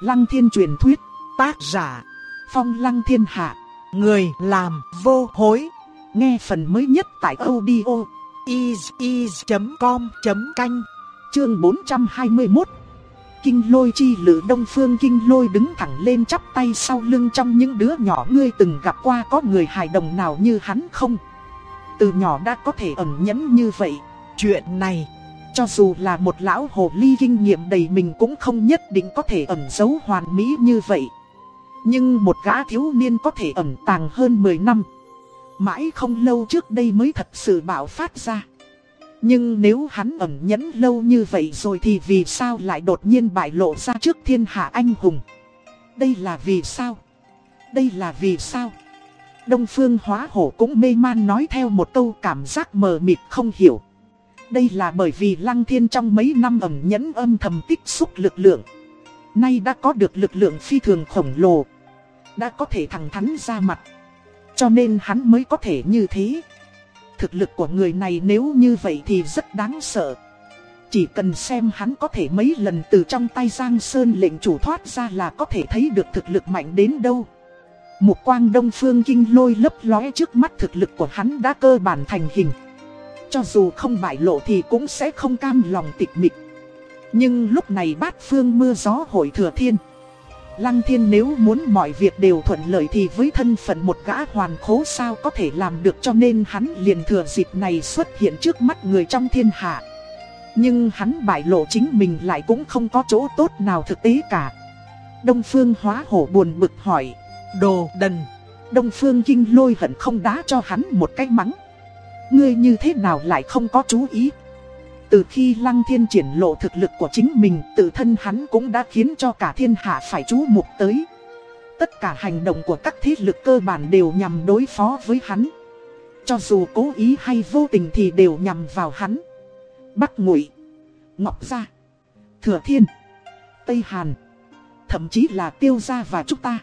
Lăng thiên truyền thuyết, tác giả, phong lăng thiên hạ, người làm vô hối. Nghe phần mới nhất tại audio is.com.canh, chương 421. Kinh lôi chi lự đông phương kinh lôi đứng thẳng lên chắp tay sau lưng trong những đứa nhỏ ngươi từng gặp qua có người hài đồng nào như hắn không? Từ nhỏ đã có thể ẩn nhẫn như vậy. Chuyện này, cho dù là một lão hồ ly kinh nghiệm đầy mình cũng không nhất định có thể ẩn giấu hoàn mỹ như vậy. Nhưng một gã thiếu niên có thể ẩn tàng hơn 10 năm. Mãi không lâu trước đây mới thật sự bạo phát ra. Nhưng nếu hắn ẩn nhẫn lâu như vậy rồi thì vì sao lại đột nhiên bại lộ ra trước thiên hạ anh hùng? Đây là vì sao? Đây là vì sao? Đông Phương Hóa Hổ cũng mê man nói theo một câu cảm giác mờ mịt không hiểu. Đây là bởi vì Lăng Thiên trong mấy năm ẩn nhẫn âm thầm tích xúc lực lượng. Nay đã có được lực lượng phi thường khổng lồ. Đã có thể thẳng thắn ra mặt. Cho nên hắn mới có thể như thế. Thực lực của người này nếu như vậy thì rất đáng sợ. Chỉ cần xem hắn có thể mấy lần từ trong tay Giang Sơn lệnh chủ thoát ra là có thể thấy được thực lực mạnh đến đâu. Một quang đông phương kinh lôi lấp lóe trước mắt thực lực của hắn đã cơ bản thành hình. Cho dù không bại lộ thì cũng sẽ không cam lòng tịch mịch. Nhưng lúc này bát phương mưa gió hội thừa thiên. Lăng thiên nếu muốn mọi việc đều thuận lợi thì với thân phận một gã hoàn khố sao có thể làm được cho nên hắn liền thừa dịp này xuất hiện trước mắt người trong thiên hạ. Nhưng hắn bại lộ chính mình lại cũng không có chỗ tốt nào thực tế cả. Đông phương hóa hổ buồn bực hỏi, đồ đần. Đông phương kinh lôi hận không đá cho hắn một cái mắng. Ngươi như thế nào lại không có chú ý? Từ khi Lăng Thiên triển lộ thực lực của chính mình, tự thân hắn cũng đã khiến cho cả thiên hạ phải chú mục tới. Tất cả hành động của các thế lực cơ bản đều nhằm đối phó với hắn. Cho dù cố ý hay vô tình thì đều nhằm vào hắn. Bắc Ngụy, Ngọc Gia, Thừa Thiên, Tây Hàn, thậm chí là Tiêu Gia và chúng ta.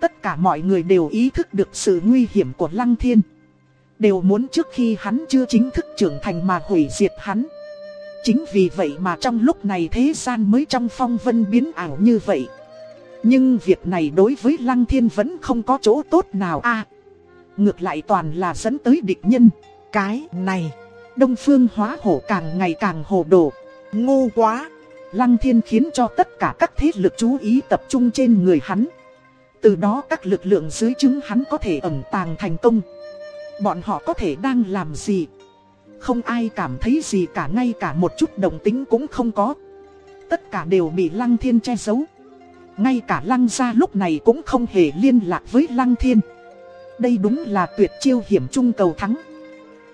Tất cả mọi người đều ý thức được sự nguy hiểm của Lăng Thiên. Đều muốn trước khi hắn chưa chính thức trưởng thành mà hủy diệt hắn. Chính vì vậy mà trong lúc này thế gian mới trong phong vân biến ảo như vậy. Nhưng việc này đối với Lăng Thiên vẫn không có chỗ tốt nào a Ngược lại toàn là dẫn tới địch nhân. Cái này, Đông Phương hóa hổ càng ngày càng hồ đồ. Ngu quá! Lăng Thiên khiến cho tất cả các thế lực chú ý tập trung trên người hắn. Từ đó các lực lượng dưới chứng hắn có thể ẩn tàng thành công. Bọn họ có thể đang làm gì? Không ai cảm thấy gì cả, ngay cả một chút đồng tính cũng không có. Tất cả đều bị Lăng Thiên che giấu. Ngay cả Lăng gia lúc này cũng không hề liên lạc với Lăng Thiên. Đây đúng là tuyệt chiêu hiểm trung cầu thắng.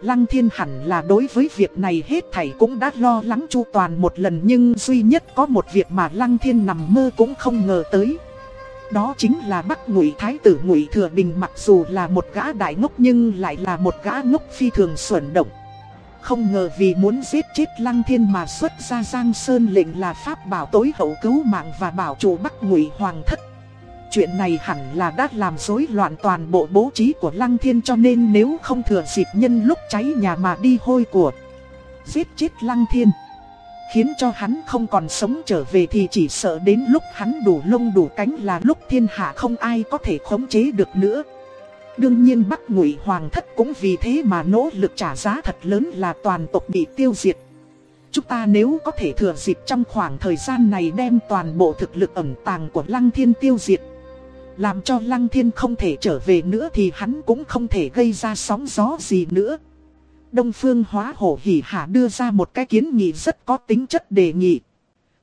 Lăng Thiên hẳn là đối với việc này hết thảy cũng đã lo lắng chu toàn một lần, nhưng duy nhất có một việc mà Lăng Thiên nằm mơ cũng không ngờ tới. Đó chính là Bắc Ngụy Thái tử Ngụy Thừa Bình mặc dù là một gã đại ngốc nhưng lại là một gã ngốc phi thường xuẩn động. Không ngờ vì muốn giết chết Lăng Thiên mà xuất ra Giang Sơn lệnh là pháp bảo tối hậu cứu mạng và bảo chủ Bắc Ngụy Hoàng thất. Chuyện này hẳn là đã làm rối loạn toàn bộ bố trí của Lăng Thiên cho nên nếu không thừa dịp nhân lúc cháy nhà mà đi hôi của Giết chết Lăng Thiên Khiến cho hắn không còn sống trở về thì chỉ sợ đến lúc hắn đủ lông đủ cánh là lúc thiên hạ không ai có thể khống chế được nữa. Đương nhiên Bắc Ngụy Hoàng thất cũng vì thế mà nỗ lực trả giá thật lớn là toàn tộc bị tiêu diệt. Chúng ta nếu có thể thừa dịp trong khoảng thời gian này đem toàn bộ thực lực ẩn tàng của Lăng Thiên tiêu diệt. Làm cho Lăng Thiên không thể trở về nữa thì hắn cũng không thể gây ra sóng gió gì nữa. Đông Phương Hóa Hổ Hỉ hà đưa ra một cái kiến nghị rất có tính chất đề nghị.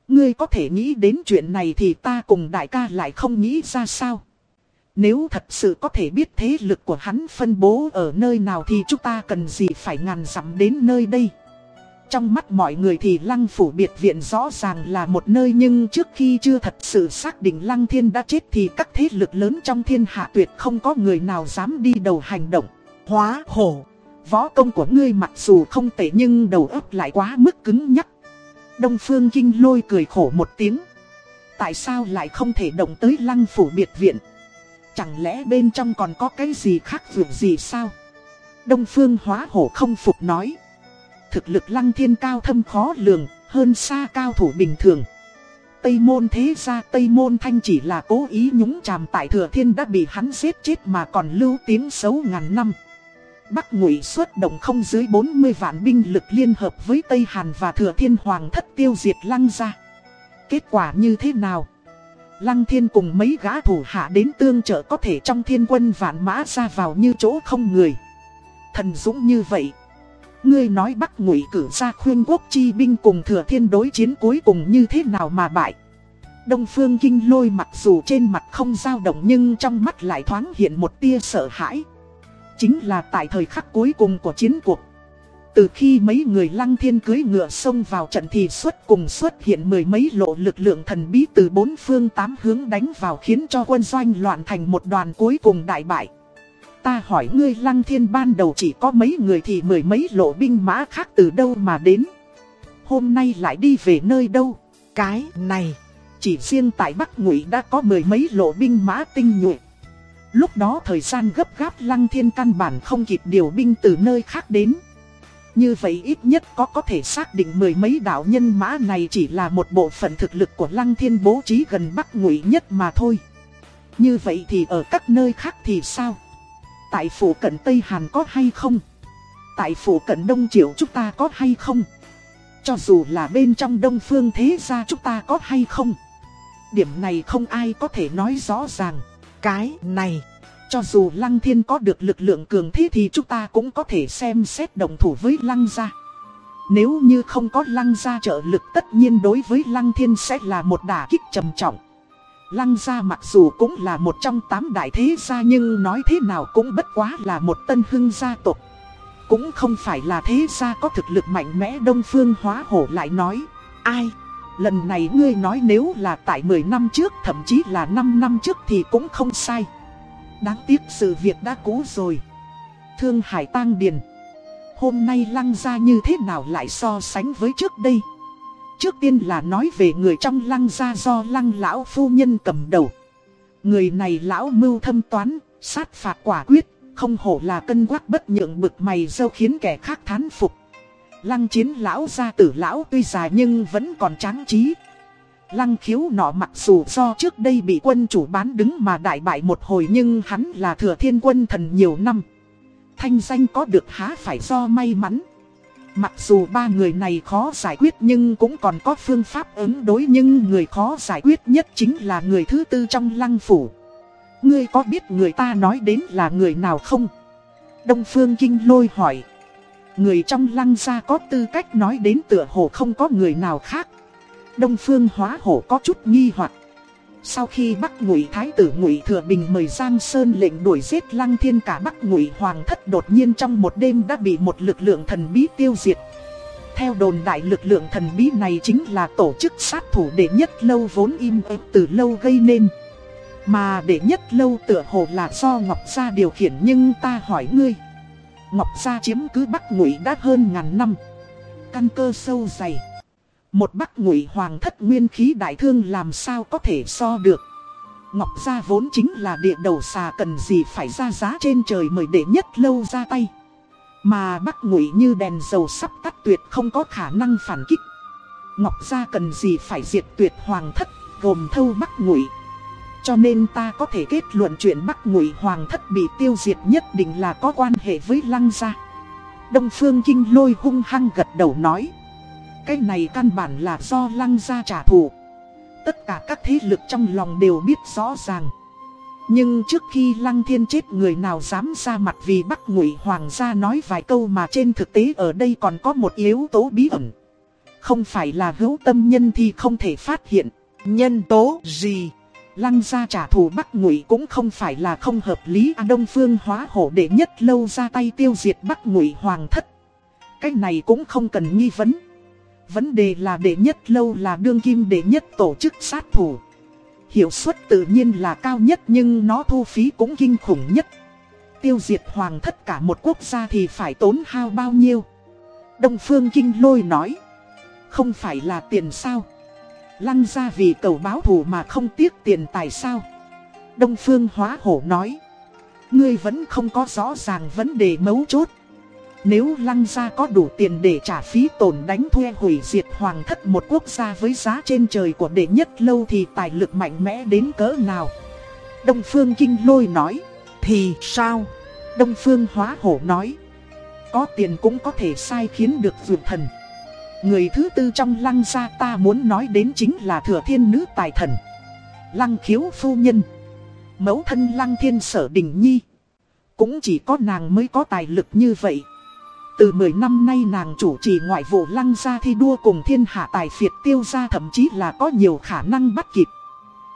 Ngươi có thể nghĩ đến chuyện này thì ta cùng đại ca lại không nghĩ ra sao. Nếu thật sự có thể biết thế lực của hắn phân bố ở nơi nào thì chúng ta cần gì phải ngàn dặm đến nơi đây. Trong mắt mọi người thì lăng phủ biệt viện rõ ràng là một nơi nhưng trước khi chưa thật sự xác định lăng thiên đã chết thì các thế lực lớn trong thiên hạ tuyệt không có người nào dám đi đầu hành động. Hóa hổ, võ công của ngươi mặc dù không tệ nhưng đầu óc lại quá mức cứng nhắc. Đông Phương Kinh lôi cười khổ một tiếng. Tại sao lại không thể động tới lăng phủ biệt viện? Chẳng lẽ bên trong còn có cái gì khác vượt gì sao? Đông Phương hóa hổ không phục nói. Thực lực lăng thiên cao thâm khó lường, hơn xa cao thủ bình thường. Tây Môn thế ra Tây Môn Thanh chỉ là cố ý nhúng chàm tại Thừa Thiên đã bị hắn giết chết mà còn lưu tiếng xấu ngàn năm. Bắc Ngụy xuất động không dưới 40 vạn binh lực liên hợp với Tây Hàn và Thừa Thiên Hoàng thất tiêu diệt Lăng gia. Kết quả như thế nào? Lăng Thiên cùng mấy gã thủ hạ đến tương trợ có thể trong thiên quân vạn mã ra vào như chỗ không người. Thần dũng như vậy. Ngươi nói Bắc Ngụy cử ra khuyên quốc chi binh cùng Thừa Thiên đối chiến cuối cùng như thế nào mà bại. Đông Phương Kinh lôi mặc dù trên mặt không dao động nhưng trong mắt lại thoáng hiện một tia sợ hãi. Chính là tại thời khắc cuối cùng của chiến cuộc. Từ khi mấy người lăng thiên cưới ngựa xông vào trận thì xuất cùng xuất hiện mười mấy lộ lực lượng thần bí từ bốn phương tám hướng đánh vào khiến cho quân doanh loạn thành một đoàn cuối cùng đại bại. Ta hỏi ngươi lăng thiên ban đầu chỉ có mấy người thì mười mấy lộ binh mã khác từ đâu mà đến. Hôm nay lại đi về nơi đâu? Cái này, chỉ riêng tại Bắc Ngụy đã có mười mấy lộ binh mã tinh nhuệ. Lúc đó thời gian gấp gáp lăng thiên căn bản không kịp điều binh từ nơi khác đến. Như vậy ít nhất có có thể xác định mười mấy đạo nhân mã này chỉ là một bộ phận thực lực của lăng thiên bố trí gần Bắc Ngụy nhất mà thôi. Như vậy thì ở các nơi khác thì sao? Tại phủ cận Tây Hàn có hay không? Tại phủ cận Đông Triệu chúng ta có hay không? Cho dù là bên trong Đông Phương thế gia chúng ta có hay không? Điểm này không ai có thể nói rõ ràng. Cái này, cho dù Lăng Thiên có được lực lượng cường thế thì chúng ta cũng có thể xem xét đồng thủ với Lăng gia. Nếu như không có Lăng gia trợ lực tất nhiên đối với Lăng Thiên sẽ là một đả kích trầm trọng. Lăng gia mặc dù cũng là một trong tám đại thế gia nhưng nói thế nào cũng bất quá là một tân hưng gia tộc. Cũng không phải là thế gia có thực lực mạnh mẽ đông phương hóa hổ lại nói. Ai? Lần này ngươi nói nếu là tại 10 năm trước thậm chí là 5 năm trước thì cũng không sai. Đáng tiếc sự việc đã cũ rồi. Thương Hải tang Điền. Hôm nay lăng gia như thế nào lại so sánh với trước đây? Trước tiên là nói về người trong lăng gia do lăng lão phu nhân cầm đầu. Người này lão mưu thâm toán, sát phạt quả quyết, không hổ là cân quắc bất nhượng bực mày dâu khiến kẻ khác thán phục. Lăng chiến lão gia tử lão tuy già nhưng vẫn còn tráng trí. Lăng khiếu nọ mặc dù do trước đây bị quân chủ bán đứng mà đại bại một hồi nhưng hắn là thừa thiên quân thần nhiều năm. Thanh danh có được há phải do may mắn. Mặc dù ba người này khó giải quyết nhưng cũng còn có phương pháp ứng đối nhưng người khó giải quyết nhất chính là người thứ tư trong lăng phủ. Ngươi có biết người ta nói đến là người nào không? Đông Phương Kinh lôi hỏi. Người trong lăng gia có tư cách nói đến tựa hồ không có người nào khác. Đông Phương hóa hổ có chút nghi hoặc. Sau khi Bắc Ngụy Thái tử Ngụy Thừa Bình mời Giang Sơn lệnh đuổi giết Lăng Thiên cả Bắc Ngụy Hoàng thất đột nhiên trong một đêm đã bị một lực lượng thần bí tiêu diệt. Theo đồn đại lực lượng thần bí này chính là tổ chức sát thủ đệ nhất lâu vốn im ếp từ lâu gây nên. Mà đệ nhất lâu tựa hồ là do Ngọc Gia điều khiển nhưng ta hỏi ngươi. Ngọc Gia chiếm cứ Bắc Ngụy đã hơn ngàn năm. Căn cơ sâu dày. Một Bắc Ngụy Hoàng thất nguyên khí đại thương làm sao có thể so được. Ngọc Gia vốn chính là địa đầu xà cần gì phải ra giá trên trời mời đệ nhất lâu ra tay. Mà Bắc Ngụy như đèn dầu sắp tắt tuyệt không có khả năng phản kích. Ngọc Gia cần gì phải diệt tuyệt hoàng thất, gồm thâu Bắc Ngụy. Cho nên ta có thể kết luận chuyện Bắc Ngụy Hoàng thất bị tiêu diệt nhất định là có quan hệ với Lăng gia. Đông Phương Kinh Lôi hung hăng gật đầu nói: "Cái này căn bản là do Lăng gia trả thù." Tất cả các thế lực trong lòng đều biết rõ ràng. Nhưng trước khi Lăng Thiên chết, người nào dám ra mặt vì Bắc Ngụy Hoàng gia nói vài câu mà trên thực tế ở đây còn có một yếu tố bí ẩn. Không phải là hữu tâm nhân thì không thể phát hiện. Nhân tố gì? Lăng gia trả thù Bắc Ngụy cũng không phải là không hợp lý à Đông Phương hóa hổ đệ nhất lâu ra tay tiêu diệt Bắc Ngụy Hoàng thất. Cái này cũng không cần nghi vấn. Vấn đề là đệ nhất lâu là đương kim đệ nhất tổ chức sát thủ. Hiệu suất tự nhiên là cao nhất nhưng nó thu phí cũng kinh khủng nhất. Tiêu diệt hoàng thất cả một quốc gia thì phải tốn hao bao nhiêu? Đông Phương Kinh Lôi nói. Không phải là tiền sao? Lăng ra vì cầu báo thù mà không tiếc tiền tài sao? Đông Phương Hóa Hổ nói. Ngươi vẫn không có rõ ràng vấn đề mấu chốt. Nếu lăng gia có đủ tiền để trả phí tổn đánh thuê hủy diệt hoàng thất một quốc gia với giá trên trời của đệ nhất lâu thì tài lực mạnh mẽ đến cỡ nào. Đông Phương Kinh Lôi nói, thì sao? Đông Phương Hóa Hổ nói, có tiền cũng có thể sai khiến được dược thần. Người thứ tư trong lăng gia ta muốn nói đến chính là thừa thiên nữ tài thần. Lăng khiếu phu nhân. Mẫu thân lăng thiên sở đình nhi. Cũng chỉ có nàng mới có tài lực như vậy. Từ 10 năm nay nàng chủ trì ngoại vụ lăng gia thi đua cùng thiên hạ tài phiệt tiêu gia thậm chí là có nhiều khả năng bắt kịp.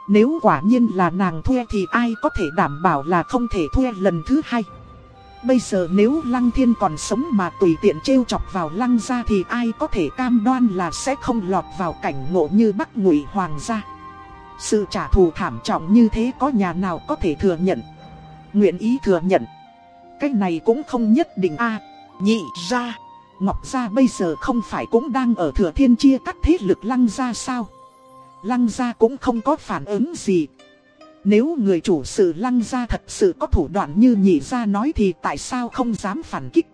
Nếu quả nhiên là nàng thuê thì ai có thể đảm bảo là không thể thuê lần thứ hai. Bây giờ nếu Lăng Thiên còn sống mà tùy tiện trêu chọc vào Lăng gia thì ai có thể cam đoan là sẽ không lọt vào cảnh ngộ như Bắc Ngụy Hoàng gia. Sự trả thù thảm trọng như thế có nhà nào có thể thừa nhận. Nguyện ý thừa nhận. Cái này cũng không nhất định a Nhị ra. Ngọc gia bây giờ không phải cũng đang ở thừa thiên chia cắt thế lực Lăng gia sao? Lăng gia cũng không có phản ứng gì. Nếu người chủ sự lăng gia thật sự có thủ đoạn như nhị gia nói thì tại sao không dám phản kích?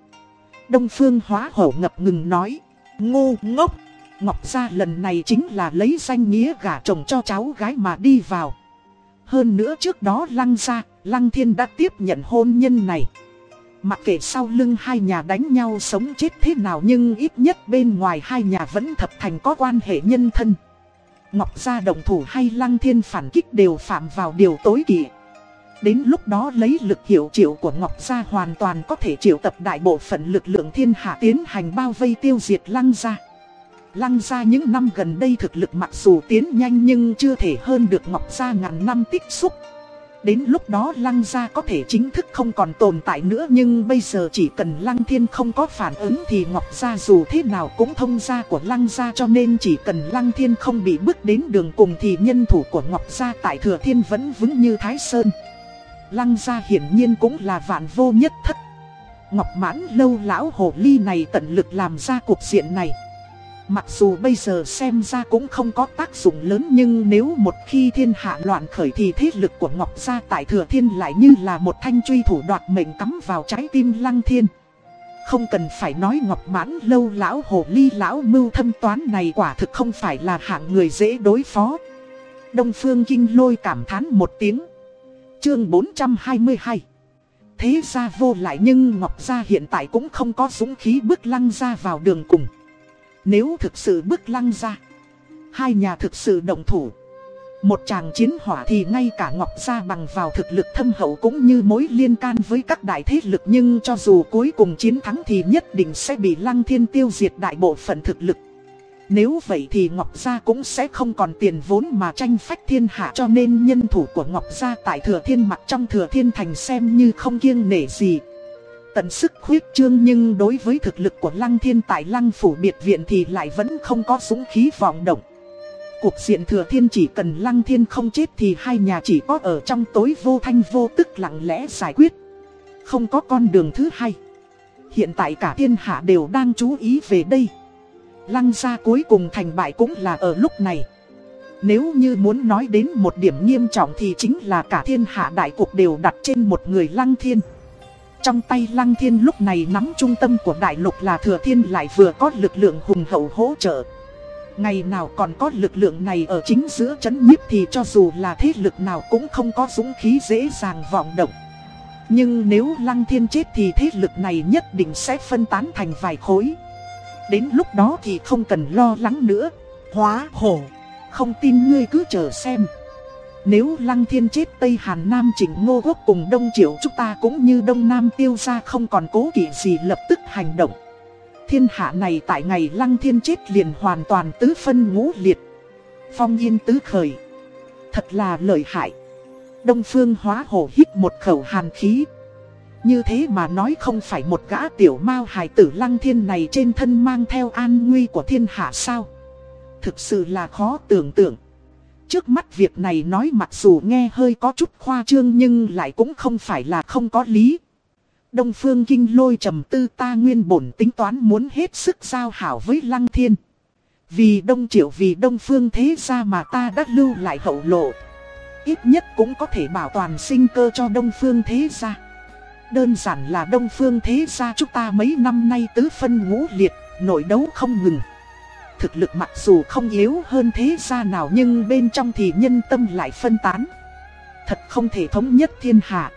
Đông Phương hóa hổ ngập ngừng nói. ngu ngốc. Ngọc gia lần này chính là lấy danh nghĩa gả chồng cho cháu gái mà đi vào. Hơn nữa trước đó lăng gia, lăng thiên đã tiếp nhận hôn nhân này. Mặc kệ sau lưng hai nhà đánh nhau sống chết thế nào nhưng ít nhất bên ngoài hai nhà vẫn thập thành có quan hệ nhân thân. Ngọc Gia đồng thủ hay Lăng Thiên phản kích đều phạm vào điều tối kỵ. Đến lúc đó lấy lực hiệu triệu của Ngọc Gia hoàn toàn có thể triệu tập đại bộ phận lực lượng thiên hạ tiến hành bao vây tiêu diệt Lăng Gia. Lăng Gia những năm gần đây thực lực mặc dù tiến nhanh nhưng chưa thể hơn được Ngọc Gia ngàn năm tích xúc. Đến lúc đó Lăng Gia có thể chính thức không còn tồn tại nữa nhưng bây giờ chỉ cần Lăng Thiên không có phản ứng thì Ngọc Gia dù thế nào cũng thông gia của Lăng Gia cho nên chỉ cần Lăng Thiên không bị bước đến đường cùng thì nhân thủ của Ngọc Gia tại Thừa Thiên vẫn vững như Thái Sơn. Lăng Gia hiển nhiên cũng là vạn vô nhất thất. Ngọc Mãn lâu lão hồ ly này tận lực làm ra cuộc diện này. Mặc dù bây giờ xem ra cũng không có tác dụng lớn nhưng nếu một khi thiên hạ loạn khởi thì thế lực của Ngọc Gia tại Thừa Thiên lại như là một thanh truy thủ đoạt mệnh cắm vào trái tim Lăng Thiên. Không cần phải nói Ngọc Mãn lâu lão hồ ly lão mưu thâm toán này quả thực không phải là hạng người dễ đối phó. Đông Phương Kinh lôi cảm thán một tiếng. Chương 422 Thế ra vô lại nhưng Ngọc Gia hiện tại cũng không có dũng khí bước lăng ra vào đường cùng. Nếu thực sự bước lăng ra, Hai nhà thực sự đồng thủ. Một chàng chiến hỏa thì ngay cả Ngọc Gia bằng vào thực lực thâm hậu cũng như mối liên can với các đại thế lực, Nhưng cho dù cuối cùng chiến thắng thì nhất định sẽ bị Lăng Thiên tiêu diệt đại bộ phận thực lực. Nếu vậy thì Ngọc Gia cũng sẽ không còn tiền vốn mà tranh phách thiên hạ, cho nên nhân thủ của Ngọc Gia tại Thừa Thiên mặt trong Thừa Thiên Thành xem như không kiêng nể gì. Tận sức khuyết trương nhưng đối với thực lực của Lăng Thiên tại Lăng Phủ Biệt Viện thì lại vẫn không có súng khí vọng động. Cuộc diện thừa thiên chỉ cần Lăng Thiên không chết thì hai nhà chỉ có ở trong tối vô thanh vô tức lặng lẽ giải quyết. Không có con đường thứ hai. Hiện tại cả thiên hạ đều đang chú ý về đây. Lăng gia cuối cùng thành bại cũng là ở lúc này. Nếu như muốn nói đến một điểm nghiêm trọng thì chính là cả thiên hạ đại cuộc đều đặt trên một người Lăng Thiên. Trong tay Lăng Thiên lúc này nắm trung tâm của đại lục là Thừa Thiên lại vừa có lực lượng hùng hậu hỗ trợ. Ngày nào còn có lực lượng này ở chính giữa chấn nhiếp thì cho dù là thế lực nào cũng không có dũng khí dễ dàng vọng động. Nhưng nếu Lăng Thiên chết thì thế lực này nhất định sẽ phân tán thành vài khối. Đến lúc đó thì không cần lo lắng nữa. Hóa hổ, không tin ngươi cứ chờ xem. Nếu Lăng Thiên chết Tây Hàn Nam chỉnh Ngô Quốc cùng Đông Triệu chúng ta cũng như Đông Nam tiêu ra không còn cố kỵ gì lập tức hành động. Thiên hạ này tại ngày Lăng Thiên chết liền hoàn toàn tứ phân ngũ liệt. Phong yên tứ khởi. Thật là lợi hại. Đông Phương hóa hổ hít một khẩu hàn khí. Như thế mà nói không phải một gã tiểu mao hài tử Lăng Thiên này trên thân mang theo an nguy của thiên hạ sao. Thực sự là khó tưởng tượng. Trước mắt việc này nói mặc dù nghe hơi có chút khoa trương nhưng lại cũng không phải là không có lý. Đông phương kinh lôi trầm tư ta nguyên bổn tính toán muốn hết sức giao hảo với lăng thiên. Vì đông triệu vì đông phương thế ra mà ta đã lưu lại hậu lộ. Ít nhất cũng có thể bảo toàn sinh cơ cho đông phương thế ra. Đơn giản là Đông Phương thế gia chúng ta mấy năm nay tứ phân ngũ liệt, nội đấu không ngừng. Thực lực mặc dù không yếu hơn thế gia nào nhưng bên trong thì nhân tâm lại phân tán. Thật không thể thống nhất thiên hạ.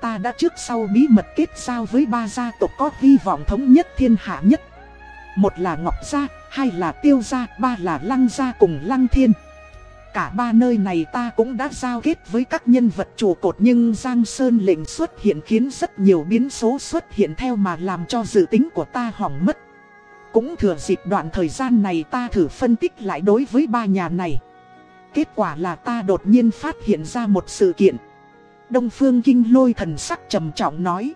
Ta đã trước sau bí mật kết giao với ba gia tộc có hy vọng thống nhất thiên hạ nhất. Một là Ngọc Gia, hai là Tiêu Gia, ba là Lăng Gia cùng Lăng Thiên. Cả ba nơi này ta cũng đã giao kết với các nhân vật trụ cột nhưng Giang Sơn lệnh xuất hiện khiến rất nhiều biến số xuất hiện theo mà làm cho dự tính của ta hỏng mất. Cũng thừa dịp đoạn thời gian này ta thử phân tích lại đối với ba nhà này. Kết quả là ta đột nhiên phát hiện ra một sự kiện. Đông Phương Kinh lôi thần sắc trầm trọng nói.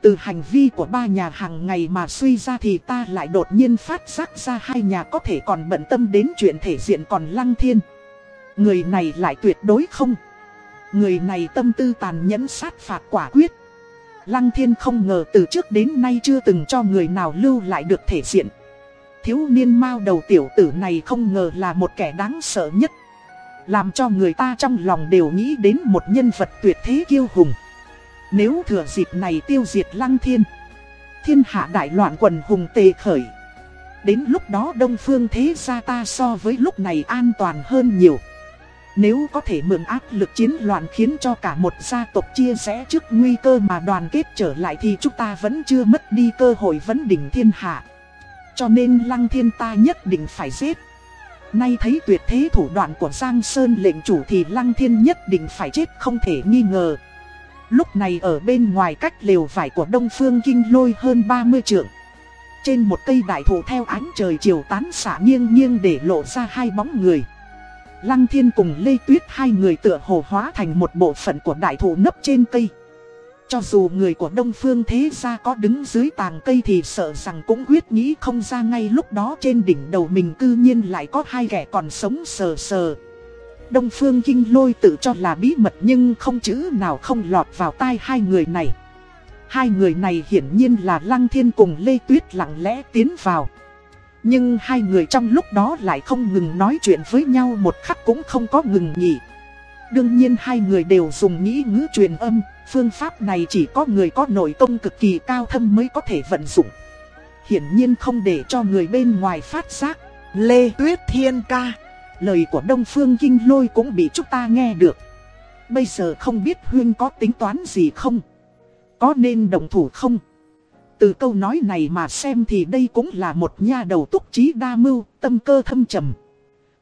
Từ hành vi của ba nhà hàng ngày mà suy ra thì ta lại đột nhiên phát giác ra hai nhà có thể còn bận tâm đến chuyện thể diện còn lăng thiên. Người này lại tuyệt đối không. Người này tâm tư tàn nhẫn sát phạt quả quyết. Lăng thiên không ngờ từ trước đến nay chưa từng cho người nào lưu lại được thể diện. Thiếu niên mao đầu tiểu tử này không ngờ là một kẻ đáng sợ nhất. Làm cho người ta trong lòng đều nghĩ đến một nhân vật tuyệt thế kiêu hùng. Nếu thừa dịp này tiêu diệt lăng thiên Thiên hạ đại loạn quần hùng tề khởi Đến lúc đó đông phương thế gia ta so với lúc này an toàn hơn nhiều nếu có thể mượn áp lực chiến loạn khiến cho cả một gia tộc chia rẽ trước nguy cơ mà đoàn kết trở lại Thì chúng ta vẫn chưa mất đi cơ hội vấn đỉnh thiên hạ Cho nên lăng thiên ta nhất định phải giết Nay thấy tuyệt thế thủ đoạn của Giang Sơn lệnh chủ thì lăng thiên nhất định phải chết không thể nghi ngờ Lúc này ở bên ngoài cách lều vải của Đông Phương Kinh lôi hơn 30 trượng. Trên một cây đại thụ theo ánh trời chiều tán xạ nghiêng nghiêng để lộ ra hai bóng người. Lăng thiên cùng Lê Tuyết hai người tựa hồ hóa thành một bộ phận của đại thụ nấp trên cây. Cho dù người của Đông Phương thế gia có đứng dưới tàng cây thì sợ rằng cũng quyết nghĩ không ra ngay lúc đó trên đỉnh đầu mình cư nhiên lại có hai kẻ còn sống sờ sờ. Đông Phương Kinh Lôi tự cho là bí mật nhưng không chữ nào không lọt vào tai hai người này. Hai người này hiển nhiên là Lăng Thiên cùng Lê Tuyết lặng lẽ tiến vào. Nhưng hai người trong lúc đó lại không ngừng nói chuyện với nhau một khắc cũng không có ngừng nghỉ. Đương nhiên hai người đều dùng nghĩ ngữ truyền âm, phương pháp này chỉ có người có nội công cực kỳ cao thâm mới có thể vận dụng. Hiển nhiên không để cho người bên ngoài phát giác. Lê Tuyết Thiên Ca Lời của Đông Phương Kinh Lôi cũng bị chúng ta nghe được. Bây giờ không biết Huyên có tính toán gì không? Có nên đồng thủ không? Từ câu nói này mà xem thì đây cũng là một nha đầu túc trí đa mưu, tâm cơ thâm trầm.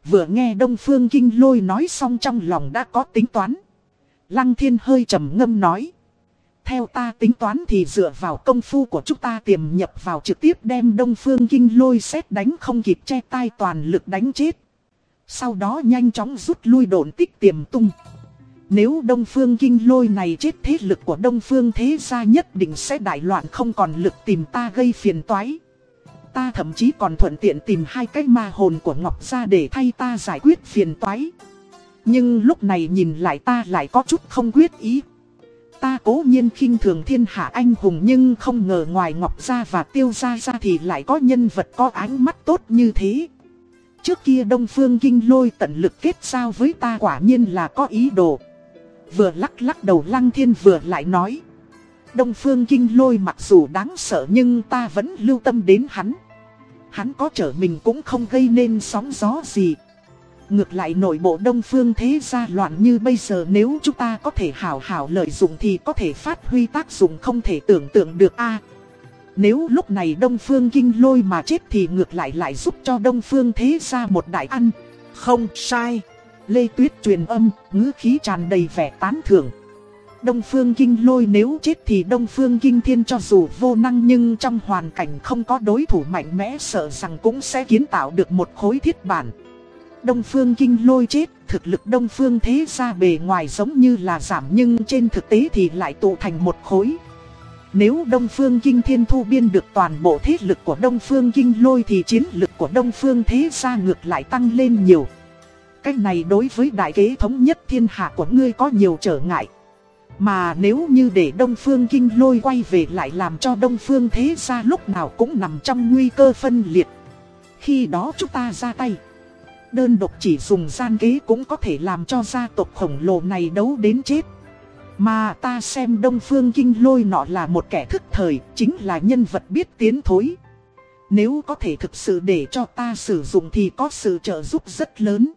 Vừa nghe Đông Phương Kinh Lôi nói xong trong lòng đã có tính toán. Lăng thiên hơi trầm ngâm nói. Theo ta tính toán thì dựa vào công phu của chúng ta tiềm nhập vào trực tiếp đem Đông Phương Kinh Lôi xét đánh không kịp che tai toàn lực đánh chết. Sau đó nhanh chóng rút lui độn tích tiềm tung. Nếu Đông Phương Kinh Lôi này chết thế lực của Đông Phương Thế Gia nhất định sẽ đại loạn không còn lực tìm ta gây phiền toái. Ta thậm chí còn thuận tiện tìm hai cái ma hồn của Ngọc Gia để thay ta giải quyết phiền toái. Nhưng lúc này nhìn lại ta lại có chút không quyết ý. Ta cố nhiên khinh thường thiên hạ anh hùng nhưng không ngờ ngoài Ngọc Gia và Tiêu Gia ra thì lại có nhân vật có ánh mắt tốt như thế. Trước kia Đông Phương Kinh lôi tận lực kết giao với ta quả nhiên là có ý đồ. Vừa lắc lắc đầu Lăng Thiên vừa lại nói. Đông Phương Kinh lôi mặc dù đáng sợ nhưng ta vẫn lưu tâm đến hắn. Hắn có trở mình cũng không gây nên sóng gió gì. Ngược lại nội bộ Đông Phương thế gia loạn như bây giờ nếu chúng ta có thể hảo hảo lợi dụng thì có thể phát huy tác dụng không thể tưởng tượng được a nếu lúc này Đông Phương Kinh lôi mà chết thì ngược lại lại giúp cho Đông Phương thế ra một đại ăn. Không sai. Lê Tuyết truyền âm, ngữ khí tràn đầy vẻ tán thưởng. Đông Phương Kinh lôi nếu chết thì Đông Phương Kinh Thiên cho dù vô năng nhưng trong hoàn cảnh không có đối thủ mạnh mẽ sợ rằng cũng sẽ kiến tạo được một khối thiết bản. Đông Phương Kinh lôi chết, thực lực Đông Phương thế ra bề ngoài giống như là giảm nhưng trên thực tế thì lại tụ thành một khối. Nếu Đông Phương Kinh Thiên thu biên được toàn bộ thế lực của Đông Phương Kinh Lôi thì chiến lực của Đông Phương Thế ra ngược lại tăng lên nhiều. Cách này đối với đại kế thống nhất thiên hạ của ngươi có nhiều trở ngại. Mà nếu như để Đông Phương Kinh Lôi quay về lại làm cho Đông Phương Thế Gia lúc nào cũng nằm trong nguy cơ phân liệt. Khi đó chúng ta ra tay. Đơn độc chỉ dùng gian kế cũng có thể làm cho gia tộc khổng lồ này đấu đến chết. Mà ta xem Đông Phương Kinh Lôi nọ là một kẻ thức thời, chính là nhân vật biết tiến thối. Nếu có thể thực sự để cho ta sử dụng thì có sự trợ giúp rất lớn.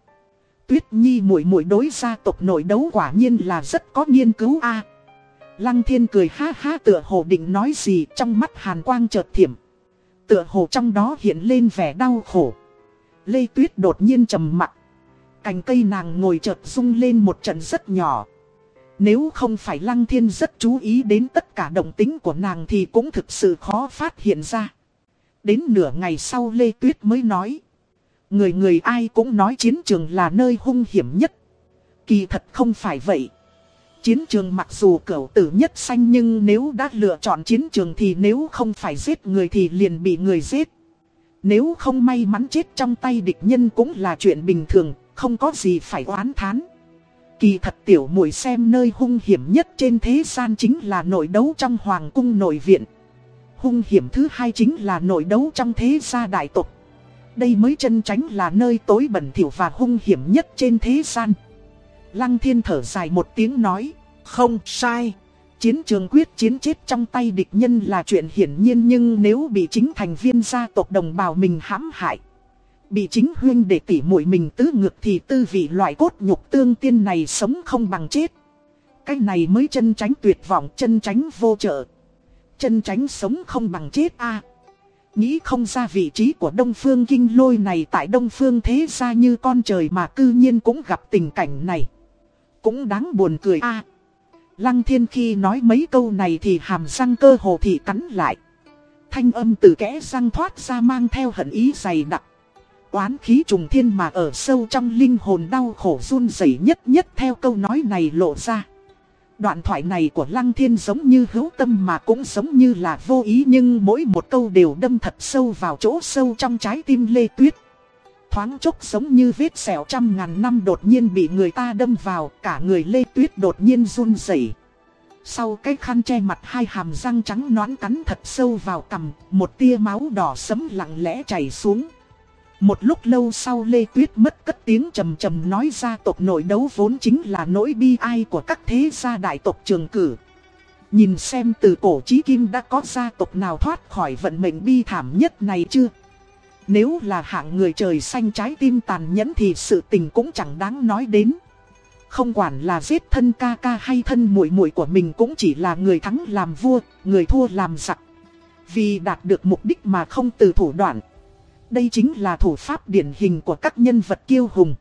Tuyết Nhi muội muội đối gia tộc nội đấu quả nhiên là rất có nghiên cứu a. Lăng Thiên cười ha ha tựa hồ định nói gì, trong mắt hàn quang chợt thiểm. Tựa hồ trong đó hiện lên vẻ đau khổ. Lê Tuyết đột nhiên trầm mặt. Cành cây nàng ngồi chợt rung lên một trận rất nhỏ. Nếu không phải Lăng Thiên rất chú ý đến tất cả động tính của nàng thì cũng thực sự khó phát hiện ra. Đến nửa ngày sau Lê Tuyết mới nói. Người người ai cũng nói chiến trường là nơi hung hiểm nhất. Kỳ thật không phải vậy. Chiến trường mặc dù cẩu tử nhất xanh nhưng nếu đã lựa chọn chiến trường thì nếu không phải giết người thì liền bị người giết. Nếu không may mắn chết trong tay địch nhân cũng là chuyện bình thường, không có gì phải oán thán. Kỳ thật tiểu muội xem nơi hung hiểm nhất trên thế gian chính là nội đấu trong hoàng cung nội viện. Hung hiểm thứ hai chính là nội đấu trong thế gia đại tộc. Đây mới chân tránh là nơi tối bẩn thỉu và hung hiểm nhất trên thế gian. Lăng thiên thở dài một tiếng nói, không sai. Chiến trường quyết chiến chết trong tay địch nhân là chuyện hiển nhiên nhưng nếu bị chính thành viên gia tộc đồng bào mình hãm hại. Bị chính huyên để tỉ muội mình tứ ngược thì tư vị loại cốt nhục tương tiên này sống không bằng chết. Cái này mới chân tránh tuyệt vọng chân tránh vô trợ. Chân tránh sống không bằng chết a Nghĩ không ra vị trí của Đông Phương Kinh Lôi này tại Đông Phương thế ra như con trời mà cư nhiên cũng gặp tình cảnh này. Cũng đáng buồn cười a Lăng thiên khi nói mấy câu này thì hàm răng cơ hồ thì cắn lại. Thanh âm từ kẽ răng thoát ra mang theo hận ý dày đặc. Oán khí trùng thiên mà ở sâu trong linh hồn đau khổ run rẩy nhất nhất theo câu nói này lộ ra. Đoạn thoại này của Lăng Thiên giống như hữu tâm mà cũng giống như là vô ý nhưng mỗi một câu đều đâm thật sâu vào chỗ sâu trong trái tim Lê Tuyết. Thoáng chốc giống như vết sẹo trăm ngàn năm đột nhiên bị người ta đâm vào, cả người Lê Tuyết đột nhiên run rẩy. Sau cái khăn che mặt hai hàm răng trắng nõn cắn thật sâu vào cằm, một tia máu đỏ sấm lặng lẽ chảy xuống. Một lúc lâu sau Lê Tuyết mất cất tiếng trầm trầm nói ra tộc nội đấu vốn chính là nỗi bi ai của các thế gia đại tộc trường cử. Nhìn xem từ cổ chí kim đã có gia tộc nào thoát khỏi vận mệnh bi thảm nhất này chưa? Nếu là hạng người trời xanh trái tim tàn nhẫn thì sự tình cũng chẳng đáng nói đến. Không quản là giết thân ca ca hay thân muội muội của mình cũng chỉ là người thắng làm vua, người thua làm giặc. Vì đạt được mục đích mà không từ thủ đoạn. Đây chính là thủ pháp điển hình của các nhân vật kiêu hùng.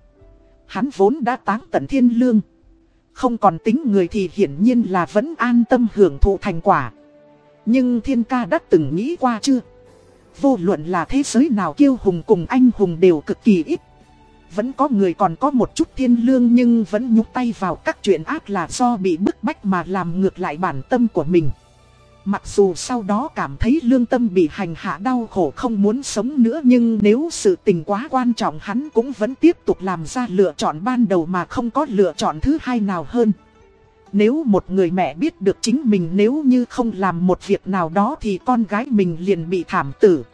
Hắn vốn đã táng tận thiên lương. Không còn tính người thì hiển nhiên là vẫn an tâm hưởng thụ thành quả. Nhưng thiên ca đã từng nghĩ qua chưa? Vô luận là thế giới nào kiêu hùng cùng anh hùng đều cực kỳ ít. Vẫn có người còn có một chút thiên lương nhưng vẫn nhúc tay vào các chuyện ác là do bị bức bách mà làm ngược lại bản tâm của mình. Mặc dù sau đó cảm thấy lương tâm bị hành hạ đau khổ không muốn sống nữa nhưng nếu sự tình quá quan trọng hắn cũng vẫn tiếp tục làm ra lựa chọn ban đầu mà không có lựa chọn thứ hai nào hơn. Nếu một người mẹ biết được chính mình nếu như không làm một việc nào đó thì con gái mình liền bị thảm tử.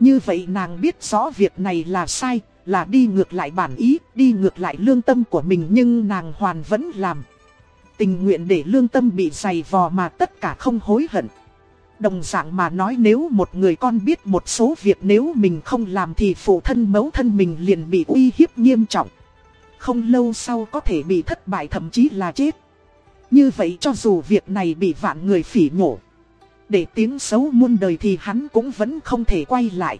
Như vậy nàng biết rõ việc này là sai, là đi ngược lại bản ý, đi ngược lại lương tâm của mình nhưng nàng hoàn vẫn làm. Tình nguyện để lương tâm bị dày vò mà tất cả không hối hận. Đồng dạng mà nói nếu một người con biết một số việc nếu mình không làm thì phụ thân mẫu thân mình liền bị uy hiếp nghiêm trọng. Không lâu sau có thể bị thất bại thậm chí là chết. Như vậy cho dù việc này bị vạn người phỉ nhổ. Để tiếng xấu muôn đời thì hắn cũng vẫn không thể quay lại.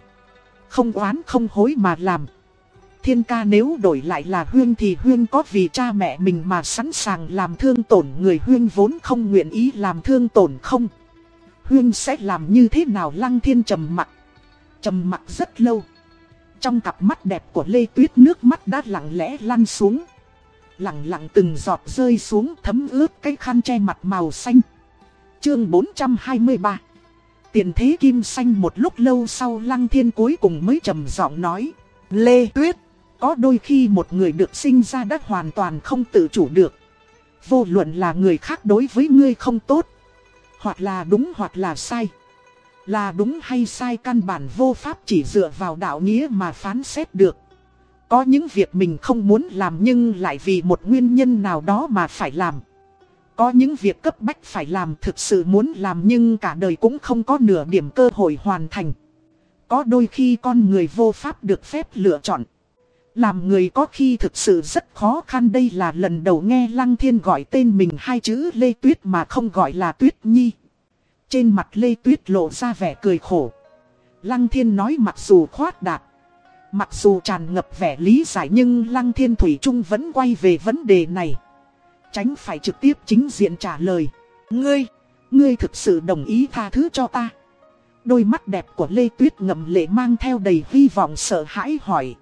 Không oán không hối mà làm. Thiên ca nếu đổi lại là Huyên thì Huyên có vì cha mẹ mình mà sẵn sàng làm thương tổn người Huyên vốn không nguyện ý làm thương tổn không? Huyên sẽ làm như thế nào lăng thiên trầm mặt? Trầm mặt rất lâu. Trong cặp mắt đẹp của Lê Tuyết nước mắt đã lặng lẽ lăn xuống. Lặng lặng từng giọt rơi xuống thấm ướt cái khăn che mặt màu xanh. Chương 423 Tiền thế kim xanh một lúc lâu sau lăng thiên cuối cùng mới trầm giọng nói, Lê Tuyết có đôi khi một người được sinh ra đã hoàn toàn không tự chủ được. Vô luận là người khác đối với ngươi không tốt. Hoặc là đúng hoặc là sai. Là đúng hay sai căn bản vô pháp chỉ dựa vào đạo nghĩa mà phán xét được. Có những việc mình không muốn làm nhưng lại vì một nguyên nhân nào đó mà phải làm. Có những việc cấp bách phải làm thực sự muốn làm nhưng cả đời cũng không có nửa điểm cơ hội hoàn thành. Có đôi khi con người vô pháp được phép lựa chọn. Làm người có khi thực sự rất khó khăn đây là lần đầu nghe Lăng Thiên gọi tên mình hai chữ Lê Tuyết mà không gọi là Tuyết Nhi. Trên mặt Lê Tuyết lộ ra vẻ cười khổ. Lăng Thiên nói mặc dù khoát đạt. Mặc dù tràn ngập vẻ lý giải nhưng Lăng Thiên Thủy Trung vẫn quay về vấn đề này. Tránh phải trực tiếp chính diện trả lời. Ngươi, ngươi thực sự đồng ý tha thứ cho ta. Đôi mắt đẹp của Lê Tuyết ngậm lệ mang theo đầy hy vọng sợ hãi hỏi.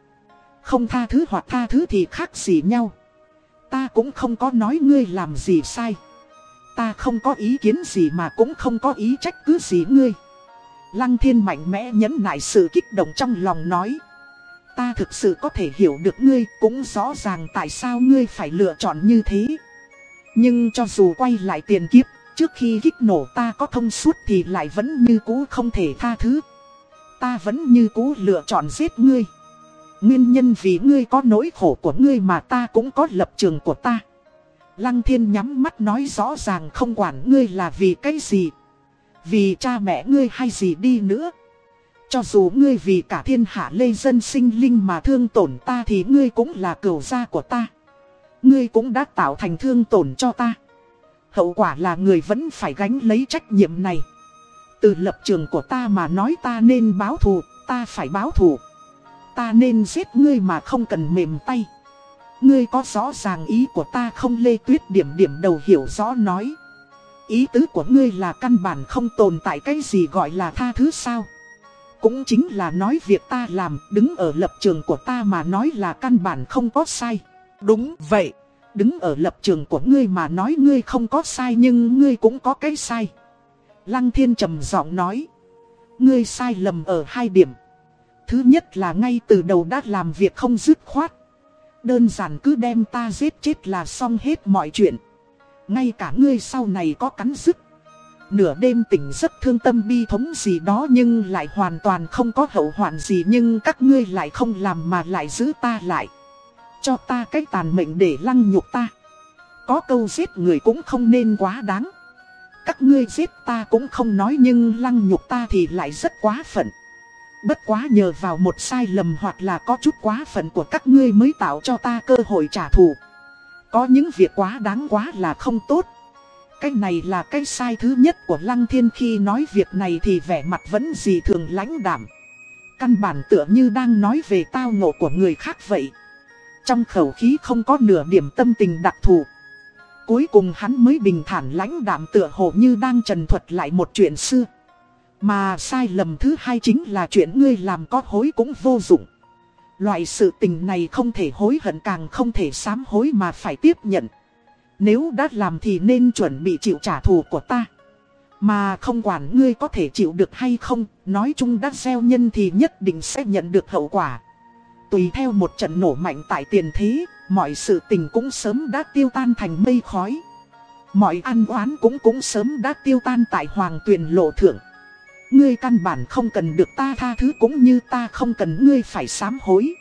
Không tha thứ hoặc tha thứ thì khác gì nhau. Ta cũng không có nói ngươi làm gì sai. Ta không có ý kiến gì mà cũng không có ý trách cứ gì ngươi. Lăng thiên mạnh mẽ nhấn nại sự kích động trong lòng nói. Ta thực sự có thể hiểu được ngươi, cũng rõ ràng tại sao ngươi phải lựa chọn như thế. Nhưng cho dù quay lại tiền kiếp, trước khi kích nổ ta có thông suốt thì lại vẫn như cũ không thể tha thứ. Ta vẫn như cũ lựa chọn giết ngươi. Nguyên nhân vì ngươi có nỗi khổ của ngươi mà ta cũng có lập trường của ta. Lăng thiên nhắm mắt nói rõ ràng không quản ngươi là vì cái gì. Vì cha mẹ ngươi hay gì đi nữa. Cho dù ngươi vì cả thiên hạ lê dân sinh linh mà thương tổn ta thì ngươi cũng là cửu gia của ta. Ngươi cũng đã tạo thành thương tổn cho ta. Hậu quả là người vẫn phải gánh lấy trách nhiệm này. Từ lập trường của ta mà nói ta nên báo thù, ta phải báo thù. Ta nên giết ngươi mà không cần mềm tay. Ngươi có rõ ràng ý của ta không lê tuyết điểm điểm đầu hiểu rõ nói. Ý tứ của ngươi là căn bản không tồn tại cái gì gọi là tha thứ sao. Cũng chính là nói việc ta làm đứng ở lập trường của ta mà nói là căn bản không có sai. Đúng vậy, đứng ở lập trường của ngươi mà nói ngươi không có sai nhưng ngươi cũng có cái sai. Lăng thiên trầm giọng nói. Ngươi sai lầm ở hai điểm. Thứ nhất là ngay từ đầu đã làm việc không dứt khoát. Đơn giản cứ đem ta giết chết là xong hết mọi chuyện. Ngay cả ngươi sau này có cắn dứt. Nửa đêm tỉnh rất thương tâm bi thống gì đó nhưng lại hoàn toàn không có hậu hoạn gì nhưng các ngươi lại không làm mà lại giữ ta lại. Cho ta cái tàn mệnh để lăng nhục ta. Có câu giết người cũng không nên quá đáng. Các ngươi giết ta cũng không nói nhưng lăng nhục ta thì lại rất quá phận. Bất quá nhờ vào một sai lầm hoặc là có chút quá phận của các ngươi mới tạo cho ta cơ hội trả thù. Có những việc quá đáng quá là không tốt. Cái này là cái sai thứ nhất của Lăng Thiên khi nói việc này thì vẻ mặt vẫn gì thường lãnh đảm. Căn bản tựa như đang nói về tao ngộ của người khác vậy. Trong khẩu khí không có nửa điểm tâm tình đặc thù. Cuối cùng hắn mới bình thản lãnh đạm tựa hồ như đang trần thuật lại một chuyện xưa. Mà sai lầm thứ hai chính là chuyện ngươi làm có hối cũng vô dụng. Loại sự tình này không thể hối hận càng không thể sám hối mà phải tiếp nhận. Nếu đã làm thì nên chuẩn bị chịu trả thù của ta. Mà không quản ngươi có thể chịu được hay không, nói chung đã gieo nhân thì nhất định sẽ nhận được hậu quả. Tùy theo một trận nổ mạnh tại tiền thế, mọi sự tình cũng sớm đã tiêu tan thành mây khói. Mọi an oán cũng cũng sớm đã tiêu tan tại hoàng tuyền lộ thượng. Ngươi căn bản không cần được ta tha thứ cũng như ta không cần ngươi phải sám hối.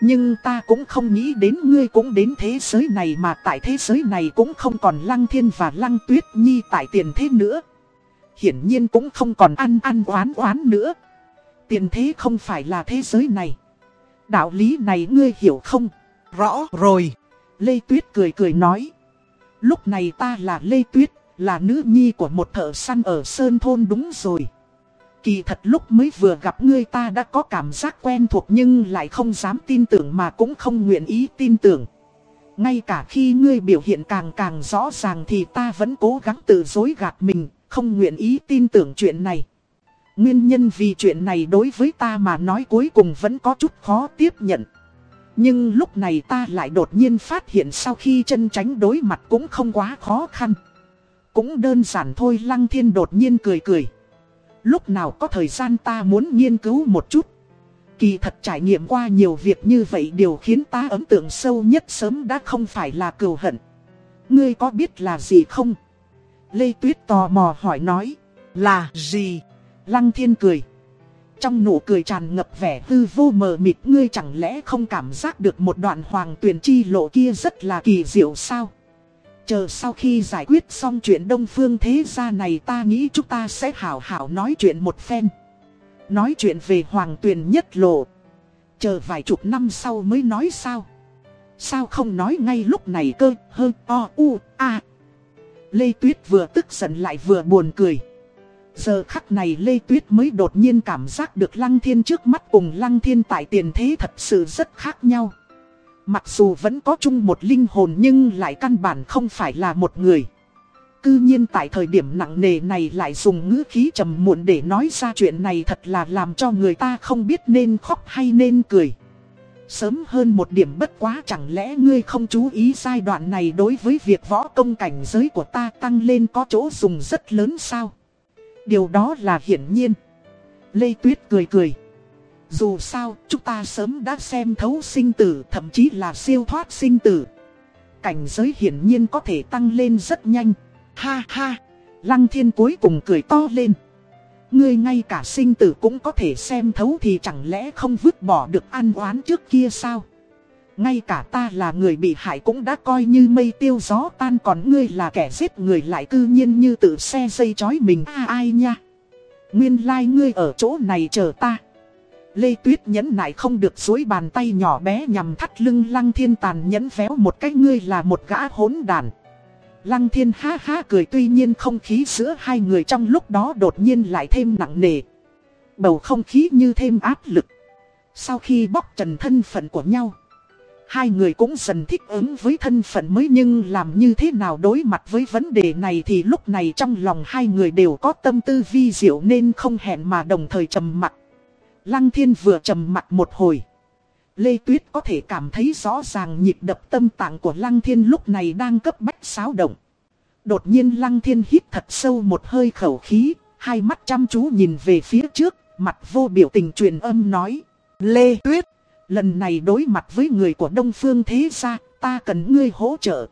Nhưng ta cũng không nghĩ đến ngươi cũng đến thế giới này mà tại thế giới này cũng không còn lăng thiên và lăng tuyết nhi tại tiền thế nữa. Hiển nhiên cũng không còn ăn ăn oán oán nữa. Tiền thế không phải là thế giới này. Đạo lý này ngươi hiểu không? Rõ rồi. Lê Tuyết cười cười nói. Lúc này ta là Lê Tuyết, là nữ nhi của một thợ săn ở Sơn Thôn đúng rồi. Kỳ thật lúc mới vừa gặp ngươi ta đã có cảm giác quen thuộc nhưng lại không dám tin tưởng mà cũng không nguyện ý tin tưởng. Ngay cả khi ngươi biểu hiện càng càng rõ ràng thì ta vẫn cố gắng tự dối gạt mình, không nguyện ý tin tưởng chuyện này. Nguyên nhân vì chuyện này đối với ta mà nói cuối cùng vẫn có chút khó tiếp nhận. Nhưng lúc này ta lại đột nhiên phát hiện sau khi chân tránh đối mặt cũng không quá khó khăn. Cũng đơn giản thôi Lăng Thiên đột nhiên cười cười. Lúc nào có thời gian ta muốn nghiên cứu một chút. Kỳ thật trải nghiệm qua nhiều việc như vậy điều khiến ta ấn tượng sâu nhất sớm đã không phải là cừu hận. Ngươi có biết là gì không? Lê Tuyết tò mò hỏi nói. Là gì? Lăng thiên cười. Trong nụ cười tràn ngập vẻ hư vô mờ mịt, ngươi chẳng lẽ không cảm giác được một đoạn hoàng tuyển chi lộ kia rất là kỳ diệu sao? Chờ sau khi giải quyết xong chuyện Đông Phương thế gia này ta nghĩ chúng ta sẽ hảo hảo nói chuyện một phen. Nói chuyện về Hoàng Tuyền nhất lộ. Chờ vài chục năm sau mới nói sao. Sao không nói ngay lúc này cơ, hơ, o, u, a. Lê Tuyết vừa tức giận lại vừa buồn cười. Giờ khắc này Lê Tuyết mới đột nhiên cảm giác được Lăng Thiên trước mắt cùng Lăng Thiên tại tiền thế thật sự rất khác nhau. Mặc dù vẫn có chung một linh hồn nhưng lại căn bản không phải là một người. Cư nhiên tại thời điểm nặng nề này lại dùng ngữ khí trầm muộn để nói ra chuyện này thật là làm cho người ta không biết nên khóc hay nên cười. Sớm hơn một điểm bất quá chẳng lẽ ngươi không chú ý giai đoạn này đối với việc võ công cảnh giới của ta tăng lên có chỗ dùng rất lớn sao? Điều đó là hiển nhiên. Lê Tuyết cười cười. Dù sao, chúng ta sớm đã xem thấu sinh tử, thậm chí là siêu thoát sinh tử. Cảnh giới hiển nhiên có thể tăng lên rất nhanh. Ha ha, Lăng Thiên cuối cùng cười to lên. Ngươi ngay cả sinh tử cũng có thể xem thấu thì chẳng lẽ không vứt bỏ được ăn oán trước kia sao? Ngay cả ta là người bị hại cũng đã coi như mây tiêu gió tan còn ngươi là kẻ giết người lại cư nhiên như tự xe dây chói mình à, ai nha? Nguyên lai like ngươi ở chỗ này chờ ta. Lê Tuyết nhẫn nại không được dối bàn tay nhỏ bé nhằm thắt lưng Lăng Thiên tàn nhẫn véo một cái ngươi là một gã hỗn đàn. Lăng Thiên ha ha cười tuy nhiên không khí giữa hai người trong lúc đó đột nhiên lại thêm nặng nề. Bầu không khí như thêm áp lực. Sau khi bóc trần thân phận của nhau. Hai người cũng dần thích ứng với thân phận mới nhưng làm như thế nào đối mặt với vấn đề này thì lúc này trong lòng hai người đều có tâm tư vi diệu nên không hẹn mà đồng thời trầm mặt. Lăng thiên vừa trầm mặt một hồi. Lê Tuyết có thể cảm thấy rõ ràng nhịp đập tâm tạng của Lăng Thiên lúc này đang cấp bách xáo động. Đột nhiên Lăng Thiên hít thật sâu một hơi khẩu khí, hai mắt chăm chú nhìn về phía trước, mặt vô biểu tình truyền âm nói. Lê Tuyết, lần này đối mặt với người của Đông Phương Thế Gia, ta cần ngươi hỗ trợ.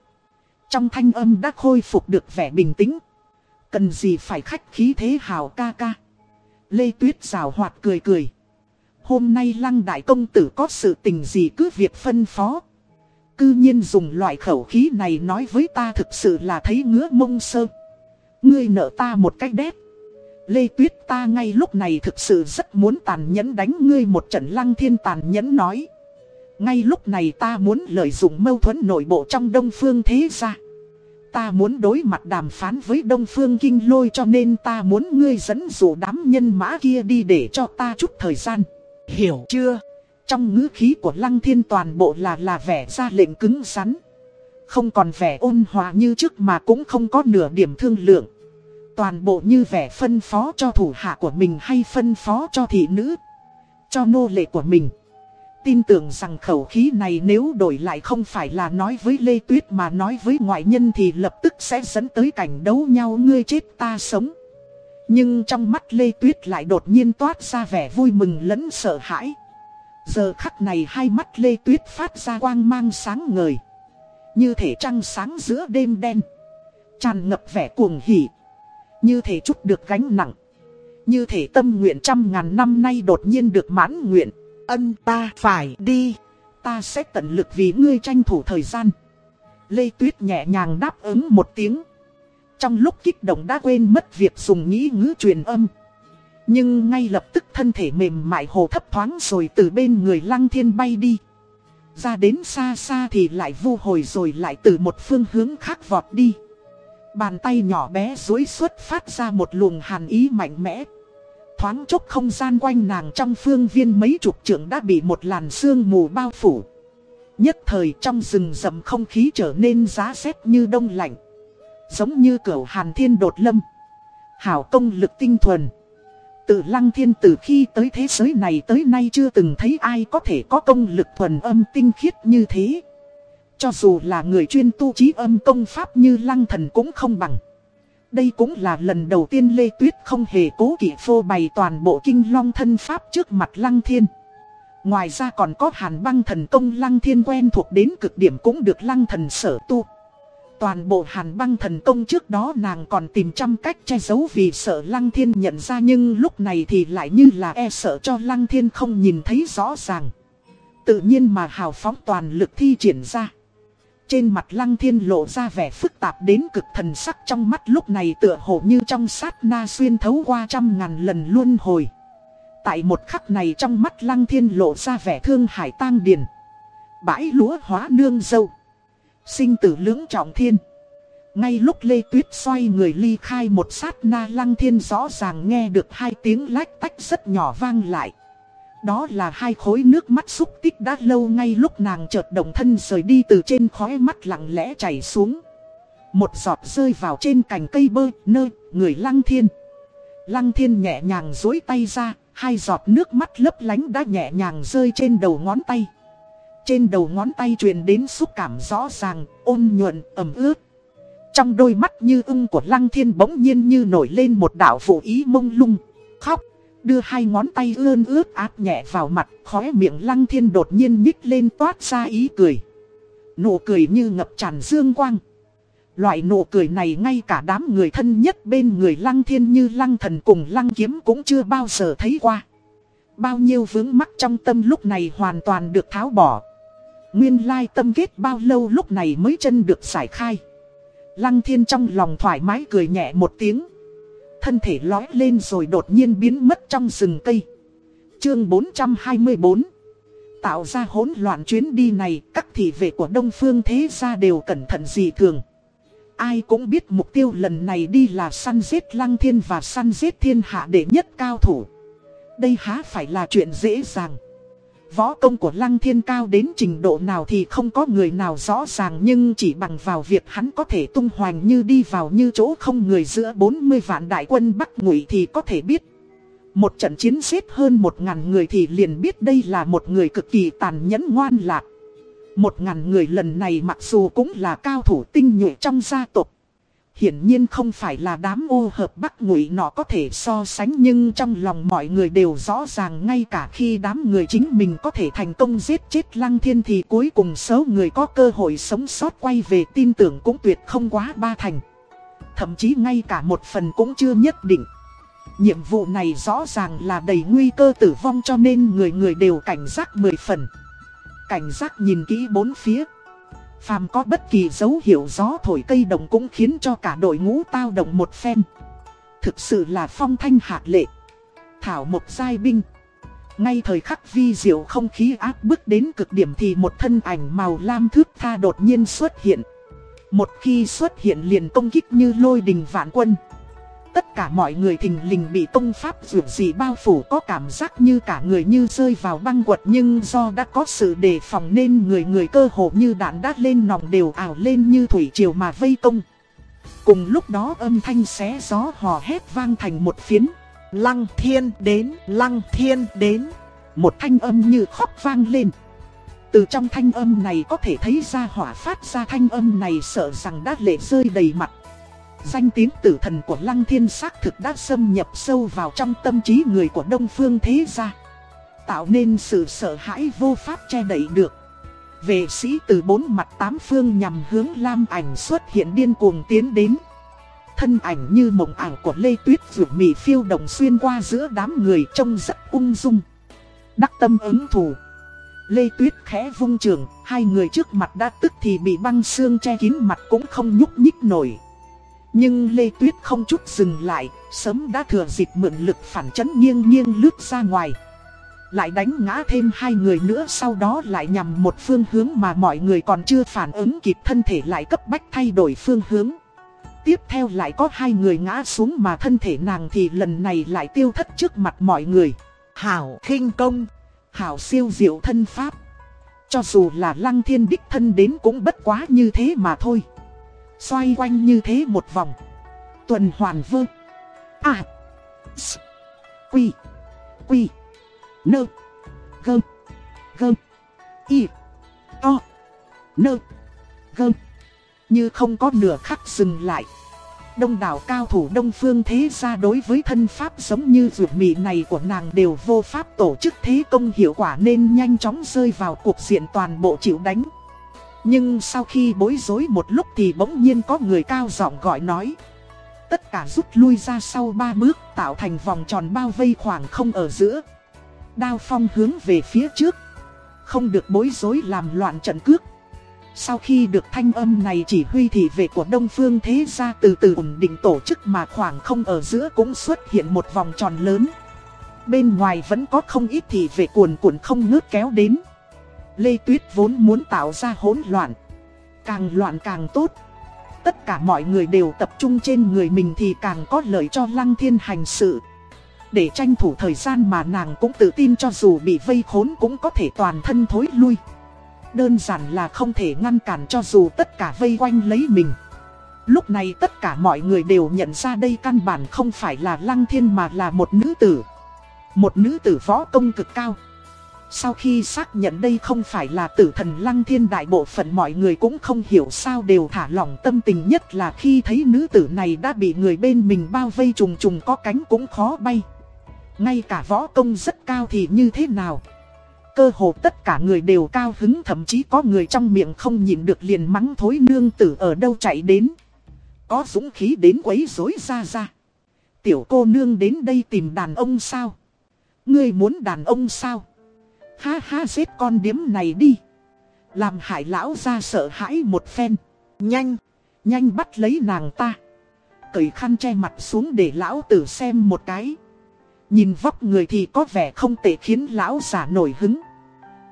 Trong thanh âm đã khôi phục được vẻ bình tĩnh. Cần gì phải khách khí thế hào ca ca. Lê Tuyết rào hoạt cười cười. Hôm nay lăng đại công tử có sự tình gì cứ việc phân phó. Cư nhiên dùng loại khẩu khí này nói với ta thực sự là thấy ngứa mông sơ. Ngươi nợ ta một cách đét. Lê Tuyết ta ngay lúc này thực sự rất muốn tàn nhẫn đánh ngươi một trận lăng thiên tàn nhẫn nói. Ngay lúc này ta muốn lợi dụng mâu thuẫn nội bộ trong Đông Phương thế gia. Ta muốn đối mặt đàm phán với Đông Phương Kinh Lôi cho nên ta muốn ngươi dẫn dụ đám nhân mã kia đi để cho ta chút thời gian. Hiểu chưa? Trong ngữ khí của Lăng Thiên toàn bộ là là vẻ ra lệnh cứng rắn. Không còn vẻ ôn hòa như trước mà cũng không có nửa điểm thương lượng. Toàn bộ như vẻ phân phó cho thủ hạ của mình hay phân phó cho thị nữ. Cho nô lệ của mình. Tin tưởng rằng khẩu khí này nếu đổi lại không phải là nói với Lê Tuyết mà nói với ngoại nhân thì lập tức sẽ dẫn tới cảnh đấu nhau, ngươi chết ta sống. Nhưng trong mắt Lê Tuyết lại đột nhiên toát ra vẻ vui mừng lẫn sợ hãi. Giờ khắc này hai mắt Lê Tuyết phát ra quang mang sáng ngời. Như thể trăng sáng giữa đêm đen. Tràn ngập vẻ cuồng hỉ. Như thể chút được gánh nặng. Như thể tâm nguyện trăm ngàn năm nay đột nhiên được mãn nguyện. Ân, ta phải đi. Ta sẽ tận lực vì ngươi tranh thủ thời gian. Lê Tuyết nhẹ nhàng đáp ứng một tiếng. Trong lúc kích động đã quên mất việc dùng nghĩ ngữ truyền âm. Nhưng ngay lập tức thân thể mềm mại hồ thấp thoáng rồi từ bên người lăng thiên bay đi. Ra đến xa xa thì lại vu hồi rồi lại từ một phương hướng khác vọt đi. Bàn tay nhỏ bé dối xuất phát ra một luồng hàn ý mạnh mẽ. Thoáng chốc không gian quanh nàng trong phương viên mấy chục trượng đã bị một làn sương mù bao phủ. Nhất thời trong rừng rậm không khí trở nên giá rét như đông lạnh. Giống như cửu hàn thiên đột lâm. Hảo công lực tinh thuần. Từ lăng thiên từ khi tới thế giới này tới nay chưa từng thấy ai có thể có công lực thuần âm tinh khiết như thế. Cho dù là người chuyên tu trí âm công pháp như lăng thần cũng không bằng. Đây cũng là lần đầu tiên Lê Tuyết không hề cố kỵ phô bày toàn bộ kinh long thân pháp trước mặt lăng thiên. Ngoài ra còn có hàn băng thần công lăng thiên quen thuộc đến cực điểm cũng được lăng thần sở tu. Toàn bộ hàn băng thần công trước đó nàng còn tìm trăm cách che giấu vì sợ lăng thiên nhận ra, nhưng lúc này thì lại như là e sợ cho lăng thiên không nhìn thấy rõ ràng. Tự nhiên mà hào phóng toàn lực thi triển ra. Trên mặt lăng thiên lộ ra vẻ phức tạp đến cực thần sắc, trong mắt lúc này tựa hồ như trong sát na xuyên thấu qua trăm ngàn lần luân hồi. Tại một khắc này trong mắt lăng thiên lộ ra vẻ thương hải tang điền. Bãi lúa hóa nương dâu. Sinh tử lưỡng trọng thiên. Ngay lúc Lê Tuyết xoay người ly khai một sát na lăng thiên rõ ràng nghe được hai tiếng lách tách rất nhỏ vang lại. Đó là hai khối nước mắt xúc tích đã lâu ngay lúc nàng chợt động thân rời đi từ trên khóe mắt lặng lẽ chảy xuống. Một giọt rơi vào trên cành cây bơ, nơi, người lăng thiên. Lăng thiên nhẹ nhàng dối tay ra, hai giọt nước mắt lấp lánh đã nhẹ nhàng rơi trên đầu ngón tay. Trên đầu ngón tay truyền đến xúc cảm rõ ràng, ôn nhuận, ẩm ướt. Trong đôi mắt như ưng của lăng thiên bỗng nhiên như nổi lên một đạo vụ ý mông lung, khóc đưa hai ngón tay ươn ướt áp nhẹ vào mặt, khóe miệng lăng thiên đột nhiên nhích lên toát ra ý cười. Nụ cười như ngập tràn dương quang. Loại nụ cười này ngay cả đám người thân nhất bên người lăng thiên như lăng thần cùng lăng kiếm cũng chưa bao giờ thấy qua. Bao nhiêu vướng mắc trong tâm lúc này hoàn toàn được tháo bỏ. Nguyên lai tâm kết bao lâu lúc này mới chân được giải khai. Lăng thiên trong lòng thoải mái cười nhẹ một tiếng thân thể lói lên rồi đột nhiên biến mất trong rừng cây. Chương 424 Tạo ra hỗn loạn chuyến đi này, các thị vệ của Đông Phương thế gia đều cẩn thận dị thường. Ai cũng biết mục tiêu lần này đi là săn giết lăng thiên và săn giết thiên hạ đệ nhất cao thủ. Đây há phải là chuyện dễ dàng. Võ công của Lăng Thiên cao đến trình độ nào thì không có người nào rõ ràng, nhưng chỉ bằng vào việc hắn có thể tung hoành như đi vào như chỗ không người giữa 40 vạn đại quân Bắc Ngụy thì có thể biết. Một trận chiến xếp hơn một ngàn người thì liền biết đây là một người cực kỳ tàn nhẫn ngoan lạc. Một ngàn người lần này mặc dù cũng là cao thủ tinh nhuệ trong gia tộc Hiển nhiên không phải là đám ô hợp bắc ngụy nọ có thể so sánh, nhưng trong lòng mọi người đều rõ ràng ngay cả khi đám người chính mình có thể thành công giết chết lăng thiên thì cuối cùng số người có cơ hội sống sót quay về tin tưởng cũng tuyệt không quá ba thành. Thậm chí ngay cả một phần cũng chưa nhất định. Nhiệm vụ này rõ ràng là đầy nguy cơ tử vong cho nên người người đều cảnh giác mười phần. Cảnh giác nhìn kỹ bốn phía. Phàm có bất kỳ dấu hiệu gió thổi cây đồng cũng khiến cho cả đội ngũ tao động một phen. Thực sự là phong thanh hạt lệ. Thảo một giai binh. Ngay thời khắc vi diệu không khí áp bức đến cực điểm thì một thân ảnh màu lam thước tha đột nhiên xuất hiện. Một khi xuất hiện liền công kích như lôi đình vạn quân. Tất cả mọi người thình lình bị công pháp dù gì bao phủ có cảm giác như cả người như rơi vào băng quật nhưng do đã có sự đề phòng nên người người cơ hồ như đạn đát lên nòng đều ảo lên như thủy triều mà vây công. Cùng lúc đó âm thanh xé gió hò hét vang thành một phiến. Lăng thiên đến, lăng thiên đến. Một thanh âm như khóc vang lên. Từ trong thanh âm này có thể thấy ra hỏa phát ra thanh âm này sợ rằng đã lệ rơi đầy mặt. Danh tiếng tử thần của Lăng Thiên xác thực đã xâm nhập sâu vào trong tâm trí người của Đông Phương thế gia. Tạo nên sự sợ hãi vô pháp che đậy được. Vệ sĩ từ bốn mặt tám phương nhằm hướng Lam ảnh xuất hiện điên cuồng tiến đến. Thân ảnh như mộng ảo của Lê Tuyết vượt mì phiêu đồng xuyên qua giữa đám người trông rất ung dung. Đắc tâm ứng thủ. Lê Tuyết khẽ vung trường, hai người trước mặt đã tức thì bị băng xương che kín mặt cũng không nhúc nhích nổi. Nhưng Lê Tuyết không chút dừng lại, sớm đã thừa dịp mượn lực phản chấn nghiêng nghiêng lướt ra ngoài. Lại đánh ngã thêm hai người nữa sau đó lại nhằm một phương hướng mà mọi người còn chưa phản ứng kịp thân thể lại cấp bách thay đổi phương hướng. Tiếp theo lại có hai người ngã xuống mà thân thể nàng thì lần này lại tiêu thất trước mặt mọi người. Hảo khinh công, hảo siêu diệu thân pháp. Cho dù là lăng thiên đích thân đến cũng bất quá như thế mà thôi. Xoay quanh như thế một vòng. Tuần hoàn vơ. À S. Quy Quy Nơ gơm, gơm, Y To Nơ gơm Như không có nửa khắc dừng lại. Đông đảo cao thủ đông phương thế ra đối với thân pháp giống như ruột mị này của nàng đều vô pháp tổ chức thế công hiệu quả nên nhanh chóng rơi vào cuộc diện toàn bộ chịu đánh. Nhưng sau khi bối rối một lúc thì bỗng nhiên có người cao giọng gọi nói. Tất cả rút lui ra sau ba bước, tạo thành vòng tròn bao vây khoảng không ở giữa. Đao phong hướng về phía trước. Không được bối rối làm loạn trận cước. Sau khi được thanh âm này chỉ huy thị vệ của Đông Phương Thế Gia từ từ ổn định tổ chức mà khoảng không ở giữa cũng xuất hiện một vòng tròn lớn. Bên ngoài vẫn có không ít thị vệ cuồn cuộn không ngớt kéo đến. Lê Tuyết vốn muốn tạo ra hỗn loạn. Càng loạn càng tốt. Tất cả mọi người đều tập trung trên người mình thì càng có lợi cho Lăng Thiên hành sự. Để tranh thủ thời gian mà nàng cũng tự tin cho dù bị vây khốn cũng có thể toàn thân thối lui. Đơn giản là không thể ngăn cản cho dù tất cả vây quanh lấy mình. Lúc này tất cả mọi người đều nhận ra đây căn bản không phải là Lăng Thiên mà là một nữ tử. Một nữ tử võ công cực cao. Sau khi xác nhận đây không phải là tử thần lăng thiên đại bộ phận mọi người cũng không hiểu sao đều thả lỏng tâm tình nhất là khi thấy nữ tử này đã bị người bên mình bao vây trùng trùng có cánh cũng khó bay. Ngay cả võ công rất cao thì như thế nào? Cơ hồ tất cả người đều cao hứng, thậm chí có người trong miệng không nhịn được liền mắng thối, nương tử ở đâu chạy đến. Có dũng khí đến quấy rối ra ra. Tiểu cô nương đến đây tìm đàn ông sao? Ngươi muốn đàn ông sao? Ha ha giết con điếm này đi. Làm hải lão ra sợ hãi một phen. Nhanh, nhanh bắt lấy nàng ta. Cởi khăn che mặt xuống để lão tử xem một cái. Nhìn vóc người thì có vẻ không tệ khiến lão giả nổi hứng.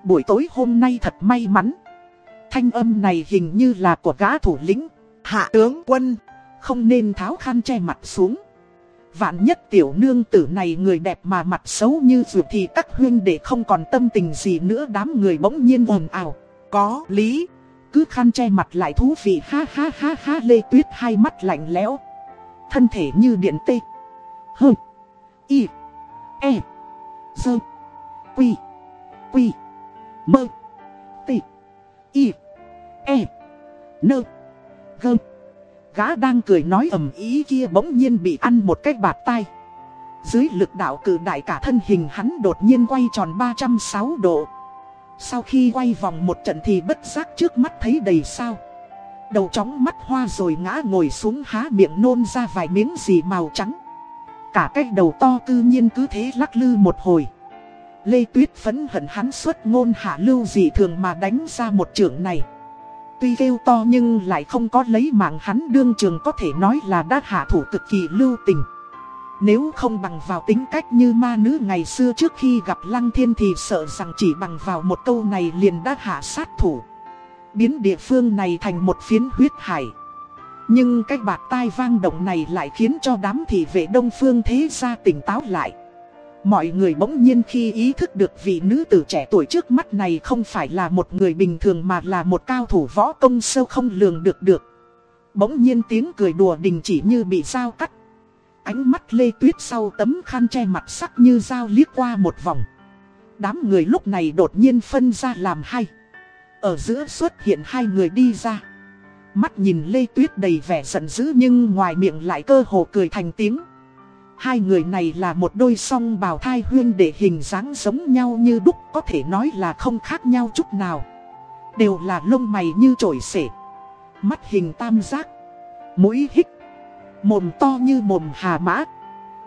Buổi tối hôm nay thật may mắn. Thanh âm này hình như là của gã thủ lĩnh. Hạ tướng quân, không nên tháo khăn che mặt xuống. Vạn nhất tiểu nương tử này người đẹp mà mặt xấu như dù thì các huyên để không còn tâm tình gì nữa đám người bỗng nhiên ồn ào. Có lý, cứ khăn che mặt lại thú vị ha ha ha ha lê tuyết hai mắt lạnh lẽo. Thân thể như điện tê. Hơ. Y. E. Dơ. Quy. Quy. Mơ. Tị. Y. E. Nơ. Gơm. Gã đang cười nói ầm ý kia bỗng nhiên bị ăn một cái bạt tay. Dưới lực đạo cử đại cả thân hình hắn đột nhiên quay tròn 360 độ. Sau khi quay vòng một trận thì bất giác trước mắt thấy đầy sao. Đầu chóng mắt hoa rồi ngã ngồi xuống há miệng nôn ra vài miếng gì màu trắng. Cả cái đầu to cư nhiên cứ thế lắc lư một hồi. Lê Tuyết phấn hận hắn xuất ngôn hạ lưu gì thường mà đánh ra một trưởng này. Tuy kêu to nhưng lại không có lấy mạng hắn, đương trường có thể nói là đã hạ thủ cực kỳ lưu tình. Nếu không bằng vào tính cách như ma nữ ngày xưa trước khi gặp Lăng Thiên thì sợ rằng chỉ bằng vào một câu này liền đã hạ sát thủ. Biến địa phương này thành một phiến huyết hải. Nhưng cái bạc tai vang động này lại khiến cho đám thị vệ đông phương thế gia tỉnh táo lại. Mọi người bỗng nhiên khi ý thức được vị nữ tử trẻ tuổi trước mắt này không phải là một người bình thường mà là một cao thủ võ công sâu không lường được được. Bỗng nhiên tiếng cười đùa đình chỉ như bị dao cắt. Ánh mắt lê tuyết sau tấm khăn che mặt sắc như dao liếc qua một vòng. Đám người lúc này đột nhiên phân ra làm hai. Ở giữa xuất hiện hai người đi ra. Mắt nhìn lê tuyết đầy vẻ giận dữ nhưng ngoài miệng lại cơ hồ cười thành tiếng. Hai người này là một đôi song bào thai huyên để hình dáng giống nhau như đúc, có thể nói là không khác nhau chút nào. Đều là lông mày như trổi sể. Mắt hình tam giác. Mũi hích. Mồm to như mồm hà mã.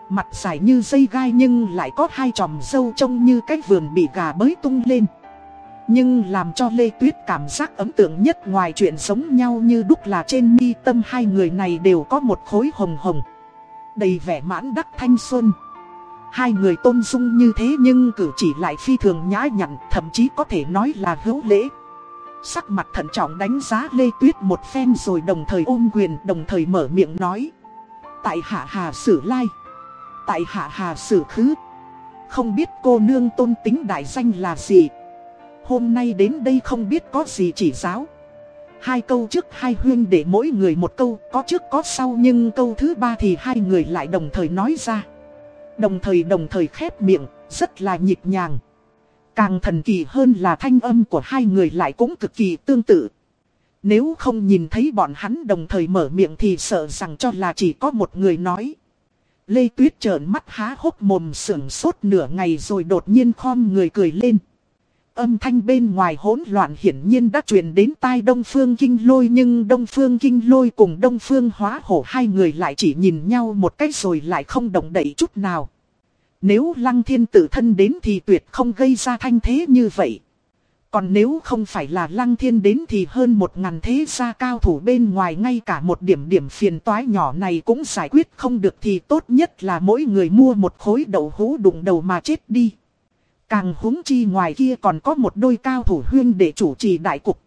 Mặt dài như dây gai nhưng lại có hai tròm dâu trông như cái vườn bị gà bới tung lên. Nhưng làm cho Lê Tuyết cảm giác ấn tượng nhất ngoài chuyện giống nhau như đúc là trên mi tâm hai người này đều có một khối hồng hồng đầy vẻ mãn đắc thanh xuân. Hai người tôn dung như thế nhưng cử chỉ lại phi thường nhã nhặn, thậm chí có thể nói là hữu lễ. Sắc mặt thận trọng đánh giá Lê Tuyết một phen rồi đồng thời ôm quyền, đồng thời mở miệng nói. Tại hạ hà sử lai, tại hạ hà sử khứ. Không biết cô nương tôn tính đại danh là gì. Hôm nay đến đây không biết có gì chỉ giáo. Hai câu trước hai huyên để mỗi người một câu, có trước có sau nhưng câu thứ ba thì hai người lại đồng thời nói ra. Đồng thời đồng thời khép miệng, rất là nhịp nhàng. Càng thần kỳ hơn là thanh âm của hai người lại cũng cực kỳ tương tự. Nếu không nhìn thấy bọn hắn đồng thời mở miệng thì sợ rằng cho là chỉ có một người nói. Lê Tuyết trợn mắt há hốc mồm sưởng sốt nửa ngày rồi đột nhiên khom người cười lên. Âm thanh bên ngoài hỗn loạn hiển nhiên đã truyền đến tai Đông Phương Kinh Lôi, nhưng Đông Phương Kinh Lôi cùng Đông Phương Hóa Hổ hai người lại chỉ nhìn nhau một cách rồi lại không động đậy chút nào. Nếu Lăng Thiên tự thân đến thì tuyệt không gây ra thanh thế như vậy. Còn nếu không phải là lăng thiên đến thì hơn một ngàn thế gia cao thủ bên ngoài ngay cả một điểm điểm phiền toái nhỏ này cũng giải quyết không được thì tốt nhất là mỗi người mua một khối đậu hũ đụng đầu mà chết đi. Càng húng chi ngoài kia còn có một đôi cao thủ huyên để chủ trì đại cục.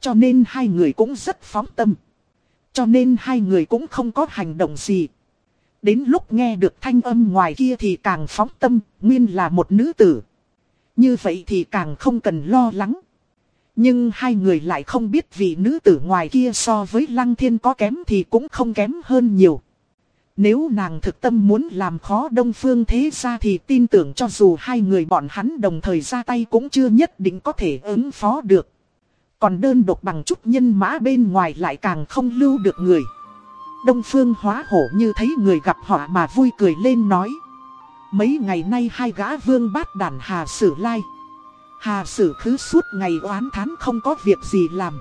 Cho nên hai người cũng rất phóng tâm. Cho nên hai người cũng không có hành động gì. Đến lúc nghe được thanh âm ngoài kia thì càng phóng tâm, nguyên là một nữ tử. Như vậy thì càng không cần lo lắng. Nhưng hai người lại không biết vì nữ tử ngoài kia so với lăng thiên có kém thì cũng không kém hơn nhiều. Nếu nàng thực tâm muốn làm khó đông phương thế ra thì tin tưởng cho dù hai người bọn hắn đồng thời ra tay cũng chưa nhất định có thể ứng phó được. Còn đơn độc bằng chút nhân mã bên ngoài lại càng không lưu được người. Đông phương hóa hổ như thấy người gặp họ mà vui cười lên nói. Mấy ngày nay hai gã vương bát đàn Hà Sử Lai. Hà Sử cứ suốt ngày oán thán không có việc gì làm.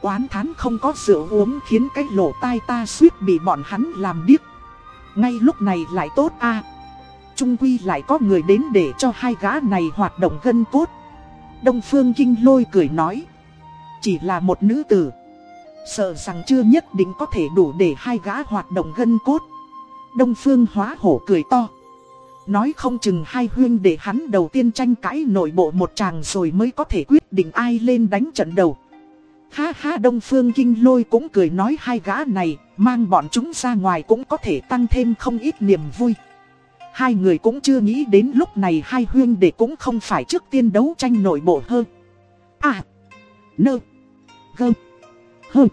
Oán thán không có rượu uống khiến cái lỗ tai ta suýt bị bọn hắn làm điếc. Ngay lúc này lại tốt a Trung Quy lại có người đến để cho hai gã này hoạt động gân cốt. Đông Phương Kinh Lôi cười nói. Chỉ là một nữ tử. Sợ rằng chưa nhất định có thể đủ để hai gã hoạt động gân cốt. Đông Phương hóa hổ cười to. Nói không chừng hai huyên để hắn đầu tiên tranh cãi nội bộ một chàng rồi mới có thể quyết định ai lên đánh trận đầu. Ha ha Đông Phương Kinh Lôi cũng cười nói hai gã này, mang bọn chúng ra ngoài cũng có thể tăng thêm không ít niềm vui. Hai người cũng chưa nghĩ đến lúc này hai huyên để cũng không phải trước tiên đấu tranh nội bộ hơn. À, nơ, gơ, hơ,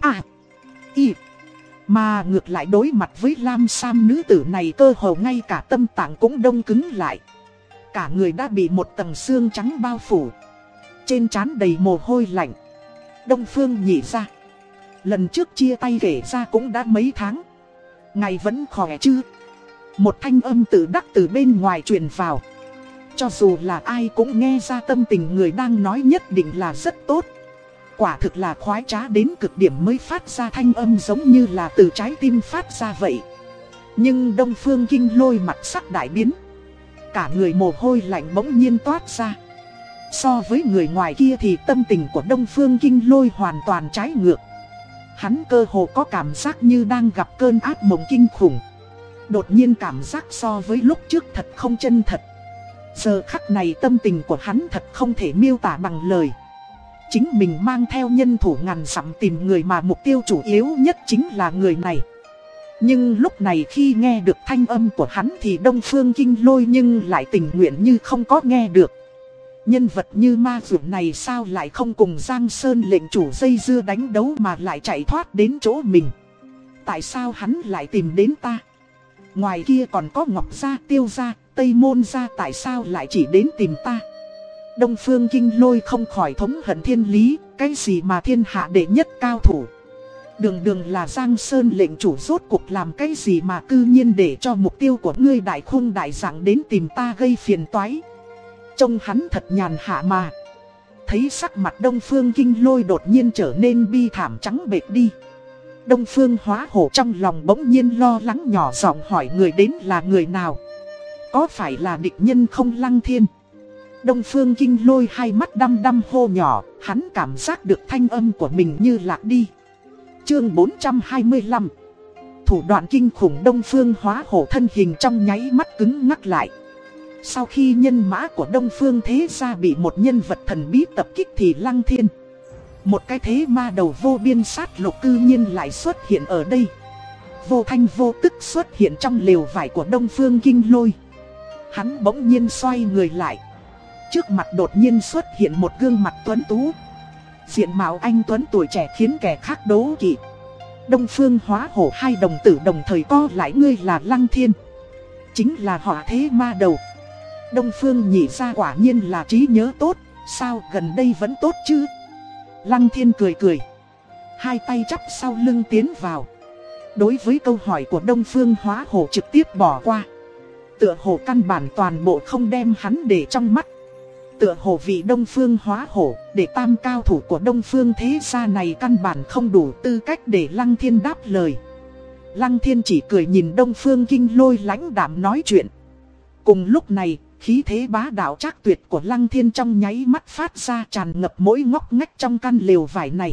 à, y. Mà ngược lại đối mặt với Lam Sam nữ tử này cơ hồ ngay cả tâm tạng cũng đông cứng lại. Cả người đã bị một tầng xương trắng bao phủ. Trên trán đầy mồ hôi lạnh. Đông Phương nhị ra. Lần trước chia tay kể ra cũng đã mấy tháng. Ngày vẫn khỏe chứ. Một thanh âm tự đắc từ bên ngoài truyền vào. Cho dù là ai cũng nghe ra tâm tình người đang nói nhất định là rất tốt. Quả thực là khoái trá đến cực điểm mới phát ra thanh âm giống như là từ trái tim phát ra vậy. Nhưng Đông Phương Kinh lôi mặt sắc đại biến. Cả người mồ hôi lạnh bỗng nhiên toát ra. So với người ngoài kia thì tâm tình của Đông Phương Kinh lôi hoàn toàn trái ngược. Hắn cơ hồ có cảm giác như đang gặp cơn ác mộng kinh khủng. Đột nhiên cảm giác so với lúc trước thật không chân thật. Giờ khắc này tâm tình của hắn thật không thể miêu tả bằng lời. Chính mình mang theo nhân thủ ngàn dặm tìm người mà mục tiêu chủ yếu nhất chính là người này. Nhưng lúc này khi nghe được thanh âm của hắn thì Đông Phương Kinh lôi nhưng lại tình nguyện như không có nghe được. Nhân vật như ma vượt này sao lại không cùng Giang Sơn lệnh chủ dây dưa đánh đấu mà lại chạy thoát đến chỗ mình. Tại sao hắn lại tìm đến ta? Ngoài kia còn có Ngọc Gia, Tiêu Gia, Tây Môn Gia tại sao lại chỉ đến tìm ta? Đông Phương Kinh Lôi không khỏi thống hận thiên lý, cái gì mà thiên hạ đệ nhất cao thủ. Đường đường là Giang Sơn lệnh chủ rốt cuộc làm cái gì mà cư nhiên để cho mục tiêu của ngươi đại khung đại dạng đến tìm ta gây phiền toái. Trông hắn thật nhàn hạ mà. Thấy sắc mặt Đông Phương Kinh Lôi đột nhiên trở nên bi thảm trắng bệch đi. Đông Phương hóa hổ trong lòng bỗng nhiên lo lắng nhỏ giọng hỏi người đến là người nào. Có phải là địch nhân không lăng thiên? Đông Phương Kinh lôi hai mắt đăm đăm hô nhỏ, hắn cảm giác được thanh âm của mình như lạc đi. Chương 425 Thủ đoạn kinh khủng Đông Phương hóa hổ thân hình trong nháy mắt cứng ngắc lại. Sau khi nhân mã của Đông Phương thế gia bị một nhân vật thần bí tập kích thì lăng thiên. Một cái thế ma đầu vô biên sát lục cư nhiên lại xuất hiện ở đây. Vô thanh vô tức xuất hiện trong lều vải của Đông Phương Kinh Lôi. Hắn bỗng nhiên xoay người lại. Trước mặt đột nhiên xuất hiện một gương mặt tuấn tú. Diện mạo anh tuấn tuổi trẻ khiến kẻ khác đố kỵ. Đông Phương hóa hổ hai đồng tử đồng thời co lại, ngươi là Lăng Thiên. Chính là họa thế ma đầu. Đông Phương nhị ra quả nhiên là trí nhớ tốt, sao gần đây vẫn tốt chứ? Lăng Thiên cười cười. Hai tay chắp sau lưng tiến vào. Đối với câu hỏi của Đông Phương hóa hổ trực tiếp bỏ qua. Tựa hồ căn bản toàn bộ không đem hắn để trong mắt. Tựa hồ vị Đông Phương hóa hổ, để tam cao thủ của Đông Phương thế gia này căn bản không đủ tư cách để Lăng Thiên đáp lời. Lăng Thiên chỉ cười nhìn Đông Phương kinh lôi lãnh đạm nói chuyện. Cùng lúc này, Khí thế bá đạo trác tuyệt của lăng thiên trong nháy mắt phát ra tràn ngập mỗi ngóc ngách trong căn lều vải này.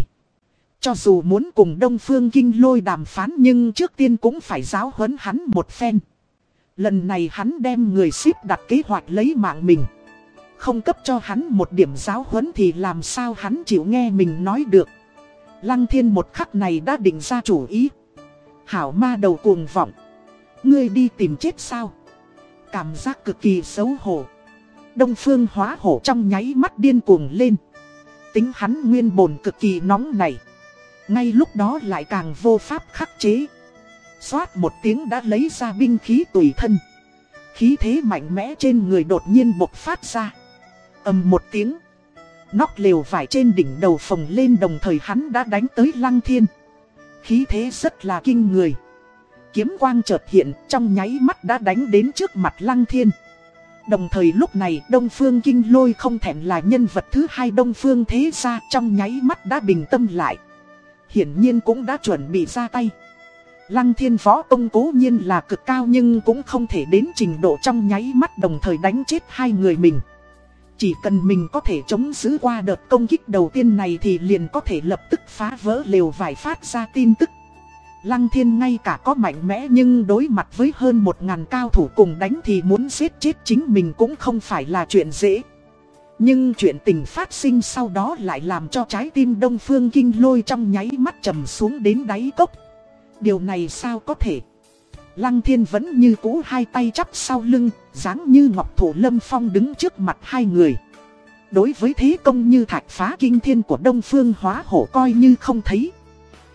Cho dù muốn cùng Đông Phương Kinh lôi đàm phán nhưng trước tiên cũng phải giáo huấn hắn một phen. Lần này hắn đem người ship đặt kế hoạch lấy mạng mình. Không cấp cho hắn một điểm giáo huấn thì làm sao hắn chịu nghe mình nói được. Lăng thiên một khắc này đã định ra chủ ý. Hảo ma đầu cuồng vọng. Ngươi đi tìm chết sao? Cảm giác cực kỳ xấu hổ. Đông phương hóa hổ trong nháy mắt điên cuồng lên. Tính hắn nguyên bồn cực kỳ nóng này. Ngay lúc đó lại càng vô pháp khắc chế. Xoát một tiếng đã lấy ra binh khí tùy thân. Khí thế mạnh mẽ trên người đột nhiên bộc phát ra. ầm một tiếng. Nóc lều vải trên đỉnh đầu phồng lên đồng thời hắn đã đánh tới lăng thiên. Khí thế rất là kinh người. Kiếm quang chợt hiện, trong nháy mắt đã đánh đến trước mặt lăng thiên. Đồng thời lúc này, Đông Phương Kinh Lôi không thèm là nhân vật thứ hai Đông Phương Thế Gia trong nháy mắt đã bình tâm lại. Hiển nhiên cũng đã chuẩn bị ra tay. Lăng thiên võ công cố nhiên là cực cao nhưng cũng không thể đến trình độ trong nháy mắt đồng thời đánh chết hai người mình. Chỉ cần mình có thể chống giữ qua đợt công kích đầu tiên này thì liền có thể lập tức phá vỡ lều vải phát ra tin tức. Lăng thiên ngay cả có mạnh mẽ nhưng đối mặt với hơn một ngàn cao thủ cùng đánh thì muốn giết chết chính mình cũng không phải là chuyện dễ. Nhưng chuyện tình phát sinh sau đó lại làm cho trái tim Đông Phương Kinh lôi trong nháy mắt trầm xuống đến đáy cốc. Điều này sao có thể? Lăng thiên vẫn như cũ hai tay chắp sau lưng, dáng như ngọc thủ lâm phong đứng trước mặt hai người. Đối với thế công như thạch phá kinh thiên của Đông Phương hóa hổ coi như không thấy.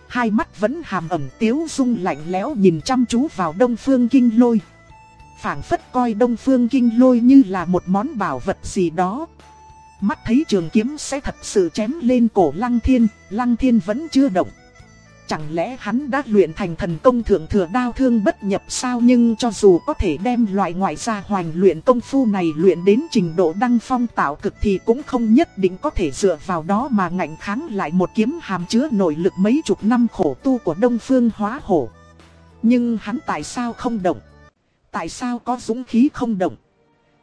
Hai mắt vẫn hàm ẩm tiếu dung lạnh lẽo nhìn chăm chú vào Đông Phương Kinh Lôi. phảng phất coi Đông Phương Kinh Lôi như là một món bảo vật gì đó. Mắt thấy trường kiếm sẽ thật sự chém lên cổ Lăng Thiên, Lăng Thiên vẫn chưa động. Chẳng lẽ hắn đã luyện thành thần công thượng thừa đao thương bất nhập sao nhưng cho dù có thể đem loại ngoại gia hoành luyện công phu này luyện đến trình độ đăng phong tạo cực thì cũng không nhất định có thể dựa vào đó mà ngạnh kháng lại một kiếm hàm chứa nội lực mấy chục năm khổ tu của Đông Phương Hóa Hổ. Nhưng hắn tại sao không động? Tại sao có dũng khí không động?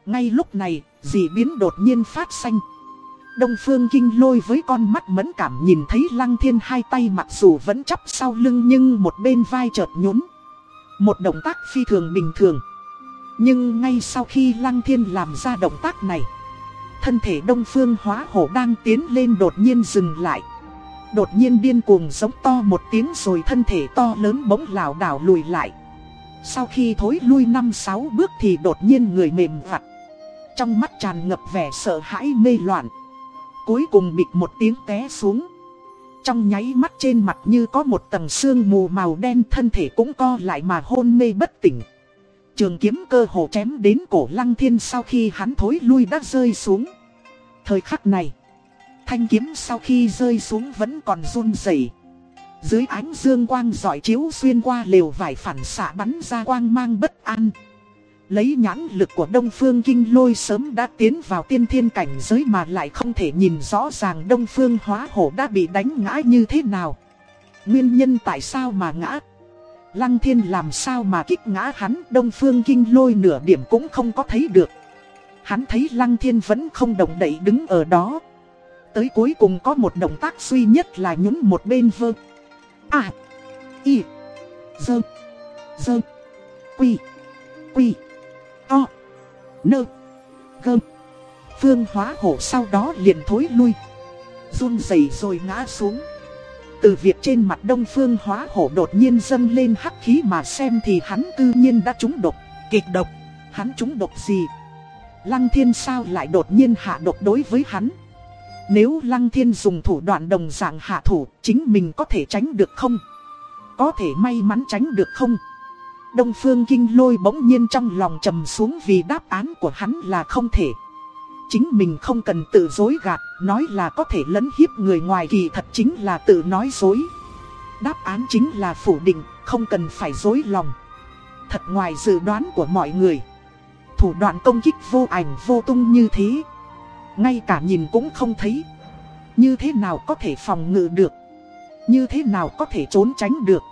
Ngay lúc này, dị biến đột nhiên phát sinh. Đông Phương Kinh lôi với con mắt mẫn cảm nhìn thấy Lăng Thiên hai tay mặc dù vẫn chắp sau lưng nhưng một bên vai chợt nhún. Một động tác phi thường bình thường. Nhưng ngay sau khi Lăng Thiên làm ra động tác này, thân thể Đông Phương hóa hổ đang tiến lên đột nhiên dừng lại. Đột nhiên điên cuồng giống to một tiếng rồi thân thể to lớn bỗng lảo đảo lùi lại. Sau khi thối lui năm sáu bước thì đột nhiên người mềm vặt. Trong mắt tràn ngập vẻ sợ hãi mê loạn cuối cùng bịch một tiếng té xuống. Trong nháy mắt trên mặt như có một tầng sương mù màu đen thân thể cũng co lại mà hôn mê bất tỉnh. Trường kiếm cơ hồ chém đến cổ lăng thiên sau khi hắn thối lui đã rơi xuống. Thời khắc này, thanh kiếm sau khi rơi xuống vẫn còn run rẩy. Dưới ánh dương quang giỏi chiếu xuyên qua lều vải phản xạ bắn ra quang mang bất an. Lấy nhãn lực của Đông Phương Kinh Lôi sớm đã tiến vào tiên thiên cảnh giới mà lại không thể nhìn rõ ràng Đông Phương hóa hổ đã bị đánh ngã như thế nào. Nguyên nhân tại sao mà ngã? Lăng thiên làm sao mà kích ngã hắn Đông Phương Kinh Lôi nửa điểm cũng không có thấy được. Hắn thấy Lăng thiên vẫn không động đậy đứng ở đó. Tới cuối cùng có một động tác duy nhất là nhún một bên vơ. À. Y. Dơ. Dơ. Quy. Quy o, Nơ. Gơm. Phương hóa hổ sau đó liền thối lui. run rẩy rồi ngã xuống. Từ việc trên mặt đông phương hóa hổ đột nhiên dâng lên hắc khí mà xem thì hắn cư nhiên đã trúng độc, kịch độc. Hắn trúng độc gì? Lăng thiên sao lại đột nhiên hạ độc đối với hắn? Nếu Lăng thiên dùng thủ đoạn đồng dạng hạ thủ, chính mình có thể tránh được không? Có thể may mắn tránh được không? Đông Phương Kinh Lôi bỗng nhiên trong lòng trầm xuống vì đáp án của hắn là không thể. Chính mình không cần tự dối gạt, nói là có thể lấn hiếp người ngoài kỳ thật chính là tự nói dối. Đáp án chính là phủ định, không cần phải dối lòng. Thật ngoài dự đoán của mọi người. Thủ đoạn công kích vô ảnh vô tung như thế. Ngay cả nhìn cũng không thấy. Như thế nào có thể phòng ngự được? Như thế nào có thể trốn tránh được?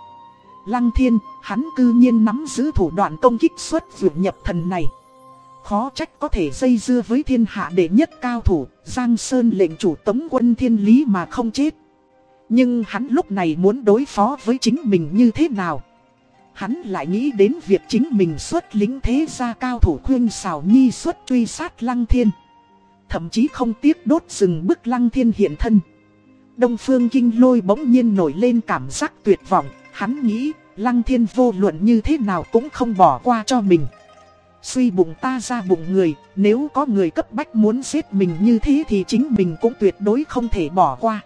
Lăng thiên, hắn cư nhiên nắm giữ thủ đoạn công kích xuất vượt nhập thần này. khó trách có thể dây dưa với thiên hạ đệ nhất cao thủ, Giang Sơn lệnh chủ tống quân thiên lý mà không chết. Nhưng hắn lúc này muốn đối phó với chính mình như thế nào? Hắn lại nghĩ đến việc chính mình xuất lính thế gia cao thủ khuyên xào nhi xuất truy sát lăng thiên. Thậm chí không tiếc đốt rừng bức lăng thiên hiện thân. Đông phương kinh lôi bỗng nhiên nổi lên cảm giác tuyệt vọng, hắn nghĩ lăng thiên vô luận như thế nào cũng không bỏ qua cho mình. Suy bụng ta ra bụng người, nếu có người cấp bách muốn giết mình như thế thì chính mình cũng tuyệt đối không thể bỏ qua.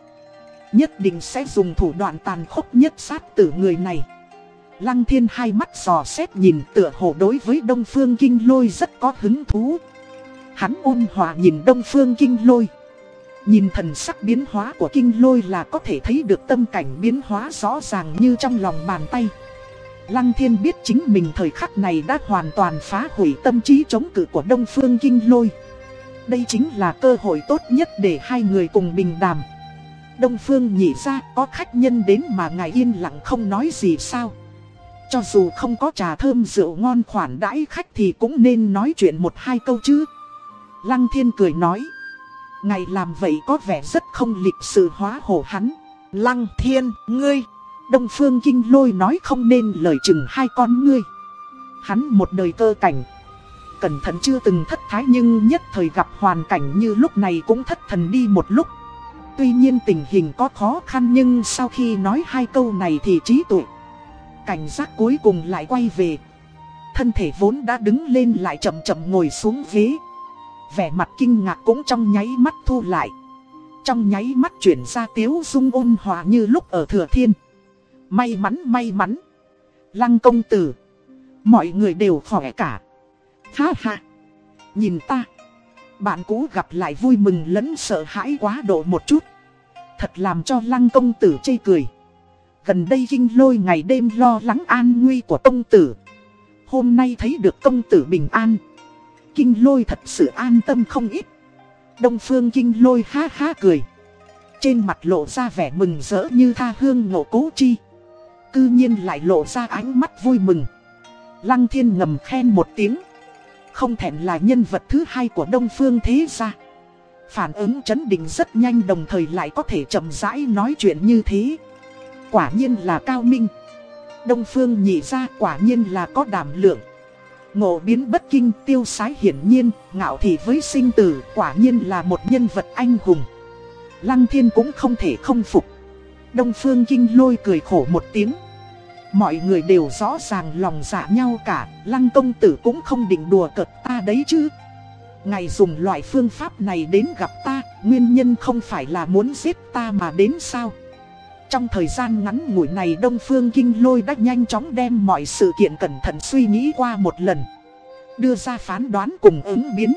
Nhất định sẽ dùng thủ đoạn tàn khốc nhất sát tử người này. Lăng thiên hai mắt giò xét nhìn tựa hồ đối với Đông Phương Kinh Lôi rất có hứng thú. Hắn ôn hòa nhìn Đông Phương Kinh Lôi. Nhìn thần sắc biến hóa của Kinh Lôi là có thể thấy được tâm cảnh biến hóa rõ ràng như trong lòng bàn tay. Lăng thiên biết chính mình thời khắc này đã hoàn toàn phá hủy tâm trí chống cự của Đông Phương Kinh Lôi. Đây chính là cơ hội tốt nhất để hai người cùng bình đàm. Đông Phương nhị ra có khách nhân đến mà ngài yên lặng không nói gì sao. Cho dù không có trà thơm rượu ngon khoản đãi khách thì cũng nên nói chuyện một hai câu chứ. Lăng thiên cười nói ngày làm vậy có vẻ rất không lịch sự hóa hổ hắn. Lăng thiên, ngươi. Đông Phương Kinh Lôi nói không nên lời chừng hai con ngươi. Hắn một đời cơ cảnh. Cẩn thận chưa từng thất thái nhưng nhất thời gặp hoàn cảnh như lúc này cũng thất thần đi một lúc. Tuy nhiên tình hình có khó khăn nhưng sau khi nói hai câu này thì trí tuệ. Cảnh giác cuối cùng lại quay về. Thân thể vốn đã đứng lên lại chậm chậm ngồi xuống ghế. Vẻ mặt kinh ngạc cũng trong nháy mắt thu lại. Trong nháy mắt chuyển ra tiếu dung ôn hòa như lúc ở thừa thiên. May mắn may mắn. Lăng công tử. Mọi người đều khỏe cả. Ha ha. Nhìn ta. Bạn cũ gặp lại vui mừng lẫn sợ hãi quá độ một chút. Thật làm cho lăng công tử chê cười. Gần đây kinh lôi ngày đêm lo lắng an nguy của công tử. Hôm nay thấy được công tử bình an. Kinh lôi thật sự an tâm không ít. Đông phương kinh lôi ha ha cười. Trên mặt lộ ra vẻ mừng rỡ như tha hương ngộ cố chi. Cư nhiên lại lộ ra ánh mắt vui mừng. Lăng thiên ngầm khen một tiếng. Không thẹn là nhân vật thứ hai của Đông Phương thế gia. Phản ứng chấn định rất nhanh đồng thời lại có thể chậm rãi nói chuyện như thế. Quả nhiên là cao minh. Đông Phương nhị ra quả nhiên là có đảm lượng. Ngộ biến bất kinh tiêu sái hiển nhiên, ngạo thị với sinh tử quả nhiên là một nhân vật anh hùng. Lăng thiên cũng không thể không phục. Đông Phương Kinh lôi cười khổ một tiếng. Mọi người đều rõ ràng lòng dạ nhau cả, lăng công tử cũng không định đùa cợt ta đấy chứ. ngày dùng loại phương pháp này đến gặp ta, nguyên nhân không phải là muốn giết ta mà đến sao. Trong thời gian ngắn ngủi này Đông Phương Kinh Lôi đã nhanh chóng đem mọi sự kiện cẩn thận suy nghĩ qua một lần. Đưa ra phán đoán cùng ứng biến.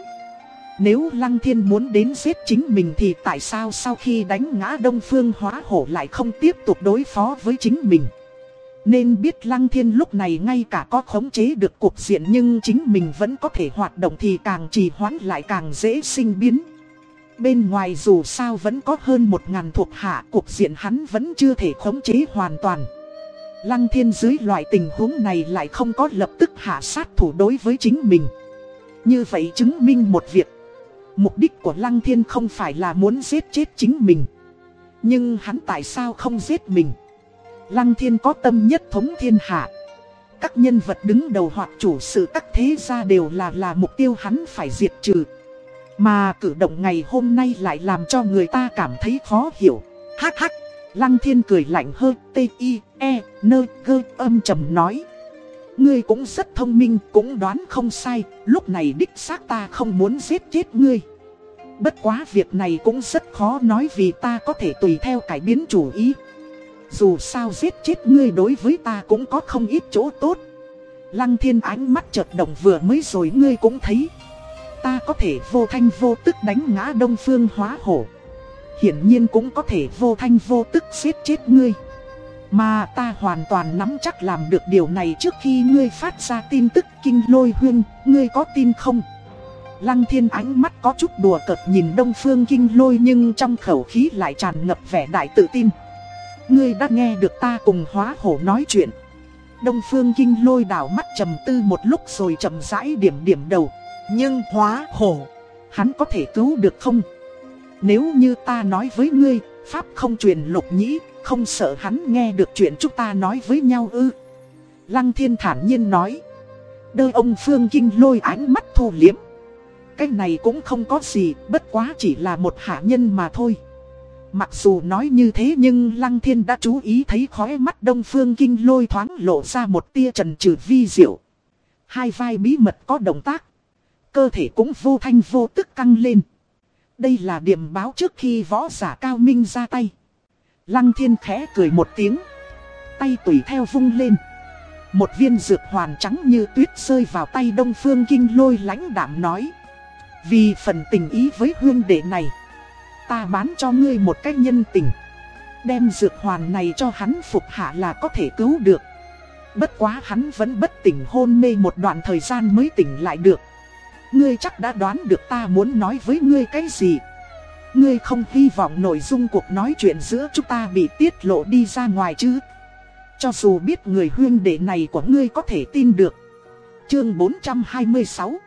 Nếu Lăng Thiên muốn đến giết chính mình thì tại sao sau khi đánh ngã Đông Phương hóa hổ lại không tiếp tục đối phó với chính mình? Nên biết Lăng Thiên lúc này ngay cả có khống chế được cuộc diện nhưng chính mình vẫn có thể hoạt động thì càng trì hoãn lại càng dễ sinh biến. Bên ngoài dù sao vẫn có hơn một ngàn thuộc hạ, cuộc diện hắn vẫn chưa thể khống chế hoàn toàn. Lăng Thiên dưới loại tình huống này lại không có lập tức hạ sát thủ đối với chính mình. Như vậy chứng minh một việc. Mục đích của Lăng Thiên không phải là muốn giết chết chính mình. Nhưng hắn tại sao không giết mình? Lăng Thiên có tâm nhất thống thiên hạ. Các nhân vật đứng đầu hoặc chủ sự các thế gia đều là là mục tiêu hắn phải diệt trừ. Mà cử động ngày hôm nay lại làm cho người ta cảm thấy khó hiểu. Hắc hắc, Lăng Thiên cười lạnh hơn T-I-E, nơ, gơ, âm trầm nói. Ngươi cũng rất thông minh, cũng đoán không sai, lúc này đích xác ta không muốn giết chết ngươi. Bất quá việc này cũng rất khó nói vì ta có thể tùy theo cải biến chủ ý. Dù sao giết chết ngươi đối với ta cũng có không ít chỗ tốt. Lăng thiên ánh mắt chợt động vừa mới rồi ngươi cũng thấy. Ta có thể vô thanh vô tức đánh ngã đông phương hóa hổ. Hiển nhiên cũng có thể vô thanh vô tức giết chết ngươi. Mà ta hoàn toàn nắm chắc làm được điều này trước khi ngươi phát ra tin tức kinh lôi huyên, ngươi có tin không? Lăng thiên ánh mắt có chút đùa cợt nhìn đông phương kinh lôi nhưng trong khẩu khí lại tràn ngập vẻ đại tự tin. Ngươi đã nghe được ta cùng hóa hổ nói chuyện. Đông phương kinh lôi đảo mắt trầm tư một lúc rồi chậm rãi điểm điểm đầu. Nhưng hóa hổ, hắn có thể cứu được không? Nếu như ta nói với ngươi, Pháp không truyền lục nhĩ, không sợ hắn nghe được chuyện chúng ta nói với nhau ư. Lăng thiên thản nhiên nói. Đơ ông Phương Kinh lôi ánh mắt thu liếm. Cái này cũng không có gì, bất quá chỉ là một hạ nhân mà thôi. Mặc dù nói như thế nhưng Lăng Thiên đã chú ý thấy khóe mắt Đông Phương Kinh lôi thoáng lộ ra một tia trần trừ vi diệu. Hai vai bí mật có động tác. Cơ thể cũng vô thanh vô tức căng lên. Đây là điểm báo trước khi võ giả cao minh ra tay. Lăng Thiên khẽ cười một tiếng. Tay tùy theo vung lên. Một viên dược hoàn trắng như tuyết rơi vào tay Đông Phương Kinh lôi lãnh đạm nói. Vì phần tình ý với hương đệ này, Ta bán cho ngươi một cách nhân tình Đem dược hoàn này cho hắn phục hạ là có thể cứu được Bất quá hắn vẫn bất tỉnh hôn mê một đoạn thời gian mới tỉnh lại được Ngươi chắc đã đoán được ta muốn nói với ngươi cái gì Ngươi không hy vọng nội dung cuộc nói chuyện giữa chúng ta bị tiết lộ đi ra ngoài chứ Cho dù biết người huyên đệ này của ngươi có thể tin được Chương 426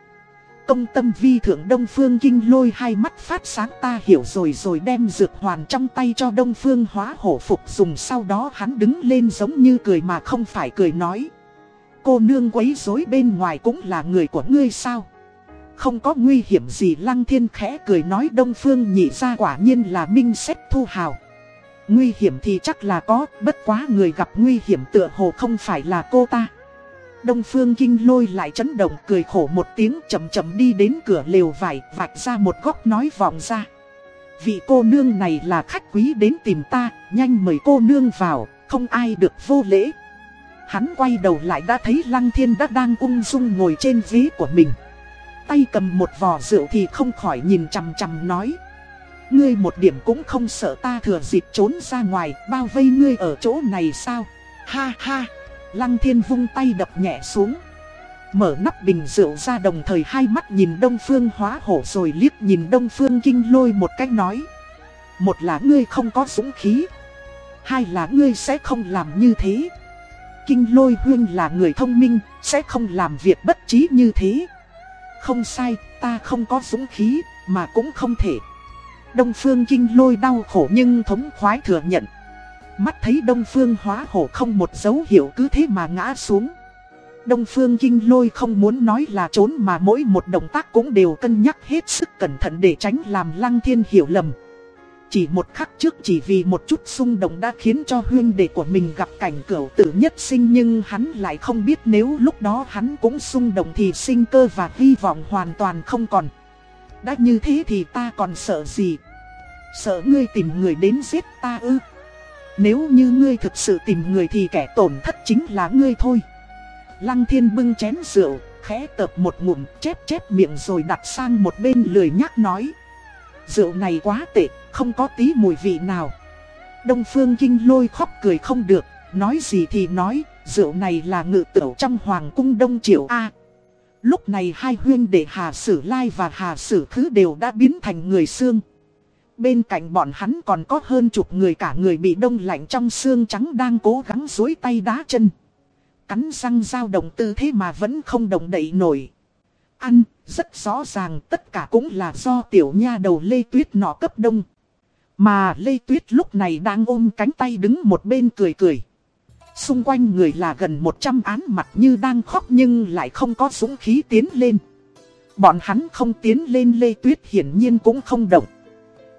Công tâm vi thượng Đông Phương Kinh lôi hai mắt phát sáng ta hiểu rồi rồi đem dược hoàn trong tay cho Đông Phương hóa hổ phục dùng sau đó hắn đứng lên giống như cười mà không phải cười nói. Cô nương quấy rối bên ngoài cũng là người của ngươi sao? Không có nguy hiểm gì lăng thiên khẽ cười nói Đông Phương nhị ra quả nhiên là minh xét thu hào. Nguy hiểm thì chắc là có, bất quá người gặp nguy hiểm tựa hồ không phải là cô ta. Đông Phương Kinh lôi lại chấn động cười khổ một tiếng chậm chậm đi đến cửa lều vải vạch ra một góc nói vọng ra. Vị cô nương này là khách quý đến tìm ta, nhanh mời cô nương vào, không ai được vô lễ. Hắn quay đầu lại đã thấy Lăng Thiên đã đang ung dung ngồi trên ví của mình. Tay cầm một vò rượu thì không khỏi nhìn chằm chằm nói. Ngươi một điểm cũng không sợ ta thừa dịp trốn ra ngoài, bao vây ngươi ở chỗ này sao? Ha ha! Lăng thiên vung tay đập nhẹ xuống. Mở nắp bình rượu ra đồng thời hai mắt nhìn đông phương hóa hổ rồi liếc nhìn đông phương kinh lôi một cách nói. Một là ngươi không có dũng khí. Hai là ngươi sẽ không làm như thế. Kinh lôi huyên là người thông minh, sẽ không làm việc bất trí như thế. Không sai, ta không có dũng khí, mà cũng không thể. Đông phương kinh lôi đau khổ nhưng thống khoái thừa nhận. Mắt thấy Đông Phương hóa hổ không một dấu hiệu cứ thế mà ngã xuống. Đông Phương Kinh Lôi không muốn nói là trốn mà mỗi một động tác cũng đều cân nhắc hết sức cẩn thận để tránh làm Lăng Thiên hiểu lầm. Chỉ một khắc trước chỉ vì một chút xung động đã khiến cho huyên đệ của mình gặp cảnh cửu tử nhất sinh nhưng hắn lại không biết nếu lúc đó hắn cũng xung động thì sinh cơ và hy vọng hoàn toàn không còn. Đã như thế thì ta còn sợ gì? Sợ ngươi tìm người đến giết ta ư? Nếu như ngươi thực sự tìm người thì kẻ tổn thất chính là ngươi thôi. Lăng thiên bưng chén rượu, khẽ tập một ngụm chép chép miệng rồi đặt sang một bên lười nhắc nói. Rượu này quá tệ, không có tí mùi vị nào. Đông phương kinh lôi khóc cười không được, nói gì thì nói, rượu này là ngự tửu trong hoàng cung đông triều A. lúc này hai huyên đệ Hà Sử Lai và Hà Sử Khứ đều đã biến thành người xương. Bên cạnh bọn hắn còn có hơn chục người cả người bị đông lạnh trong xương trắng đang cố gắng dối tay đá chân. Cắn răng dao động tư thế mà vẫn không động đậy nổi. Ăn, rất rõ ràng tất cả cũng là do tiểu nha đầu Lê Tuyết nọ cấp đông. Mà Lê Tuyết lúc này đang ôm cánh tay đứng một bên cười cười. Xung quanh người là gần 100 án mặt như đang khóc nhưng lại không có dũng khí tiến lên. Bọn hắn không tiến lên Lê Tuyết hiển nhiên cũng không động.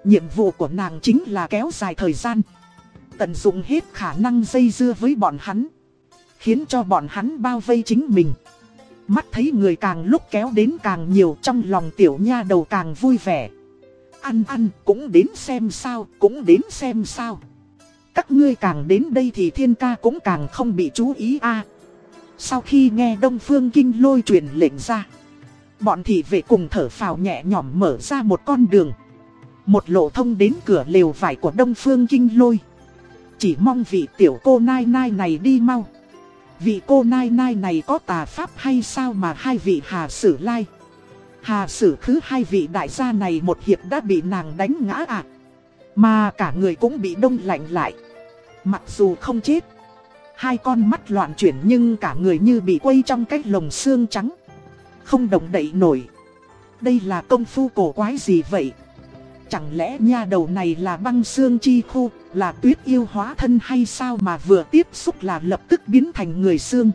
Nhiệm vụ của nàng chính là kéo dài thời gian Tận dụng hết khả năng dây dưa với bọn hắn Khiến cho bọn hắn bao vây chính mình Mắt thấy người càng lúc kéo đến càng nhiều trong lòng tiểu nha đầu càng vui vẻ Ăn ăn cũng đến xem sao, cũng đến xem sao Các ngươi càng đến đây thì thiên ca cũng càng không bị chú ý a Sau khi nghe Đông Phương Kinh lôi truyền lệnh ra Bọn thị vệ cùng thở phào nhẹ nhõm mở ra một con đường một lộ thông đến cửa lều vải của Đông Phương Kinh Lôi. Chỉ mong vị tiểu cô nai nai này đi mau. Vị cô nai nai này có tà pháp hay sao mà hai vị hà sử lai. Hà sử khứ hai vị đại gia này một hiệp đã bị nàng đánh ngã ạ. À. Mà cả người cũng bị đông lạnh lại. Mặc dù không chết. Hai con mắt loạn chuyển nhưng cả người như bị quây trong cái lồng xương trắng. Không động đậy nổi. Đây là công phu cổ quái gì vậy? Chẳng lẽ nha đầu này là băng xương chi khu, là tuyết yêu hóa thân hay sao mà vừa tiếp xúc là lập tức biến thành người xương?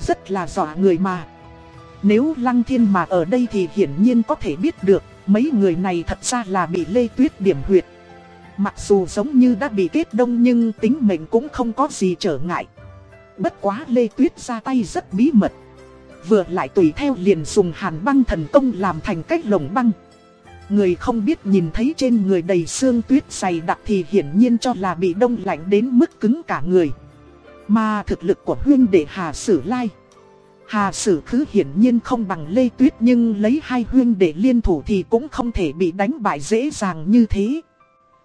Rất là dọa người mà. Nếu Lăng Thiên mà ở đây thì hiển nhiên có thể biết được, mấy người này thật ra là bị Lê Tuyết điểm huyệt. Mặc dù giống như đã bị kết đông nhưng tính mệnh cũng không có gì trở ngại. Bất quá Lê Tuyết ra tay rất bí mật. Vừa lại tùy theo liền dùng hàn băng thần công làm thành cách lồng băng. Người không biết nhìn thấy trên người đầy xương tuyết dày đặc thì hiển nhiên cho là bị đông lạnh đến mức cứng cả người. Mà thực lực của huyên đệ Hà Sử Lai Hà Sử Khứ hiển nhiên không bằng Lê Tuyết nhưng lấy hai huyên để liên thủ thì cũng không thể bị đánh bại dễ dàng như thế.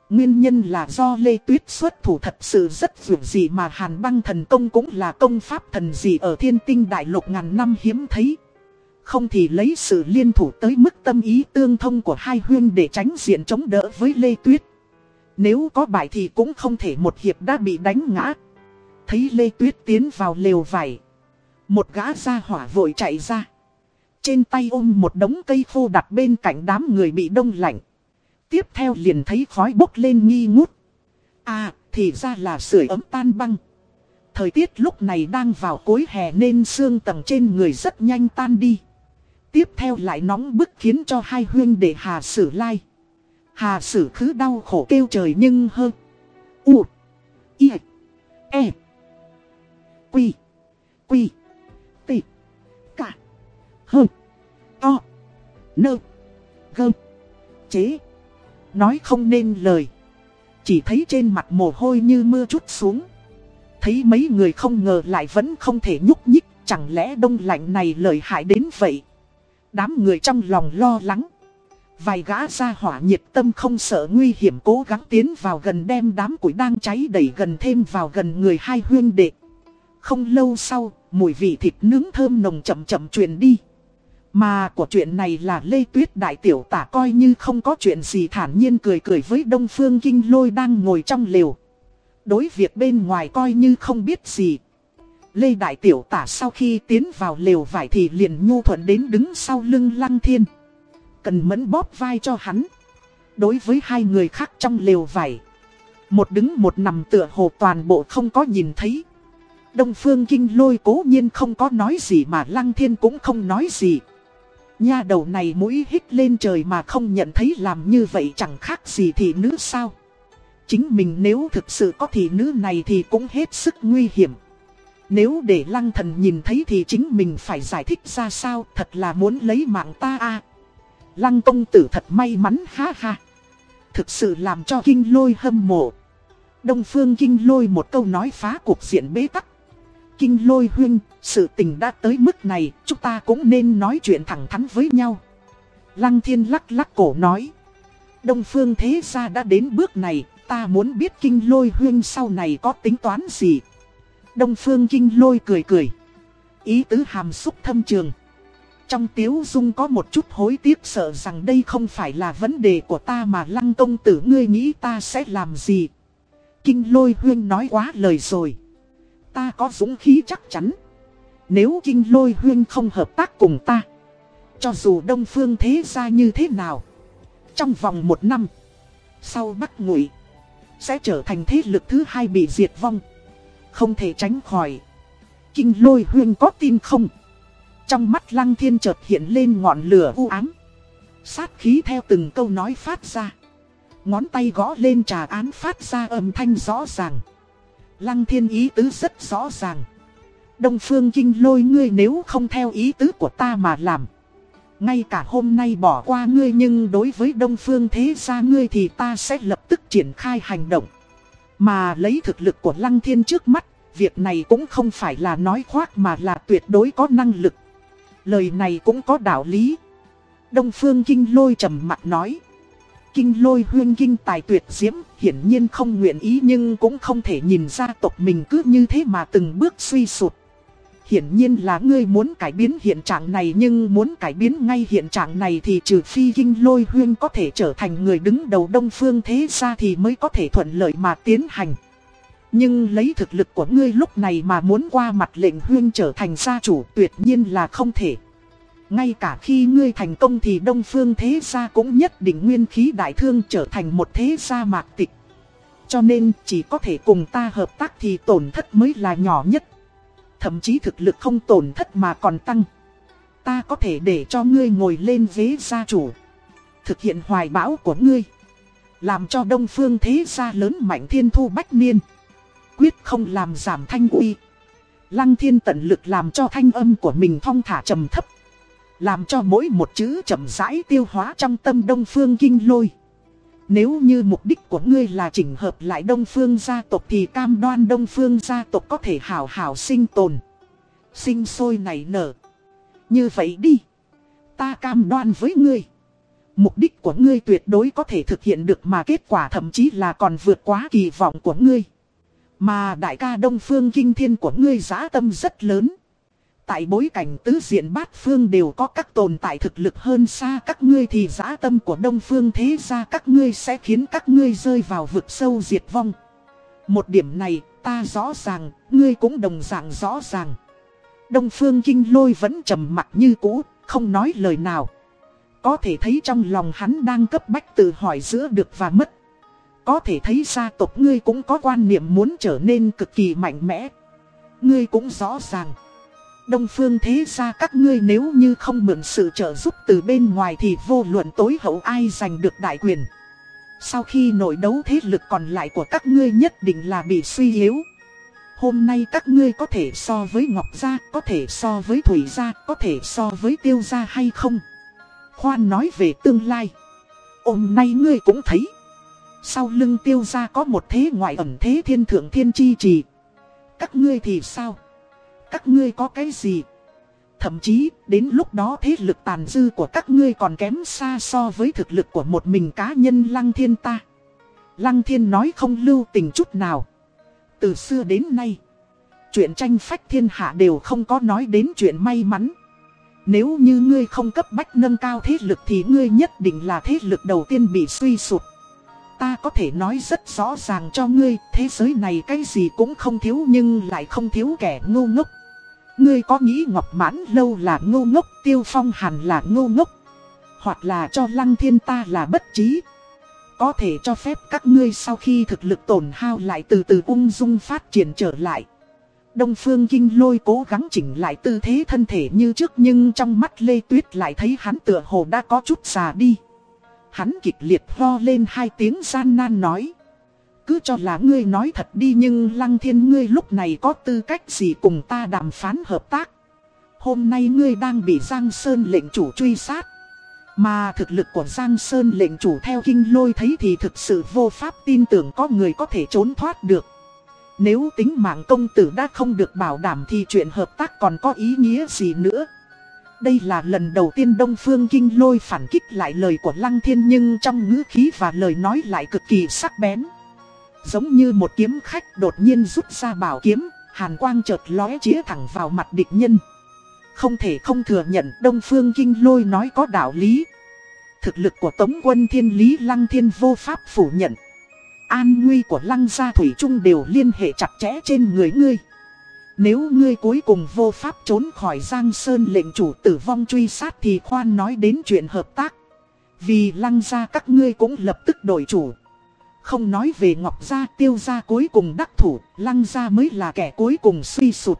Nguyên nhân là do Lê Tuyết xuất thủ thật sự rất dù gì mà Hàn băng thần công cũng là công pháp thần gì ở thiên tinh đại lục ngàn năm hiếm thấy. Không thì lấy sự liên thủ tới mức tâm ý tương thông của hai huyên để tránh diện chống đỡ với Lê Tuyết. Nếu có bại thì cũng không thể một hiệp đã bị đánh ngã. Thấy Lê Tuyết tiến vào lều vải. Một gã ra hỏa vội chạy ra. Trên tay ôm một đống cây khô đặt bên cạnh đám người bị đông lạnh. Tiếp theo liền thấy khói bốc lên nghi ngút. À, thì ra là sưởi ấm tan băng. Thời tiết lúc này đang vào cuối hè nên xương tầng trên người rất nhanh tan đi. Tiếp theo lại nóng bức khiến cho hai huyên để Hà Sử lai. Hà Sử cứ đau khổ kêu trời nhưng hơn. U. I. E. Quy. Quy hơ, To. Nơ. Gơ. Chế. Nói không nên lời. Chỉ thấy trên mặt mồ hôi như mưa chút xuống. Thấy mấy người không ngờ lại vẫn không thể nhúc nhích. Chẳng lẽ đông lạnh này lợi hại đến vậy? Đám người trong lòng lo lắng. Vài gã ra hỏa nhiệt tâm không sợ nguy hiểm cố gắng tiến vào gần đem đám củi đang cháy đẩy gần thêm vào gần người hai huyên đệ. Không lâu sau, mùi vị thịt nướng thơm nồng chậm chậm truyền đi. Mà của chuyện này là Lê Tuyết Đại Tiểu Tả coi như không có chuyện gì thản nhiên cười cười với Đông Phương Kinh Lôi đang ngồi trong lều. Đối việc bên ngoài coi như không biết gì. Lê Đại Tiểu Tả sau khi tiến vào lều vải thì liền nhu thuận đến đứng sau lưng Lăng Thiên. Cần mẫn bóp vai cho hắn. Đối với hai người khác trong lều vải. Một đứng một nằm tựa hồ toàn bộ không có nhìn thấy. Đông Phương Kinh Lôi cố nhiên không có nói gì mà Lăng Thiên cũng không nói gì. Nha đầu này mũi hít lên trời mà không nhận thấy làm như vậy chẳng khác gì thị nữ sao. Chính mình nếu thực sự có thị nữ này thì cũng hết sức nguy hiểm. Nếu để lăng thần nhìn thấy thì chính mình phải giải thích ra sao, thật là muốn lấy mạng ta a Lăng công tử thật may mắn, ha ha. Thực sự làm cho kinh lôi hâm mộ. Đông phương kinh lôi một câu nói phá cuộc diện bế tắc. Kinh lôi huynh, sự tình đã tới mức này, chúng ta cũng nên nói chuyện thẳng thắn với nhau. Lăng thiên lắc lắc cổ nói. Đông phương thế gia đã đến bước này, ta muốn biết kinh lôi Huyên sau này có tính toán gì. Đông phương kinh lôi cười cười. Ý tứ hàm xúc thâm trường. Trong tiếu dung có một chút hối tiếc sợ rằng đây không phải là vấn đề của ta mà lăng công tử ngươi nghĩ ta sẽ làm gì. Kinh lôi huyên nói quá lời rồi. Ta có dũng khí chắc chắn. Nếu kinh lôi huyên không hợp tác cùng ta. Cho dù đông phương thế ra như thế nào. Trong vòng một năm. Sau Bắc Ngụy, Sẽ trở thành thế lực thứ hai bị diệt vong. Không thể tránh khỏi. Kinh lôi huyên có tin không? Trong mắt lăng thiên chợt hiện lên ngọn lửa u ám. Sát khí theo từng câu nói phát ra. Ngón tay gõ lên trà án phát ra âm thanh rõ ràng. Lăng thiên ý tứ rất rõ ràng. Đông phương kinh lôi ngươi nếu không theo ý tứ của ta mà làm. Ngay cả hôm nay bỏ qua ngươi nhưng đối với đông phương thế gia ngươi thì ta sẽ lập tức triển khai hành động. Mà lấy thực lực của lăng thiên trước mắt, việc này cũng không phải là nói khoác mà là tuyệt đối có năng lực. Lời này cũng có đạo lý. Đông phương kinh lôi trầm mặt nói. Kinh lôi huyên kinh tài tuyệt diễm, hiển nhiên không nguyện ý nhưng cũng không thể nhìn ra tộc mình cứ như thế mà từng bước suy sụt. Hiển nhiên là ngươi muốn cải biến hiện trạng này nhưng muốn cải biến ngay hiện trạng này thì trừ phi kinh lôi huyên có thể trở thành người đứng đầu đông phương thế ra thì mới có thể thuận lợi mà tiến hành. Nhưng lấy thực lực của ngươi lúc này mà muốn qua mặt lệnh huyên trở thành gia chủ tuyệt nhiên là không thể. Ngay cả khi ngươi thành công thì Đông Phương Thế Gia cũng nhất định nguyên khí đại thương trở thành một thế gia mạc tịch. Cho nên, chỉ có thể cùng ta hợp tác thì tổn thất mới là nhỏ nhất. Thậm chí thực lực không tổn thất mà còn tăng. Ta có thể để cho ngươi ngồi lên ghế gia chủ. Thực hiện hoài bão của ngươi. Làm cho Đông Phương Thế Gia lớn mạnh thiên thu bách niên. Quyết không làm giảm thanh uy. Lăng thiên tận lực làm cho thanh âm của mình thong thả trầm thấp. Làm cho mỗi một chữ chậm rãi tiêu hóa trong tâm đông phương kinh lôi. Nếu như mục đích của ngươi là chỉnh hợp lại đông phương gia tộc thì cam đoan đông phương gia tộc có thể hảo hảo sinh tồn. Sinh sôi nảy nở. Như vậy đi. Ta cam đoan với ngươi. Mục đích của ngươi tuyệt đối có thể thực hiện được mà kết quả thậm chí là còn vượt quá kỳ vọng của ngươi. Mà đại ca Đông Phương Kinh Thiên của ngươi giá tâm rất lớn. Tại bối cảnh tứ diện bát phương đều có các tồn tại thực lực hơn xa các ngươi thì giá tâm của Đông Phương thế ra các ngươi sẽ khiến các ngươi rơi vào vực sâu diệt vong. Một điểm này ta rõ ràng, ngươi cũng đồng dạng rõ ràng. Đông Phương Kinh Lôi vẫn trầm mặt như cũ, không nói lời nào. Có thể thấy trong lòng hắn đang cấp bách tự hỏi giữa được và mất. Có thể thấy gia tộc ngươi cũng có quan niệm muốn trở nên cực kỳ mạnh mẽ. Ngươi cũng rõ ràng. Đông phương thế ra các ngươi nếu như không mượn sự trợ giúp từ bên ngoài thì vô luận tối hậu ai giành được đại quyền. Sau khi nội đấu thế lực còn lại của các ngươi nhất định là bị suy yếu. Hôm nay các ngươi có thể so với Ngọc Gia, có thể so với Thủy Gia, có thể so với Tiêu Gia hay không? Khoan nói về tương lai. Hôm nay ngươi cũng thấy. Sau lưng Tiêu Gia có một thế ngoại ẩn thế thiên thượng thiên chi trì. Các ngươi thì sao? Các ngươi có cái gì? Thậm chí, đến lúc đó thế lực tàn dư của các ngươi còn kém xa so với thực lực của một mình cá nhân Lăng Thiên ta. Lăng Thiên nói không lưu tình chút nào. Từ xưa đến nay, chuyện tranh phách thiên hạ đều không có nói đến chuyện may mắn. Nếu như ngươi không cấp bách nâng cao thế lực thì ngươi nhất định là thế lực đầu tiên bị suy sụt. Ta có thể nói rất rõ ràng cho ngươi, thế giới này cái gì cũng không thiếu nhưng lại không thiếu kẻ ngu ngốc. Ngươi có nghĩ Ngọc Mãn Lâu là ngu ngốc, Tiêu Phong Hàn là ngu ngốc, hoặc là cho Lăng Thiên ta là bất trí. Có thể cho phép các ngươi sau khi thực lực tổn hao lại từ từ ung dung phát triển trở lại. Đông Phương Kinh Lôi cố gắng chỉnh lại tư thế thân thể như trước nhưng trong mắt Lê Tuyết lại thấy hắn tựa hồ đã có chút già đi. Hắn kịch liệt ho lên hai tiếng gian nan nói. Cứ cho là ngươi nói thật đi nhưng Lăng Thiên ngươi lúc này có tư cách gì cùng ta đàm phán hợp tác. Hôm nay ngươi đang bị Giang Sơn lệnh chủ truy sát. Mà thực lực của Giang Sơn lệnh chủ theo kinh lôi thấy thì thực sự vô pháp tin tưởng có người có thể trốn thoát được. Nếu tính mạng công tử đã không được bảo đảm thì chuyện hợp tác còn có ý nghĩa gì nữa. Đây là lần đầu tiên Đông Phương Kinh lôi phản kích lại lời của Lăng Thiên nhưng trong ngữ khí và lời nói lại cực kỳ sắc bén. Giống như một kiếm khách đột nhiên rút ra bảo kiếm, hàn quang chợt lóe chĩa thẳng vào mặt địch nhân. Không thể không thừa nhận Đông Phương Kinh Lôi nói có đạo lý. Thực lực của Tống quân Thiên Lý Lăng Thiên vô pháp phủ nhận. An nguy của Lăng gia Thủy Trung đều liên hệ chặt chẽ trên người ngươi. Nếu ngươi cuối cùng vô pháp trốn khỏi Giang Sơn lệnh chủ tử vong truy sát thì khoan nói đến chuyện hợp tác. Vì lăng gia các ngươi cũng lập tức đổi chủ. Không nói về Ngọc Gia tiêu gia cuối cùng đắc thủ, lăng gia mới là kẻ cuối cùng suy sụt.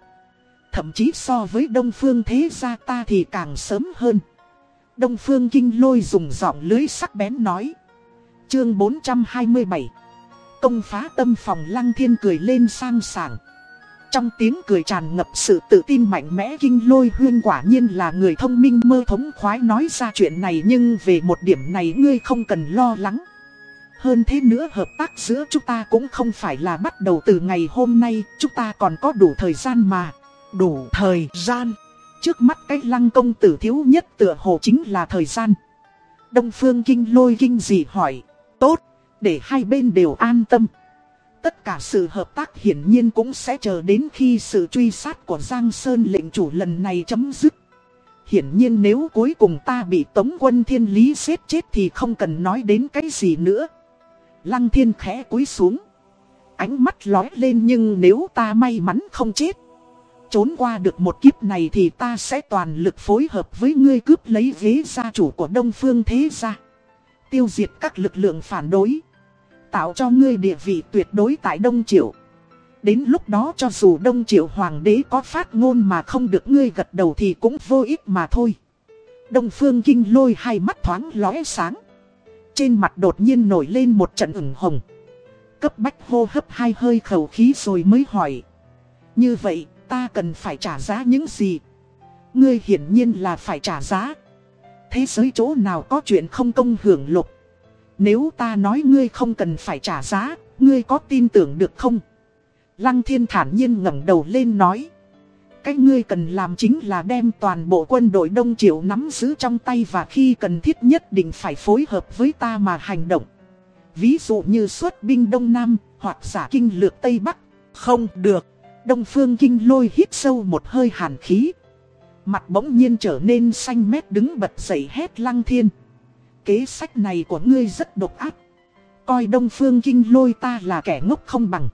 Thậm chí so với Đông Phương thế gia ta thì càng sớm hơn. Đông Phương Kinh Lôi dùng giọng lưới sắc bén nói. Chương 427 Công phá tâm phòng lăng thiên cười lên sang sảng. Trong tiếng cười tràn ngập sự tự tin mạnh mẽ kinh lôi huyên quả nhiên là người thông minh mơ thống khoái nói ra chuyện này nhưng về một điểm này ngươi không cần lo lắng. Hơn thế nữa hợp tác giữa chúng ta cũng không phải là bắt đầu từ ngày hôm nay, chúng ta còn có đủ thời gian mà. Đủ thời gian. Trước mắt cái lăng công tử thiếu nhất tựa hồ chính là thời gian. Đông phương kinh lôi kinh gì hỏi. Tốt, để hai bên đều an tâm. Tất cả sự hợp tác hiển nhiên cũng sẽ chờ đến khi sự truy sát của Giang Sơn lệnh chủ lần này chấm dứt. Hiển nhiên nếu cuối cùng ta bị tống quân thiên lý giết chết thì không cần nói đến cái gì nữa. Lăng thiên khẽ cúi xuống. Ánh mắt lói lên nhưng nếu ta may mắn không chết. trốn qua được một kiếp này thì ta sẽ toàn lực phối hợp với ngươi cướp lấy ghế gia chủ của Đông Phương Thế Gia. Tiêu diệt các lực lượng phản đối. Tạo cho ngươi địa vị tuyệt đối tại Đông Triệu. Đến lúc đó cho dù Đông Triệu Hoàng đế có phát ngôn mà không được ngươi gật đầu thì cũng vô ích mà thôi. Đông Phương Kinh lôi hai mắt thoáng lóe sáng. Trên mặt đột nhiên nổi lên một trận ửng hồng. Cấp bách hô hấp hai hơi khẩu khí rồi mới hỏi. Như vậy, ta cần phải trả giá những gì? Ngươi hiển nhiên là phải trả giá. Thế giới chỗ nào có chuyện không công hưởng lục? Nếu ta nói ngươi không cần phải trả giá, ngươi có tin tưởng được không? Lăng thiên thản nhiên ngẩng đầu lên nói. Cái ngươi cần làm chính là đem toàn bộ quân đội Đông Triệu nắm giữ trong tay và khi cần thiết nhất định phải phối hợp với ta mà hành động. Ví dụ như xuất binh Đông Nam hoặc giả kinh lược Tây Bắc. Không được. Đông Phương Kinh lôi hít sâu một hơi hàn khí. Mặt bỗng nhiên trở nên xanh mét đứng bật dậy hét lăng thiên. Kế sách này của ngươi rất độc ác. Coi Đông Phương Kinh lôi ta là kẻ ngốc không bằng.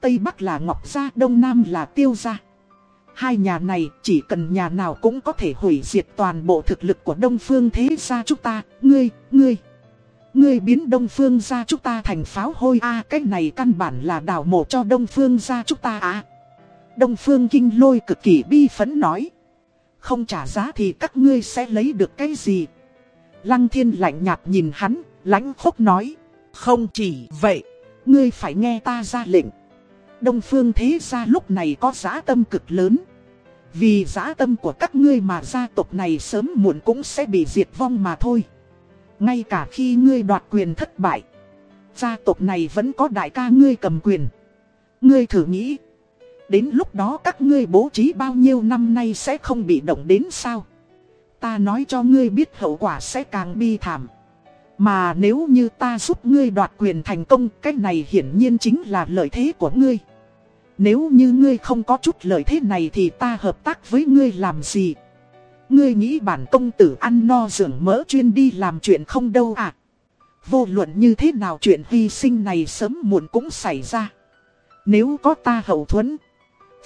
Tây Bắc là Ngọc Gia, Đông Nam là Tiêu Gia. Hai nhà này chỉ cần nhà nào cũng có thể hủy diệt toàn bộ thực lực của Đông Phương thế gia chúng ta. Ngươi, ngươi. Ngươi biến Đông Phương gia chúng ta thành pháo hôi a à, cái này căn bản là đào mộ cho Đông Phương gia chúng ta à. Đông Phương Kinh lôi cực kỳ bi phấn nói. Không trả giá thì các ngươi sẽ lấy được cái gì? Lăng thiên lạnh nhạt nhìn hắn, lãnh khốc nói. Không chỉ vậy, ngươi phải nghe ta ra lệnh. Đông Phương thế gia lúc này có giá tâm cực lớn. Vì giá tâm của các ngươi mà gia tộc này sớm muộn cũng sẽ bị diệt vong mà thôi. Ngay cả khi ngươi đoạt quyền thất bại, gia tộc này vẫn có đại ca ngươi cầm quyền. Ngươi thử nghĩ, đến lúc đó các ngươi bố trí bao nhiêu năm nay sẽ không bị động đến sao? Ta nói cho ngươi biết hậu quả sẽ càng bi thảm. Mà nếu như ta giúp ngươi đoạt quyền thành công, cái này hiển nhiên chính là lợi thế của ngươi. Nếu như ngươi không có chút lợi thế này thì ta hợp tác với ngươi làm gì? Ngươi nghĩ bản công tử ăn no dưỡng mỡ chuyên đi làm chuyện không đâu à? Vô luận như thế nào chuyện hy sinh này sớm muộn cũng xảy ra. Nếu có ta hậu thuẫn,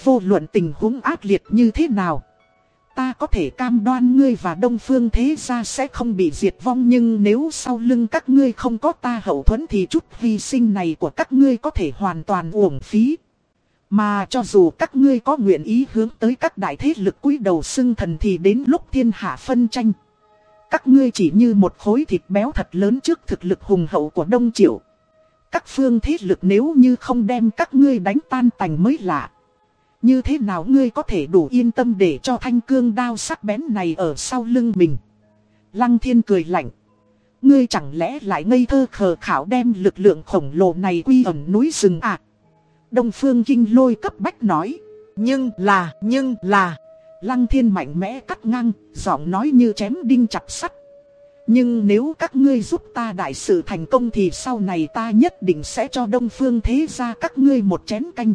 vô luận tình huống ác liệt như thế nào. Ta có thể cam đoan ngươi và Đông Phương thế gia sẽ không bị diệt vong nhưng nếu sau lưng các ngươi không có ta hậu thuẫn thì chút hy sinh này của các ngươi có thể hoàn toàn uổng phí. Mà cho dù các ngươi có nguyện ý hướng tới các đại thế lực cúi đầu xưng thần thì đến lúc thiên hạ phân tranh. Các ngươi chỉ như một khối thịt béo thật lớn trước thực lực hùng hậu của Đông Triệu. Các phương thế lực nếu như không đem các ngươi đánh tan tành mới lạ. Như thế nào ngươi có thể đủ yên tâm để cho thanh cương đao sắc bén này ở sau lưng mình. Lăng thiên cười lạnh. Ngươi chẳng lẽ lại ngây thơ khờ khảo đem lực lượng khổng lồ này quy ẩn núi rừng à? Đông Phương Kinh lôi cấp bách nói. Nhưng là, nhưng là. Lăng thiên mạnh mẽ cắt ngang, giọng nói như chém đinh chặt sắt. Nhưng nếu các ngươi giúp ta đại sự thành công thì sau này ta nhất định sẽ cho Đông Phương thế ra các ngươi một chén canh.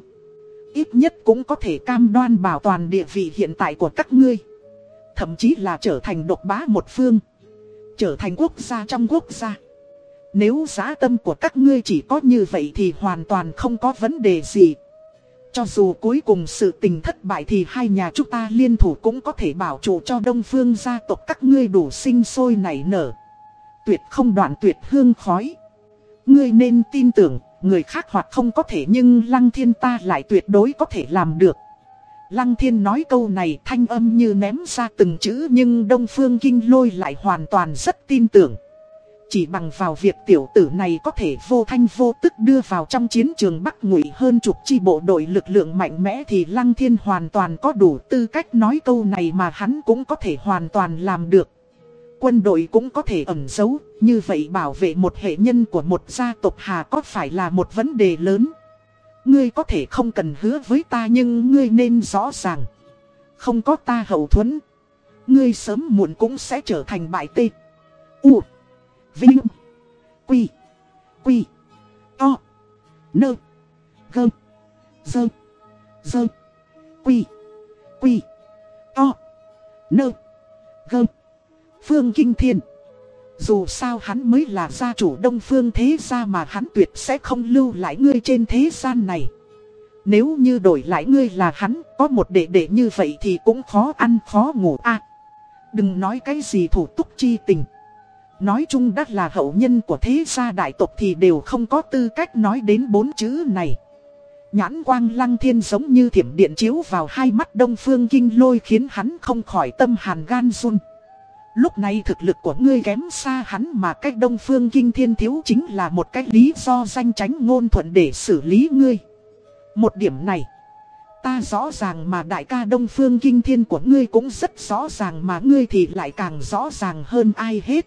Ít nhất cũng có thể cam đoan bảo toàn địa vị hiện tại của các ngươi. Thậm chí là trở thành độc bá một phương. Trở thành quốc gia trong quốc gia. Nếu giá tâm của các ngươi chỉ có như vậy thì hoàn toàn không có vấn đề gì. Cho dù cuối cùng sự tình thất bại thì hai nhà chúng ta liên thủ cũng có thể bảo trụ cho đông phương gia tộc các ngươi đủ sinh sôi nảy nở. Tuyệt không đoạn tuyệt hương khói. Ngươi nên tin tưởng, người khác hoặc không có thể nhưng lăng thiên ta lại tuyệt đối có thể làm được. Lăng thiên nói câu này thanh âm như ném ra từng chữ nhưng đông phương kinh lôi lại hoàn toàn rất tin tưởng. Chỉ bằng vào việc tiểu tử này có thể vô thanh vô tức đưa vào trong chiến trường Bắc Ngụy hơn chục chi bộ đội lực lượng mạnh mẽ thì Lăng Thiên hoàn toàn có đủ tư cách nói câu này mà hắn cũng có thể hoàn toàn làm được. Quân đội cũng có thể ẩn giấu, như vậy bảo vệ một hệ nhân của một gia tộc Hà có phải là một vấn đề lớn. Ngươi có thể không cần hứa với ta nhưng ngươi nên rõ ràng. Không có ta hậu thuẫn. Ngươi sớm muộn cũng sẽ trở thành bại tê. U. Vinh. Quy. Quy. To. Nơ. Gơ. Dơ. Dơ. Quy. Quy. To. Nơ. Gơ. Phương Kinh Thiên. Dù sao hắn mới là gia chủ đông phương thế gia mà hắn tuyệt sẽ không lưu lại ngươi trên thế gian này. Nếu như đổi lại ngươi là hắn, có một đệ đệ như vậy thì cũng khó ăn khó ngủ a Đừng nói cái gì thủ túc chi tình. Nói chung đã là hậu nhân của thế gia đại tộc thì đều không có tư cách nói đến bốn chữ này. Nhãn quang lăng thiên giống như thiểm điện chiếu vào hai mắt đông phương kinh lôi khiến hắn không khỏi tâm hàn gan run. Lúc này thực lực của ngươi kém xa hắn mà cách đông phương kinh thiên thiếu chính là một cách lý do danh tránh ngôn thuận để xử lý ngươi. Một điểm này, ta rõ ràng mà đại ca đông phương kinh thiên của ngươi cũng rất rõ ràng mà ngươi thì lại càng rõ ràng hơn ai hết.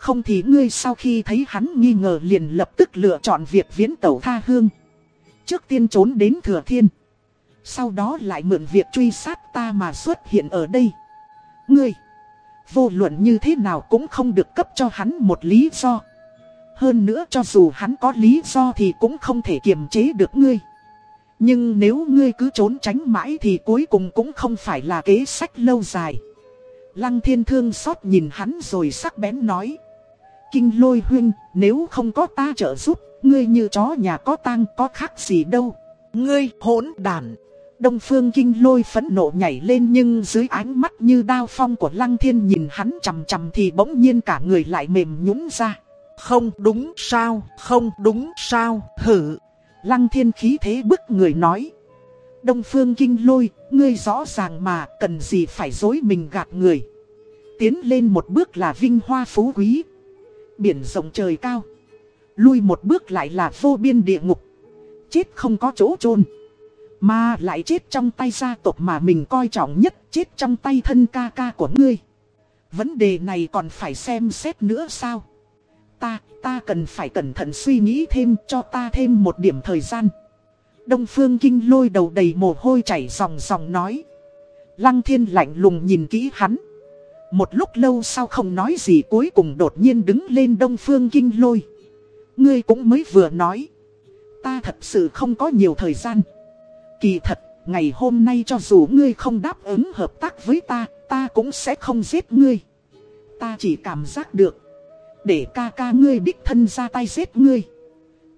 Không thì ngươi sau khi thấy hắn nghi ngờ liền lập tức lựa chọn việc viễn tẩu tha hương. Trước tiên trốn đến thừa thiên. Sau đó lại mượn việc truy sát ta mà xuất hiện ở đây. Ngươi, vô luận như thế nào cũng không được cấp cho hắn một lý do. Hơn nữa cho dù hắn có lý do thì cũng không thể kiềm chế được ngươi. Nhưng nếu ngươi cứ trốn tránh mãi thì cuối cùng cũng không phải là kế sách lâu dài. Lăng thiên thương xót nhìn hắn rồi sắc bén nói. Kinh lôi huyên, nếu không có ta trợ giúp, ngươi như chó nhà có tang có khác gì đâu. Ngươi hỗn đản. Đông phương kinh lôi phẫn nộ nhảy lên nhưng dưới ánh mắt như đao phong của lăng thiên nhìn hắn chằm chằm thì bỗng nhiên cả người lại mềm nhũng ra. Không đúng sao, không đúng sao, hử. Lăng thiên khí thế bức người nói. Đông phương kinh lôi, ngươi rõ ràng mà cần gì phải dối mình gạt người. Tiến lên một bước là vinh hoa phú quý. Biển rộng trời cao. Lui một bước lại là vô biên địa ngục. Chết không có chỗ chôn Mà lại chết trong tay gia tộc mà mình coi trọng nhất. Chết trong tay thân ca ca của ngươi. Vấn đề này còn phải xem xét nữa sao? Ta, ta cần phải cẩn thận suy nghĩ thêm cho ta thêm một điểm thời gian. Đông Phương Kinh lôi đầu đầy mồ hôi chảy ròng ròng nói. Lăng thiên lạnh lùng nhìn kỹ hắn. Một lúc lâu sau không nói gì cuối cùng đột nhiên đứng lên Đông Phương Kinh lôi. Ngươi cũng mới vừa nói. Ta thật sự không có nhiều thời gian. Kỳ thật, ngày hôm nay cho dù ngươi không đáp ứng hợp tác với ta, ta cũng sẽ không giết ngươi. Ta chỉ cảm giác được. Để ca ca ngươi đích thân ra tay giết ngươi.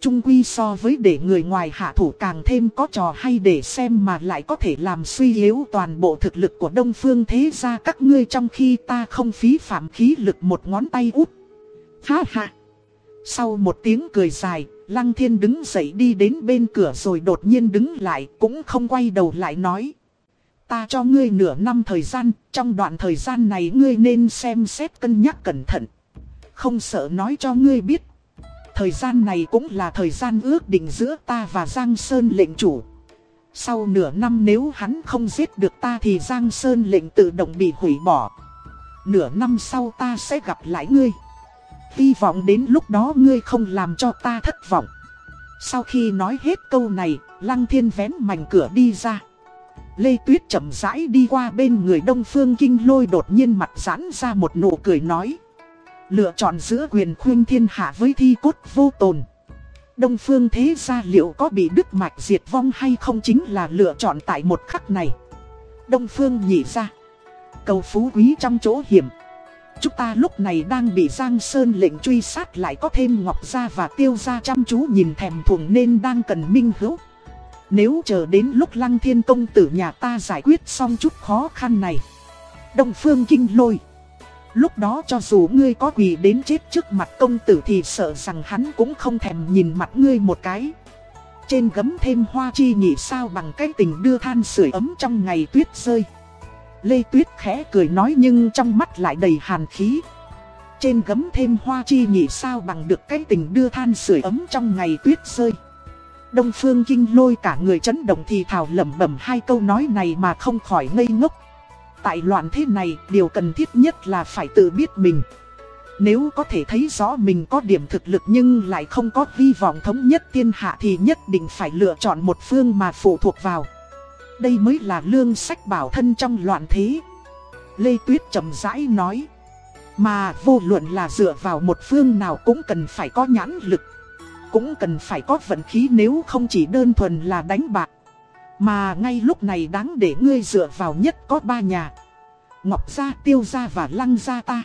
Trung quy so với để người ngoài hạ thủ càng thêm có trò hay để xem mà lại có thể làm suy yếu toàn bộ thực lực của Đông Phương thế gia các ngươi trong khi ta không phí phạm khí lực một ngón tay út. Ha ha! Sau một tiếng cười dài, Lăng Thiên đứng dậy đi đến bên cửa rồi đột nhiên đứng lại cũng không quay đầu lại nói. Ta cho ngươi nửa năm thời gian, trong đoạn thời gian này ngươi nên xem xét cân nhắc cẩn thận. Không sợ nói cho ngươi biết. Thời gian này cũng là thời gian ước định giữa ta và Giang Sơn lệnh chủ. Sau nửa năm nếu hắn không giết được ta thì Giang Sơn lệnh tự động bị hủy bỏ. Nửa năm sau ta sẽ gặp lại ngươi. Hy vọng đến lúc đó ngươi không làm cho ta thất vọng. Sau khi nói hết câu này, Lăng Thiên vén mảnh cửa đi ra. Lê Tuyết chậm rãi đi qua bên người Đông Phương Kinh lôi đột nhiên mặt giãn ra một nụ cười nói. Lựa chọn giữa quyền khuyên thiên hạ với thi cốt vô tồn. Đông phương thế gia liệu có bị đứt mạch diệt vong hay không chính là lựa chọn tại một khắc này. Đông phương nhị ra. Cầu phú quý trong chỗ hiểm. Chúng ta lúc này đang bị Giang Sơn lệnh truy sát lại có thêm Ngọc Gia và Tiêu Gia chăm chú nhìn thèm thuồng nên đang cần minh hữu. Nếu chờ đến lúc Lăng Thiên Công tử nhà ta giải quyết xong chút khó khăn này. Đông Phương Kinh Lôi. Lúc đó cho dù ngươi có quỳ đến chết trước mặt công tử thì sợ rằng hắn cũng không thèm nhìn mặt ngươi một cái. Trên gấm thêm hoa chi nhị sao bằng cái tình đưa than sưởi ấm trong ngày tuyết rơi. Lê Tuyết khẽ cười nói nhưng trong mắt lại đầy hàn khí. Trên gấm thêm hoa chi nhị sao bằng được cái tình đưa than sưởi ấm trong ngày tuyết rơi. Đông Phương Kinh lôi cả người chấn động thì thảo lẩm bẩm hai câu nói này mà không khỏi ngây ngốc. Tại loạn thế này, điều cần thiết nhất là phải tự biết mình. Nếu có thể thấy rõ mình có điểm thực lực nhưng lại không có hy vọng thống nhất thiên hạ thì nhất định phải lựa chọn một phương mà phụ thuộc vào. Đây mới là lương sách bảo thân trong loạn thế. Lê Tuyết chậm rãi nói. Mà vô luận là dựa vào một phương nào cũng cần phải có nhãn lực. Cũng cần phải có vận khí nếu không chỉ đơn thuần là đánh bạc. Mà ngay lúc này đáng để ngươi dựa vào nhất có ba nhà. Ngọc Gia, Tiêu Gia và Lăng Gia ta.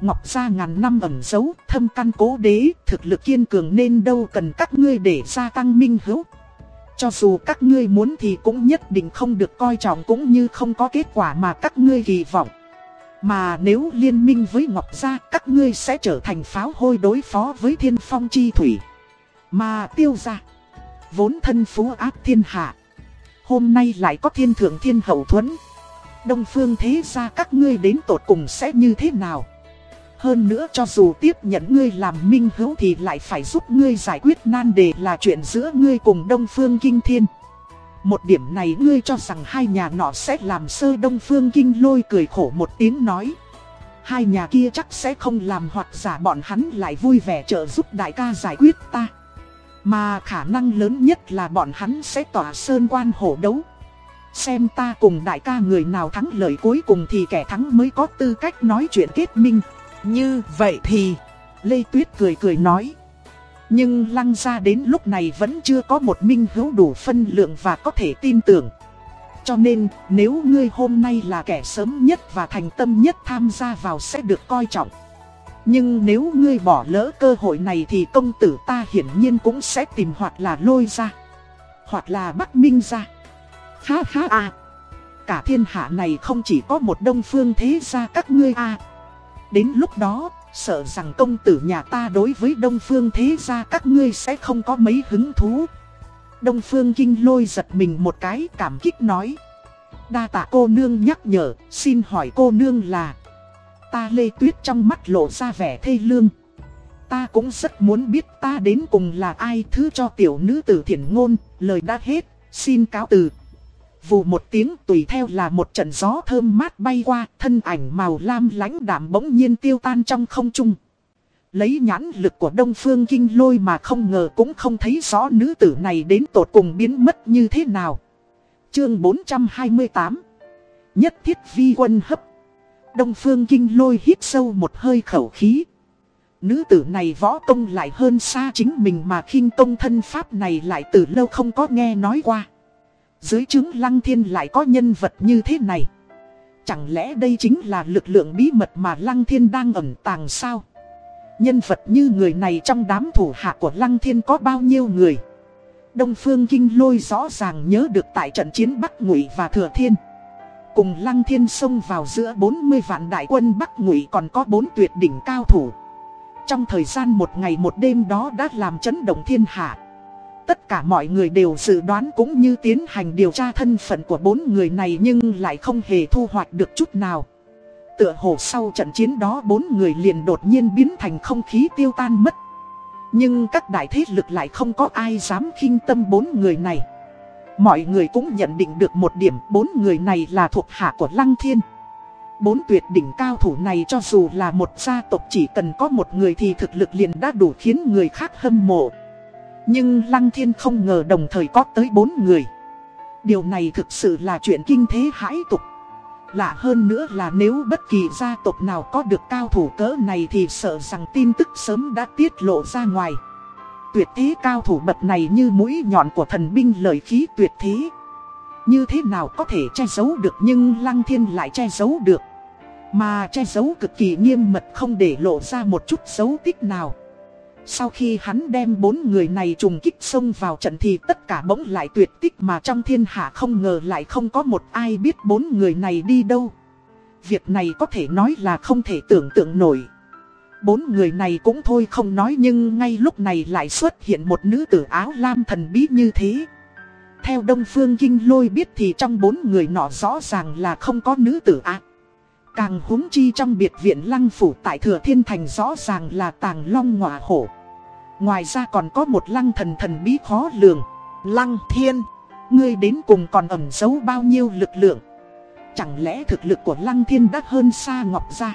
Ngọc Gia ngàn năm ẩn giấu, thâm căn cố đế, thực lực kiên cường nên đâu cần các ngươi để gia tăng minh hữu. Cho dù các ngươi muốn thì cũng nhất định không được coi trọng cũng như không có kết quả mà các ngươi kỳ vọng. Mà nếu liên minh với Ngọc Gia các ngươi sẽ trở thành pháo hôi đối phó với thiên phong chi thủy. Mà tiêu gia vốn thân phú ác thiên hạ. Hôm nay lại có thiên thượng thiên hậu thuẫn. Đông phương thế ra các ngươi đến tột cùng sẽ như thế nào? Hơn nữa cho dù tiếp nhận ngươi làm minh hữu thì lại phải giúp ngươi giải quyết nan đề là chuyện giữa ngươi cùng Đông Phương Kinh Thiên. Một điểm này ngươi cho rằng hai nhà nọ sẽ làm sơ Đông Phương Kinh lôi cười khổ một tiếng nói. Hai nhà kia chắc sẽ không làm hoặc giả bọn hắn lại vui vẻ trợ giúp đại ca giải quyết ta. Mà khả năng lớn nhất là bọn hắn sẽ tỏa sơn quan hổ đấu. Xem ta cùng đại ca người nào thắng lợi cuối cùng thì kẻ thắng mới có tư cách nói chuyện kết minh. Như vậy thì, Lê Tuyết cười cười nói. Nhưng lăng ra đến lúc này vẫn chưa có một minh hữu đủ phân lượng và có thể tin tưởng. Cho nên, nếu ngươi hôm nay là kẻ sớm nhất và thành tâm nhất tham gia vào sẽ được coi trọng. Nhưng nếu ngươi bỏ lỡ cơ hội này thì công tử ta hiển nhiên cũng sẽ tìm hoặc là lôi ra. Hoặc là bắc minh ra. Ha ha à. Cả thiên hạ này không chỉ có một đông phương thế gia các ngươi à. Đến lúc đó, sợ rằng công tử nhà ta đối với đông phương thế gia các ngươi sẽ không có mấy hứng thú. Đông phương kinh lôi giật mình một cái cảm kích nói. Đa tạ cô nương nhắc nhở, xin hỏi cô nương là... Ta lê tuyết trong mắt lộ ra vẻ thê lương. Ta cũng rất muốn biết ta đến cùng là ai thứ cho tiểu nữ tử thiển ngôn, lời đã hết, xin cáo từ. Vù một tiếng tùy theo là một trận gió thơm mát bay qua, thân ảnh màu lam lãnh đạm bỗng nhiên tiêu tan trong không trung. Lấy nhãn lực của Đông Phương Kinh Lôi mà không ngờ cũng không thấy rõ nữ tử này đến tột cùng biến mất như thế nào. Chương 428 Nhất thiết vi quân hấp Đông Phương Kinh Lôi hít sâu một hơi khẩu khí. Nữ tử này võ công lại hơn xa chính mình mà khinh công thân pháp này lại từ lâu không có nghe nói qua. Dưới chứng lăng thiên lại có nhân vật như thế này. Chẳng lẽ đây chính là lực lượng bí mật mà lăng thiên đang ẩn tàng sao? Nhân vật như người này trong đám thủ hạ của lăng thiên có bao nhiêu người? Đông Phương Kinh Lôi rõ ràng nhớ được tại trận chiến Bắc Ngụy và Thừa Thiên. Cùng Lăng Thiên xông vào giữa 40 vạn đại quân Bắc Ngụy còn có 4 tuyệt đỉnh cao thủ. Trong thời gian một ngày một đêm đó đã làm chấn động thiên hạ. Tất cả mọi người đều dự đoán cũng như tiến hành điều tra thân phận của bốn người này nhưng lại không hề thu hoạch được chút nào. Tựa hồ sau trận chiến đó bốn người liền đột nhiên biến thành không khí tiêu tan mất. Nhưng các đại thế lực lại không có ai dám khinh tâm bốn người này. Mọi người cũng nhận định được một điểm, bốn người này là thuộc hạ của Lăng Thiên. Bốn tuyệt đỉnh cao thủ này cho dù là một gia tộc chỉ cần có một người thì thực lực liền đã đủ khiến người khác hâm mộ. Nhưng Lăng Thiên không ngờ đồng thời có tới bốn người. Điều này thực sự là chuyện kinh thế hãi tục. Lạ hơn nữa là nếu bất kỳ gia tộc nào có được cao thủ cỡ này thì sợ rằng tin tức sớm đã tiết lộ ra ngoài. Tuyệt thế cao thủ bậc này như mũi nhọn của thần binh lời khí tuyệt thế. Như thế nào có thể che giấu được nhưng Lăng Thiên lại che giấu được. Mà che giấu cực kỳ nghiêm mật không để lộ ra một chút dấu tích nào. Sau khi hắn đem bốn người này trùng kích xông vào trận thì tất cả bỗng lại tuyệt tích mà trong thiên hạ không ngờ lại không có một ai biết bốn người này đi đâu. Việc này có thể nói là không thể tưởng tượng nổi. Bốn người này cũng thôi không nói nhưng ngay lúc này lại xuất hiện một nữ tử áo lam thần bí như thế. Theo Đông Phương Kinh Lôi biết thì trong bốn người nọ rõ ràng là không có nữ tử ác. Càng húng chi trong biệt viện lăng phủ tại thừa thiên thành rõ ràng là tàng long ngọa hổ. Ngoài ra còn có một lăng thần thần bí khó lường. Lăng thiên, ngươi đến cùng còn ẩn giấu bao nhiêu lực lượng. Chẳng lẽ thực lực của lăng thiên đã hơn xa ngọc ra.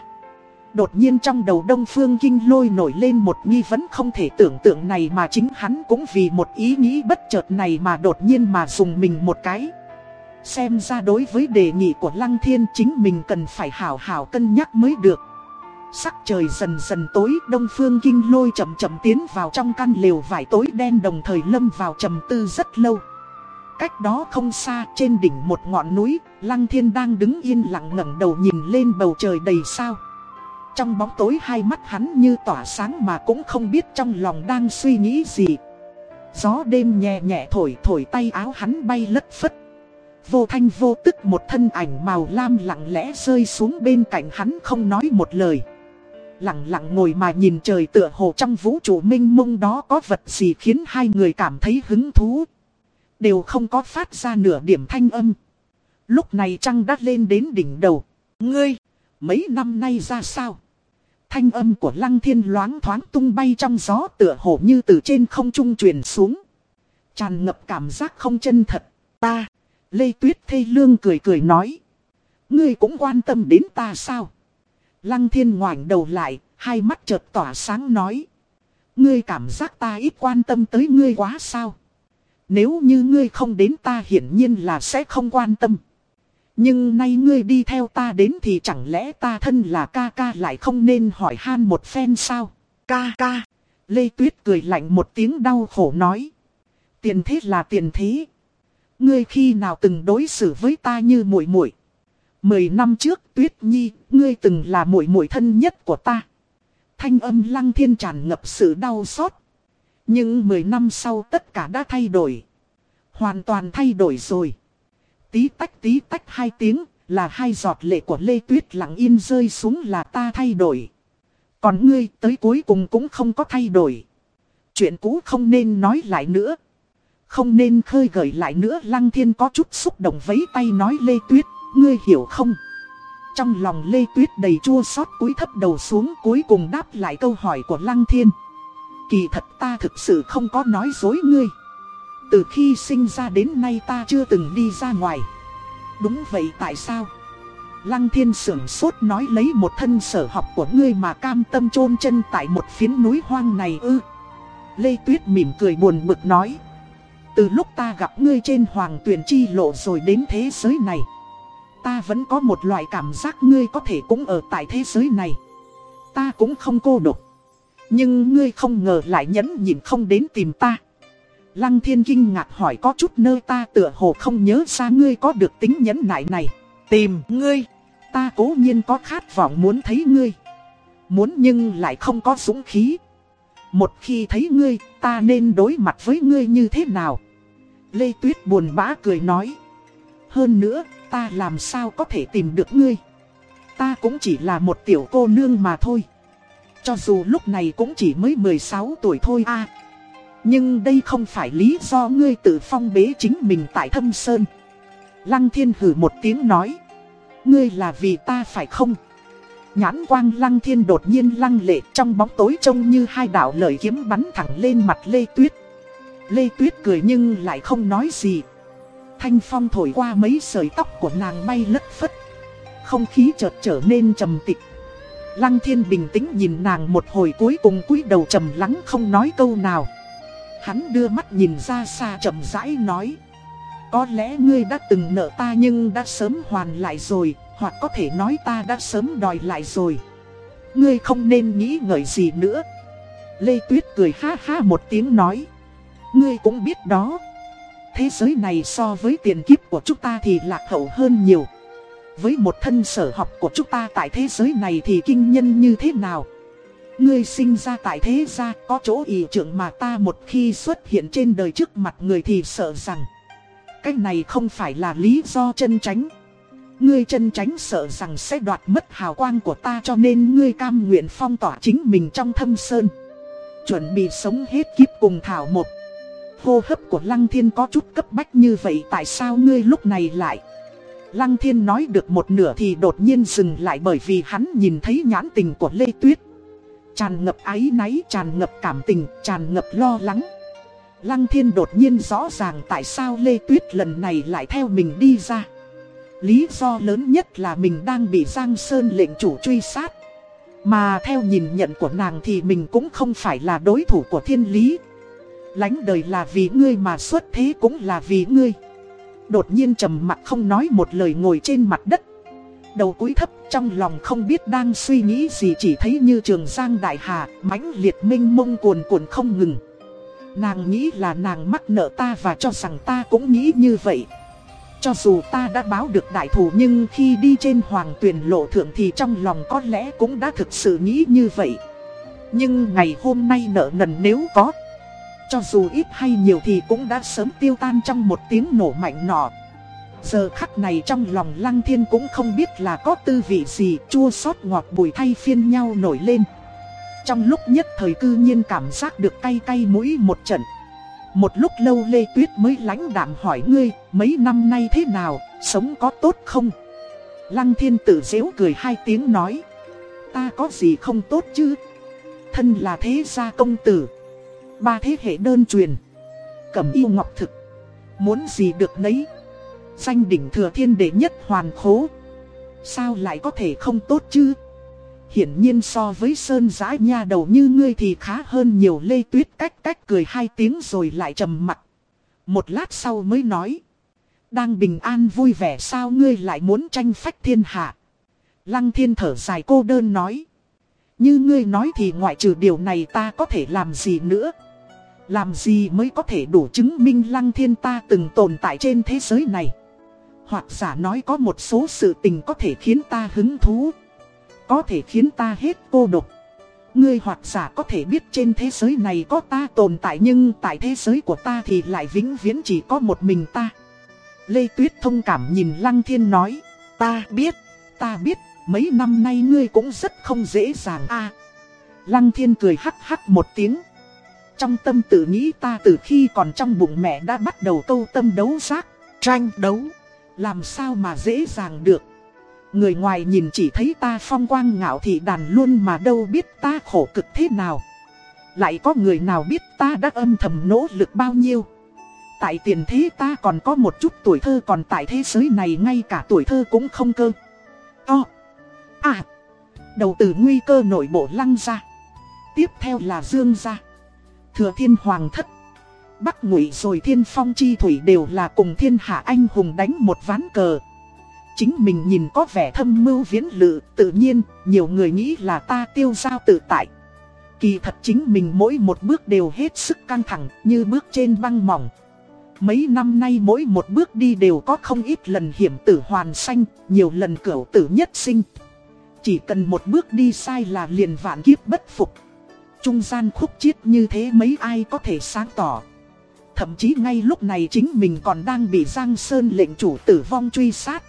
Đột nhiên trong đầu đông phương kinh lôi nổi lên một nghi vấn không thể tưởng tượng này mà chính hắn cũng vì một ý nghĩ bất chợt này mà đột nhiên mà dùng mình một cái. Xem ra đối với đề nghị của Lăng Thiên chính mình cần phải hảo hảo cân nhắc mới được. Sắc trời dần dần tối, Đông Phương Kinh Lôi chậm chậm tiến vào trong căn lều vải tối đen đồng thời lâm vào trầm tư rất lâu. Cách đó không xa, trên đỉnh một ngọn núi, Lăng Thiên đang đứng yên lặng ngẩng đầu nhìn lên bầu trời đầy sao. Trong bóng tối hai mắt hắn như tỏa sáng mà cũng không biết trong lòng đang suy nghĩ gì. Gió đêm nhẹ nhẹ thổi thổi tay áo hắn bay lất phất. Vô thanh vô tức một thân ảnh màu lam lặng lẽ rơi xuống bên cạnh hắn không nói một lời. Lặng lặng ngồi mà nhìn trời tựa hồ trong vũ trụ minh mông đó có vật gì khiến hai người cảm thấy hứng thú? Đều không có phát ra nửa điểm thanh âm. Lúc này trăng đã lên đến đỉnh đầu. Ngươi, mấy năm nay ra sao? Thanh âm của lăng thiên loáng thoáng tung bay trong gió tựa hồ như từ trên không trung truyền xuống. Tràn ngập cảm giác không chân thật. Ta, Lê Tuyết thê lương cười cười nói. Ngươi cũng quan tâm đến ta sao? Lăng thiên ngoảnh đầu lại, hai mắt chợt tỏa sáng nói. Ngươi cảm giác ta ít quan tâm tới ngươi quá sao? Nếu như ngươi không đến ta hiển nhiên là sẽ không quan tâm. Nhưng nay ngươi đi theo ta đến thì chẳng lẽ ta thân là ca ca lại không nên hỏi han một phen sao? Ca ca. Lê Tuyết cười lạnh một tiếng đau khổ nói. Tiền thế là tiền thế. Ngươi khi nào từng đối xử với ta như muội muội? Mười năm trước Tuyết Nhi, ngươi từng là muội muội thân nhất của ta. Thanh âm lăng thiên tràn ngập sự đau xót. Nhưng mười năm sau tất cả đã thay đổi. Hoàn toàn thay đổi rồi. Tí tách tí tách hai tiếng, là hai giọt lệ của Lê Tuyết lặng yên rơi xuống là ta thay đổi. Còn ngươi tới cuối cùng cũng không có thay đổi. Chuyện cũ không nên nói lại nữa. Không nên khơi gợi lại nữa Lăng Thiên có chút xúc động vấy tay nói Lê Tuyết, ngươi hiểu không? Trong lòng Lê Tuyết đầy chua xót cúi thấp đầu xuống cuối cùng đáp lại câu hỏi của Lăng Thiên. Kỳ thật ta thực sự không có nói dối ngươi. Từ khi sinh ra đến nay ta chưa từng đi ra ngoài. Đúng vậy tại sao? Lăng thiên sưởng sốt nói lấy một thân sở học của ngươi mà cam tâm chôn chân tại một phiến núi hoang này ư. Lê Tuyết mỉm cười buồn bực nói. Từ lúc ta gặp ngươi trên hoàng tuyển chi lộ rồi đến thế giới này. Ta vẫn có một loại cảm giác ngươi có thể cũng ở tại thế giới này. Ta cũng không cô độc. Nhưng ngươi không ngờ lại nhẫn nhịn không đến tìm ta. Lăng thiên kinh ngạc hỏi có chút nơi ta tựa hồ không nhớ ra ngươi có được tính nhẫn nại này. Tìm ngươi, ta cố nhiên có khát vọng muốn thấy ngươi. Muốn nhưng lại không có súng khí. Một khi thấy ngươi, ta nên đối mặt với ngươi như thế nào? Lê Tuyết buồn bã cười nói. Hơn nữa, ta làm sao có thể tìm được ngươi? Ta cũng chỉ là một tiểu cô nương mà thôi. Cho dù lúc này cũng chỉ mới 16 tuổi thôi a nhưng đây không phải lý do ngươi tự phong bế chính mình tại thâm sơn. Lăng thiên hử một tiếng nói. Ngươi là vì ta phải không? Nhãn quang lăng thiên đột nhiên lăng lệ, trong bóng tối trông như hai đạo lời kiếm bắn thẳng lên mặt Lê Tuyết. Lê Tuyết cười nhưng lại không nói gì. Thanh phong thổi qua mấy sợi tóc của nàng bay lất phất. Không khí chợt trở nên trầm tịch. Lăng thiên bình tĩnh nhìn nàng một hồi cuối cùng cúi đầu trầm lắng không nói câu nào. Hắn đưa mắt nhìn ra xa chậm rãi nói. Có lẽ ngươi đã từng nợ ta nhưng đã sớm hoàn lại rồi, Hoặc có thể nói ta đã sớm đòi lại rồi. Ngươi không nên nghĩ ngợi gì nữa. Lê Tuyết cười ha ha một tiếng nói. Ngươi cũng biết đó. Thế giới này so với tiền kiếp của chúng ta thì lạc hậu hơn nhiều. Với một thân sở học của chúng ta tại thế giới này thì kinh nhân như thế nào? Ngươi sinh ra tại thế gia, có chỗ ý trưởng mà ta một khi xuất hiện trên đời trước mặt người thì sợ rằng Cái này không phải là lý do chân tránh Ngươi chân tránh sợ rằng sẽ đoạt mất hào quang của ta cho nên ngươi cam nguyện phong tỏa chính mình trong thâm sơn. Chuẩn bị sống hết kiếp cùng Thảo một Hô hấp của Lăng Thiên có chút cấp bách như vậy, tại sao ngươi lúc này lại? Lăng Thiên nói được một nửa thì đột nhiên dừng lại bởi vì hắn nhìn thấy nhãn tình của Lê Tuyết. Tràn ngập ái náy, tràn ngập cảm tình, tràn ngập lo lắng. Lăng thiên đột nhiên rõ ràng tại sao Lê Tuyết lần này lại theo mình đi ra. Lý do lớn nhất là mình đang bị Giang Sơn lệnh chủ truy sát. Mà theo nhìn nhận của nàng thì mình cũng không phải là đối thủ của thiên lý. Lánh đời là vì ngươi mà xuất thế cũng là vì ngươi. Đột nhiên trầm mặt không nói một lời ngồi trên mặt đất. Đầu cúi thấp trong lòng không biết đang suy nghĩ gì chỉ thấy như trường giang đại hà, mãnh liệt minh mông cuồn cuộn không ngừng. Nàng nghĩ là nàng mắc nợ ta và cho rằng ta cũng nghĩ như vậy. Cho dù ta đã báo được đại thủ nhưng khi đi trên hoàng tuyển lộ thượng thì trong lòng có lẽ cũng đã thực sự nghĩ như vậy. Nhưng ngày hôm nay nợ nần nếu có, Cho dù ít hay nhiều thì cũng đã sớm tiêu tan trong một tiếng nổ mạnh nọ Giờ khắc này trong lòng lăng thiên cũng không biết là có tư vị gì chua xót ngọt bùi thay phiên nhau nổi lên Trong lúc nhất thời cư nhiên cảm giác được cay cay mũi một trận Một lúc lâu Lê Tuyết mới lãnh đạm hỏi ngươi mấy năm nay thế nào, sống có tốt không? Lăng thiên tử dễu cười hai tiếng nói Ta có gì không tốt chứ? Thân là thế gia công tử Ba thế hệ đơn truyền Cẩm yêu ngọc thực Muốn gì được nấy Danh đỉnh thừa thiên đệ nhất hoàn khố. Sao lại có thể không tốt chứ? Hiển nhiên so với sơn giã nha đầu như ngươi thì khá hơn nhiều. Lê tuyết cách cách cười hai tiếng rồi lại trầm mặt. Một lát sau mới nói. Đang bình an vui vẻ sao ngươi lại muốn tranh phách thiên hạ? Lăng thiên thở dài cô đơn nói. Như ngươi nói thì ngoại trừ điều này ta có thể làm gì nữa? Làm gì mới có thể đủ chứng minh lăng thiên ta từng tồn tại trên thế giới này? Hoặc giả nói có một số sự tình có thể khiến ta hứng thú. Có thể khiến ta hết cô độc. Ngươi hoặc giả có thể biết trên thế giới này có ta tồn tại Nhưng tại thế giới của ta thì lại vĩnh viễn chỉ có một mình ta. Lê Tuyết thông cảm nhìn Lăng Thiên nói Ta biết, ta biết, mấy năm nay ngươi cũng rất không dễ dàng a. Lăng Thiên cười hắc hắc một tiếng. Trong tâm tự nghĩ ta từ khi còn trong bụng mẹ đã bắt đầu câu tâm đấu giác, tranh đấu làm sao mà dễ dàng được? Người ngoài nhìn chỉ thấy ta phong quang ngạo thị đàn luôn mà đâu biết ta khổ cực thế nào. Lại có người nào biết ta đã âm thầm nỗ lực bao nhiêu? Tại tiền thế ta còn có một chút tuổi thơ còn tại thế giới này ngay cả tuổi thơ cũng không cơ. To À Đầu từ nguy cơ nội bộ lăng ra Tiếp theo là dương ra Thừa thiên hoàng thất. Bắc Ngụy rồi Thiên Phong Chi Thủy đều là cùng thiên hạ anh hùng đánh một ván cờ. Chính mình nhìn có vẻ thâm mưu viễn lự, tự nhiên, nhiều người nghĩ là ta tiêu giao tự tại. Kỳ thật chính mình mỗi một bước đều hết sức căng thẳng, như bước trên băng mỏng. Mấy năm nay mỗi một bước đi đều có không ít lần hiểm tử hoàn sanh, nhiều lần cửu tử nhất sinh. Chỉ cần một bước đi sai là liền vạn kiếp bất phục. Trung gian khúc chiết như thế mấy ai có thể sáng tỏ. Thậm chí ngay lúc này chính mình còn đang bị Giang Sơn lệnh chủ tử vong truy sát.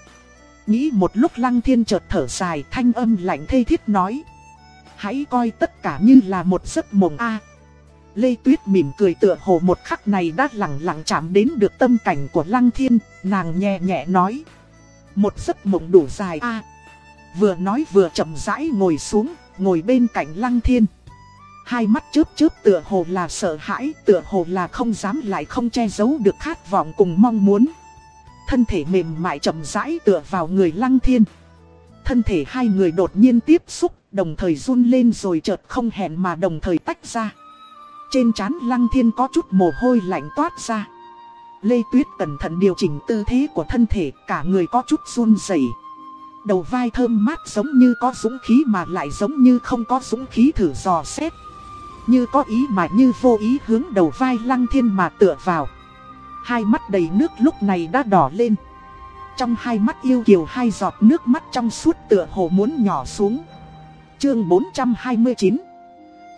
Nghĩ một lúc lăng thiên chợt thở dài thanh âm lạnh thê thiết nói. Hãy coi tất cả như là một giấc mộng A. Lê Tuyết mỉm cười tựa hồ một khắc này đã lặng lặng chạm đến được tâm cảnh của lăng thiên, nàng nhẹ nhẹ nói. Một giấc mộng đủ dài A. Vừa nói vừa chậm rãi ngồi xuống, ngồi bên cạnh lăng thiên. Hai mắt chớp chớp tựa hồ là sợ hãi, tựa hồ là không dám lại không che giấu được khát vọng cùng mong muốn. Thân thể mềm mại chậm rãi tựa vào người lăng thiên. Thân thể hai người đột nhiên tiếp xúc, đồng thời run lên rồi chợt không hẹn mà đồng thời tách ra. Trên trán lăng thiên có chút mồ hôi lạnh toát ra. Lê Tuyết cẩn thận điều chỉnh tư thế của thân thể, cả người có chút run rẩy. Đầu vai thơm mát giống như có dũng khí mà lại giống như không có dũng khí thử dò xét. Như có ý mà như vô ý hướng đầu vai lăng thiên mà tựa vào. Hai mắt đầy nước lúc này đã đỏ lên. Trong hai mắt yêu kiều hai giọt nước mắt trong suốt tựa hồ muốn nhỏ xuống. Chương 429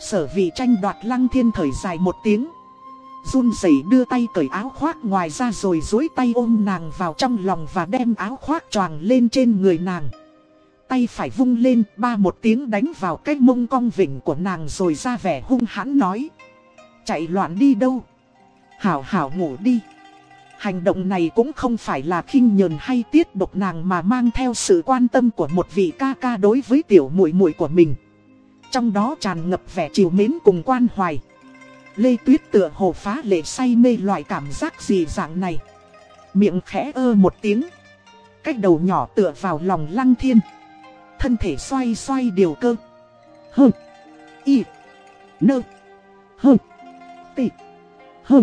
Sở vị tranh đoạt lăng thiên thời dài một tiếng. Run rẩy đưa tay cởi áo khoác ngoài ra rồi dối tay ôm nàng vào trong lòng và đem áo khoác choàng lên trên người nàng tay phải vung lên, ba một tiếng đánh vào cái mông cong vỉnh của nàng rồi ra vẻ hung hãn nói. Chạy loạn đi đâu? Hảo hảo ngủ đi. Hành động này cũng không phải là khinh nhờn hay tiết độc nàng mà mang theo sự quan tâm của một vị ca ca đối với tiểu muội muội của mình. Trong đó tràn ngập vẻ chiều mến cùng quan hoài. Lê Tuyết tựa hồ phá lệ say mê loại cảm giác gì dạng này. Miệng khẽ ơ một tiếng. Cách đầu nhỏ tựa vào lòng lăng thiên thân thể xoay xoay điều cơ. Hơ. Y. Nơ. Hơ. Tị. Hơ.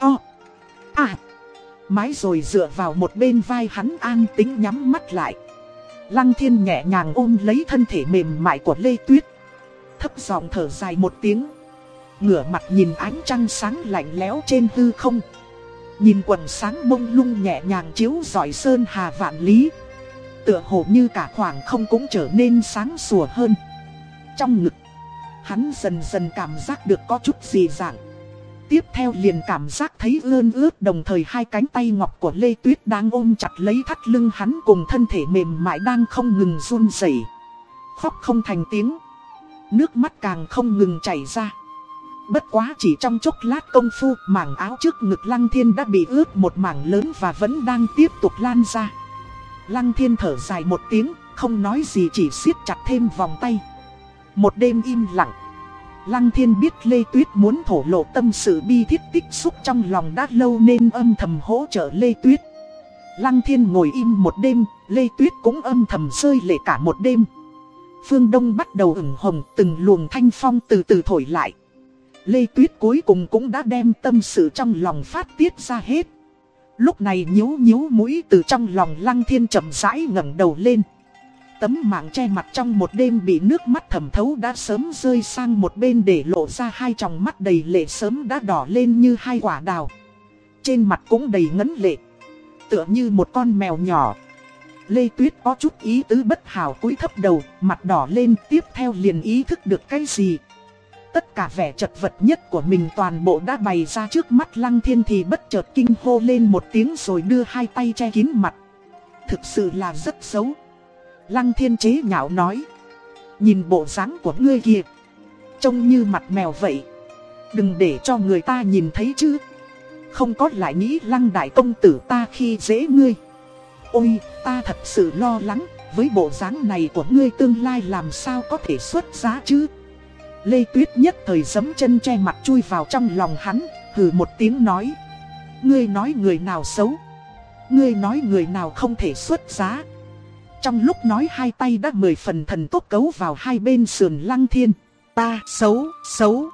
o À. Mái rồi dựa vào một bên vai hắn an tính nhắm mắt lại. Lăng thiên nhẹ nhàng ôm lấy thân thể mềm mại của Lê Tuyết. Thấp giọng thở dài một tiếng. Ngửa mặt nhìn ánh trăng sáng lạnh lẽo trên hư không. Nhìn quần sáng mông lung nhẹ nhàng chiếu giỏi sơn hà vạn lý tựa hồ như cả khoảng không cũng trở nên sáng sủa hơn. Trong ngực, hắn dần dần cảm giác được có chút gì dạng. Tiếp theo liền cảm giác thấy ơn ướt đồng thời hai cánh tay ngọc của Lê Tuyết đang ôm chặt lấy thắt lưng hắn cùng thân thể mềm mại đang không ngừng run rẩy Khóc không thành tiếng. Nước mắt càng không ngừng chảy ra. Bất quá chỉ trong chốc lát công phu mảng áo trước ngực Lăng Thiên đã bị ướt một mảng lớn và vẫn đang tiếp tục lan ra. Lăng Thiên thở dài một tiếng, không nói gì chỉ siết chặt thêm vòng tay. Một đêm im lặng. Lăng Thiên biết Lê Tuyết muốn thổ lộ tâm sự bi thiết tích xúc trong lòng đã lâu nên âm thầm hỗ trợ Lê Tuyết. Lăng Thiên ngồi im một đêm, Lê Tuyết cũng âm thầm rơi lệ cả một đêm. Phương Đông bắt đầu ửng hồng từng luồng thanh phong từ từ thổi lại. Lê Tuyết cuối cùng cũng đã đem tâm sự trong lòng phát tiết ra hết. Lúc này nhíu nhíu mũi từ trong lòng Lăng Thiên chậm rãi ngẩng đầu lên. Tấm mạng che mặt trong một đêm bị nước mắt thẩm thấu đã sớm rơi sang một bên để lộ ra hai tròng mắt đầy lệ sớm đã đỏ lên như hai quả đào. Trên mặt cũng đầy ngấn lệ. Tựa như một con mèo nhỏ. Lê Tuyết có chút ý tứ bất hảo cúi thấp đầu, mặt đỏ lên tiếp theo liền ý thức được cái gì. Tất cả vẻ chật vật nhất của mình toàn bộ đã bày ra trước mắt Lăng Thiên thì bất chợt kinh hô lên một tiếng rồi đưa hai tay che kín mặt. Thực sự là rất xấu. Lăng Thiên chế nhạo nói. Nhìn bộ dáng của ngươi kìa. Trông như mặt mèo vậy. Đừng để cho người ta nhìn thấy chứ. Không có lại nghĩ Lăng Đại Công Tử ta khi dễ ngươi. Ôi, ta thật sự lo lắng, với bộ dáng này của ngươi tương lai làm sao có thể xuất giá chứ? Lê Tuyết nhất thời giấm chân che mặt chui vào trong lòng hắn, hừ một tiếng nói. Ngươi nói người nào xấu? Ngươi nói người nào không thể xuất giá? Trong lúc nói hai tay đã mười phần thần tốt cấu vào hai bên sườn lăng thiên. Ta xấu, xấu.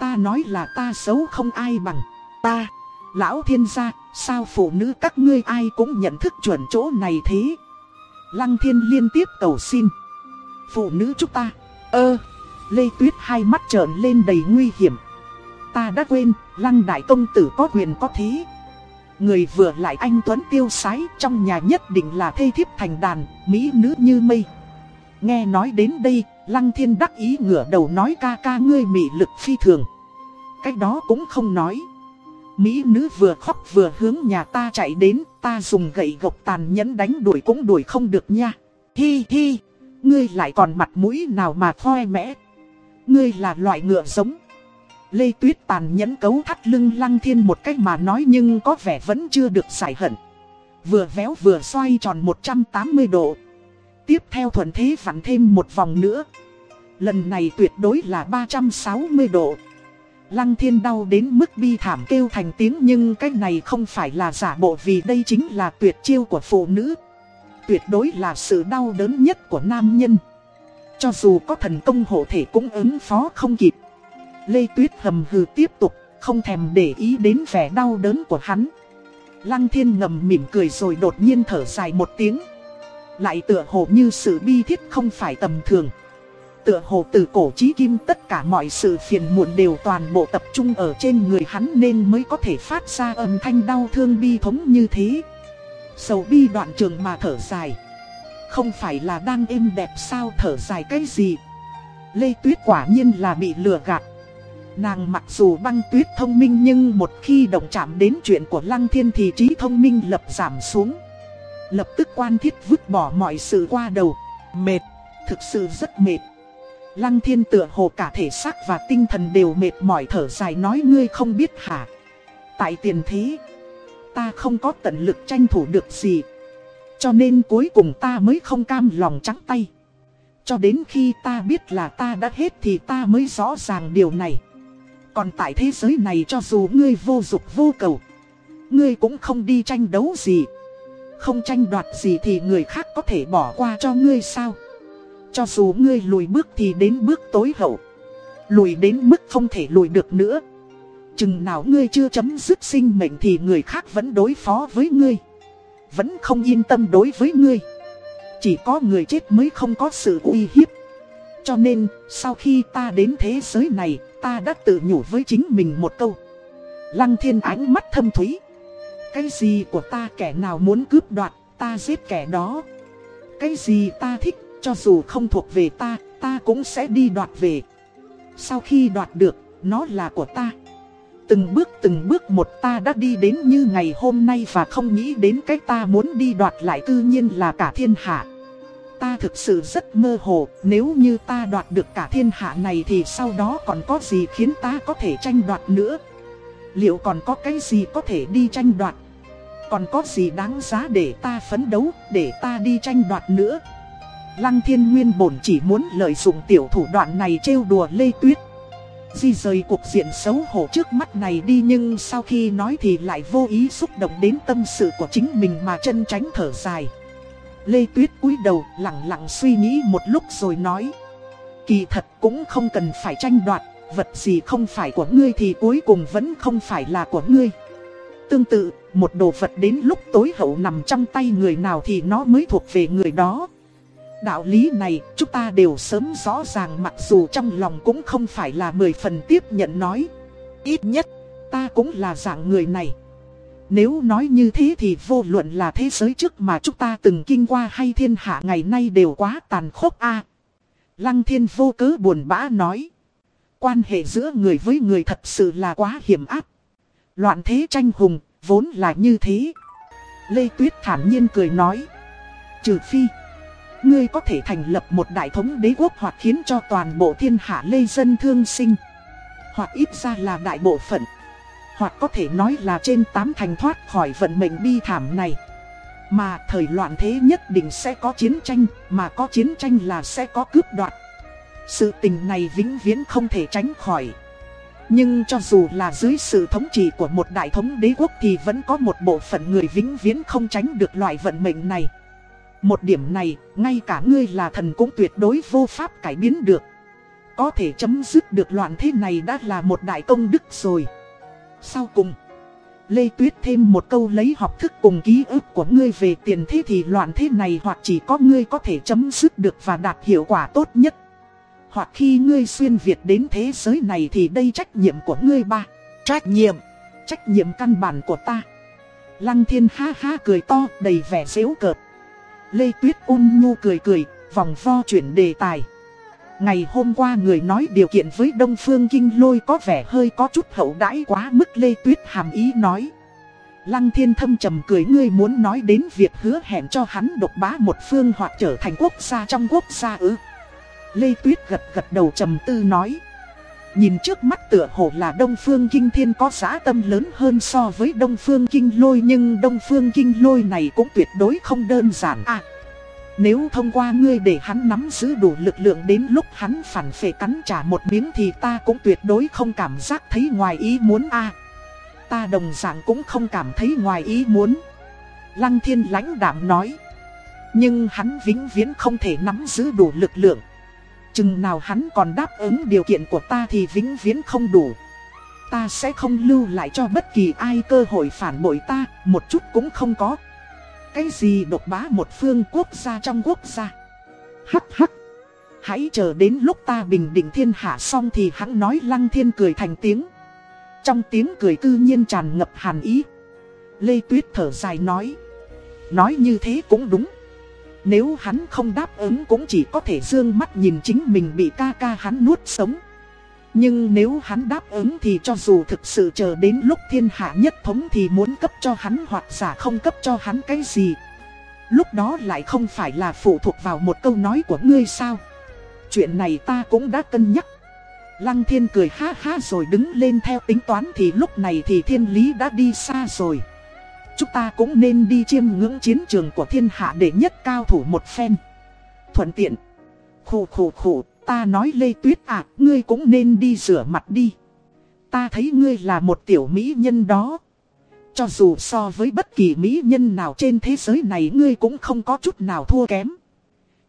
Ta nói là ta xấu không ai bằng. Ta, lão thiên gia, sao phụ nữ các ngươi ai cũng nhận thức chuẩn chỗ này thế? Lăng thiên liên tiếp cầu xin. Phụ nữ chúng ta, ơ. Lê Tuyết hai mắt trợn lên đầy nguy hiểm. Ta đã quên, Lăng Đại Công Tử có quyền có thế. Người vừa lại anh Tuấn tiêu sái trong nhà nhất định là thê thiếp thành đàn, mỹ nữ như mây. Nghe nói đến đây, Lăng Thiên đắc ý ngửa đầu nói ca ca ngươi mị lực phi thường. Cách đó cũng không nói. Mỹ nữ vừa khóc vừa hướng nhà ta chạy đến, ta dùng gậy gộc tàn nhẫn đánh đuổi cũng đuổi không được nha. Hi hi, ngươi lại còn mặt mũi nào mà khoe mẽ. Ngươi là loại ngựa giống. Lê Tuyết tàn nhẫn cấu thắt lưng lăng thiên một cách mà nói nhưng có vẻ vẫn chưa được giải hận. Vừa véo vừa xoay tròn 180 độ. Tiếp theo thuận thế vặn thêm một vòng nữa. Lần này tuyệt đối là 360 độ. Lăng thiên đau đến mức bi thảm kêu thành tiếng nhưng cái này không phải là giả bộ vì đây chính là tuyệt chiêu của phụ nữ. Tuyệt đối là sự đau đớn nhất của nam nhân. Cho dù có thần công hộ thể cũng ứng phó không kịp. Lê Tuyết hầm hừ tiếp tục, không thèm để ý đến vẻ đau đớn của hắn. Lăng thiên ngầm mỉm cười rồi đột nhiên thở dài một tiếng. Lại tựa hồ như sự bi thiết không phải tầm thường. Tựa hồ từ cổ chí kim tất cả mọi sự phiền muộn đều toàn bộ tập trung ở trên người hắn nên mới có thể phát ra âm thanh đau thương bi thống như thế. Sầu bi đoạn trường mà thở dài. Không phải là đang êm đẹp sao thở dài cái gì. Lê Tuyết quả nhiên là bị lừa gạt. Nàng mặc dù băng tuyết thông minh nhưng một khi động chạm đến chuyện của Lăng Thiên thì trí thông minh lập giảm xuống. Lập tức quan thiết vứt bỏ mọi sự qua đầu. Mệt, thực sự rất mệt. Lăng Thiên tựa hồ cả thể xác và tinh thần đều mệt mỏi thở dài nói ngươi không biết hả. Tại tiền thế, ta không có tận lực tranh thủ được gì. Cho nên cuối cùng ta mới không cam lòng trắng tay. Cho đến khi ta biết là ta đã hết thì ta mới rõ ràng điều này. Còn tại thế giới này cho dù ngươi vô dục vô cầu, Ngươi cũng không đi tranh đấu gì Không tranh đoạt gì thì người khác có thể bỏ qua cho ngươi sao Cho dù ngươi lùi bước thì đến bước tối hậu, Lùi đến mức không thể lùi được nữa Chừng nào ngươi chưa chấm dứt sinh mệnh thì người khác vẫn đối phó với ngươi vẫn không yên tâm đối với ngươi Chỉ có người chết mới không có sự uy hiếp Cho nên, sau khi ta đến thế giới này, ta đã tự nhủ với chính mình một câu. Lăng thiên ánh mắt thâm thúy. Cái gì của ta kẻ nào muốn cướp đoạt, ta giết kẻ đó. Cái gì ta thích, cho dù không thuộc về ta, ta cũng sẽ đi đoạt về. Sau khi đoạt được, nó là của ta. Từng bước từng bước một ta đã đi đến như ngày hôm nay và không nghĩ đến cái ta muốn đi đoạt lại tự nhiên là cả thiên hạ. Ta thực sự rất mơ hồ, nếu như ta đoạt được cả thiên hạ này thì sau đó còn có gì khiến ta có thể tranh đoạt nữa? Liệu còn có cái gì có thể đi tranh đoạt? Còn có gì đáng giá để ta phấn đấu, để ta đi tranh đoạt nữa? Lăng thiên nguyên bổn chỉ muốn lợi dụng tiểu thủ đoạn này trêu đùa Lê Tuyết Di rời cuộc diện xấu hổ trước mắt này đi nhưng sau khi nói thì lại vô ý xúc động đến tâm sự của chính mình mà chân tránh thở dài. Lê Tuyết cúi đầu lặng lặng suy nghĩ một lúc rồi nói Kỳ thật cũng không cần phải tranh đoạt Vật gì không phải của ngươi thì cuối cùng vẫn không phải là của ngươi. Tương tự, một đồ vật đến lúc tối hậu nằm trong tay người nào thì nó mới thuộc về người đó. Đạo lý này chúng ta đều sớm rõ ràng mặc dù trong lòng cũng không phải là mười phần tiếp nhận nói. Ít nhất, ta cũng là dạng người này. Nếu nói như thế thì vô luận là thế giới trước mà chúng ta từng kinh qua hay thiên hạ ngày nay đều quá tàn khốc a Lăng thiên vô cớ buồn bã nói. Quan hệ giữa người với người thật sự là quá hiểm áp. Loạn thế tranh hùng, vốn là như thế. Lê Tuyết thản nhiên cười nói. Trừ phi. Ngươi có thể thành lập một đại thống đế quốc hoặc khiến cho toàn bộ thiên hạ lê dân thương sinh. Hoặc ít ra là đại bộ phận. Hoặc có thể nói là trên tám thành thoát khỏi vận mệnh bi thảm này. Mà thời loạn thế nhất định sẽ có chiến tranh, Mà có chiến tranh là sẽ có cướp đoạt. Sự tình này vĩnh viễn không thể tránh khỏi. Nhưng cho dù là dưới sự thống trị của một đại thống đế quốc thì vẫn có một bộ phận người vĩnh viễn không tránh được loại vận mệnh này. Một điểm này, ngay cả ngươi là thần cũng tuyệt đối vô pháp cải biến được. Có thể chấm dứt được loạn thế này đã là một đại công đức rồi. Sau cùng, Lê Tuyết thêm một câu lấy học thức cùng ký ức của ngươi về tiền thế thì loạn thế này hoặc chỉ có ngươi có thể chấm dứt được và đạt hiệu quả tốt nhất. Hoặc khi ngươi xuyên Việt đến thế giới này thì đây trách nhiệm của ngươi ba. Trách nhiệm, trách nhiệm căn bản của ta. Lăng thiên ha ha cười to đầy vẻ dễu cợt. Lê Tuyết ôn nhu cười cười, vòng vo chuyển đề tài. Ngày hôm qua người nói điều kiện với Đông Phương Kinh Lôi có vẻ hơi có chút hậu đãi quá mức Lê Tuyết hàm ý nói. Lăng thiên thâm trầm cười ngươi muốn nói đến việc hứa hẹn cho hắn độc bá một phương hoặc trở thành quốc gia trong quốc gia ư. Lê Tuyết gật gật đầu trầm tư nói. Nhìn trước mắt tựa hồ là Đông Phương Kinh Thiên có giá tâm lớn hơn so với Đông Phương Kinh Lôi, nhưng Đông Phương Kinh Lôi này cũng tuyệt đối không đơn giản à. Nếu thông qua ngươi để hắn nắm giữ đủ lực lượng đến lúc hắn phản phệ cắn trả một miếng thì ta cũng tuyệt đối không cảm giác thấy ngoài ý muốn a. ta đồng dạng cũng không cảm thấy ngoài ý muốn. Lăng thiên lãnh đạm nói. Nhưng hắn vĩnh viễn không thể nắm giữ đủ lực lượng. Chừng nào hắn còn đáp ứng điều kiện của ta thì vĩnh viễn không đủ. Ta sẽ không lưu lại cho bất kỳ ai cơ hội phản bội ta, một chút cũng không có. Cái gì độc bá một phương quốc gia trong quốc gia. Hắc hắc. Hãy chờ đến lúc ta bình định thiên hạ xong thì hắn nói lăng thiên cười thành tiếng. Trong tiếng cười cư nhiên tràn ngập hàn ý. Lê Tuyết thở dài nói. Nói như thế cũng đúng. Nếu hắn không đáp ứng cũng chỉ có thể dương mắt nhìn chính mình bị ca ca hắn nuốt sống. Nhưng nếu hắn đáp ứng thì cho dù thực sự chờ đến lúc thiên hạ nhất thống thì muốn cấp cho hắn hoặc giả không cấp cho hắn cái gì. Lúc đó lại không phải là phụ thuộc vào một câu nói của ngươi sao. Chuyện này ta cũng đã cân nhắc. Lăng thiên cười ha ha rồi đứng lên theo tính toán thì lúc này thì thiên lý đã đi xa rồi. Chúng ta cũng nên đi chiêm ngưỡng chiến trường của thiên hạ để nhất cao thủ một phen. Thuận tiện. Khủ khủ khủ, ta nói Lê Tuyết à, ngươi cũng nên đi rửa mặt đi. Ta thấy ngươi là một tiểu mỹ nhân đó. Cho dù so với bất kỳ mỹ nhân nào trên thế giới này ngươi cũng không có chút nào thua kém.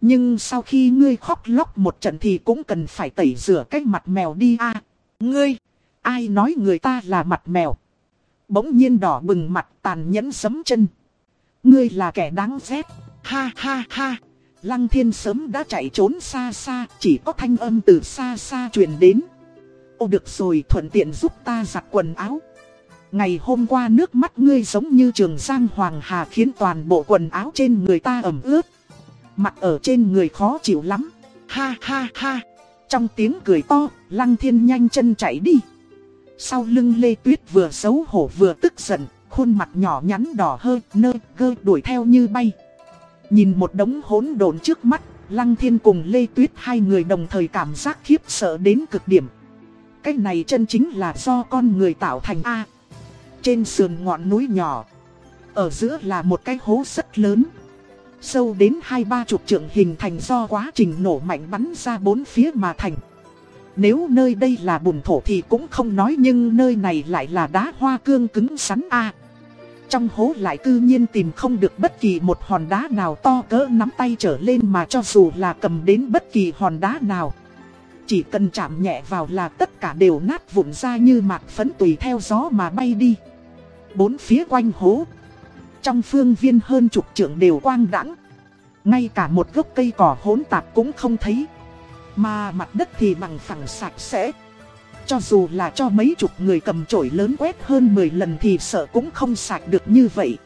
Nhưng sau khi ngươi khóc lóc một trận thì cũng cần phải tẩy rửa cái mặt mèo đi a Ngươi, ai nói người ta là mặt mèo? Bỗng nhiên đỏ bừng mặt tàn nhẫn sấm chân. Ngươi là kẻ đáng ghét. Ha ha ha. Lăng thiên sớm đã chạy trốn xa xa. Chỉ có thanh âm từ xa xa truyền đến. Ô được rồi thuận tiện giúp ta giặt quần áo. Ngày hôm qua nước mắt ngươi giống như trường giang hoàng hà khiến toàn bộ quần áo trên người ta ẩm ướt. Mặt ở trên người khó chịu lắm. Ha ha ha. Trong tiếng cười to, lăng thiên nhanh chân chạy đi. Sau lưng Lê Tuyết vừa xấu hổ vừa tức giận, khuôn mặt nhỏ nhắn đỏ hơi, nơ, gơ đuổi theo như bay. Nhìn một đống hỗn độn trước mắt, Lăng Thiên cùng Lê Tuyết hai người đồng thời cảm giác khiếp sợ đến cực điểm. Cái này chân chính là do con người tạo thành A. Trên sườn ngọn núi nhỏ, ở giữa là một cái hố rất lớn. Sâu đến hai ba chục trượng hình thành do quá trình nổ mạnh bắn ra bốn phía mà thành. Nếu nơi đây là bùn thổ thì cũng không nói nhưng nơi này lại là đá hoa cương cứng sắn A. Trong hố lại cư nhiên tìm không được bất kỳ một hòn đá nào to cỡ nắm tay trở lên mà cho dù là cầm đến bất kỳ hòn đá nào. Chỉ cần chạm nhẹ vào là tất cả đều nát vụn ra như mạc phấn tùy theo gió mà bay đi. Bốn phía quanh hố. Trong phương viên hơn chục trượng đều quang đãng Ngay cả một gốc cây cỏ hỗn tạp cũng không thấy. Mà mặt đất thì bằng phẳng sạch sẽ. Cho dù là cho mấy chục người cầm chổi lớn quét hơn 10 lần thì sợ cũng không sạch được như vậy.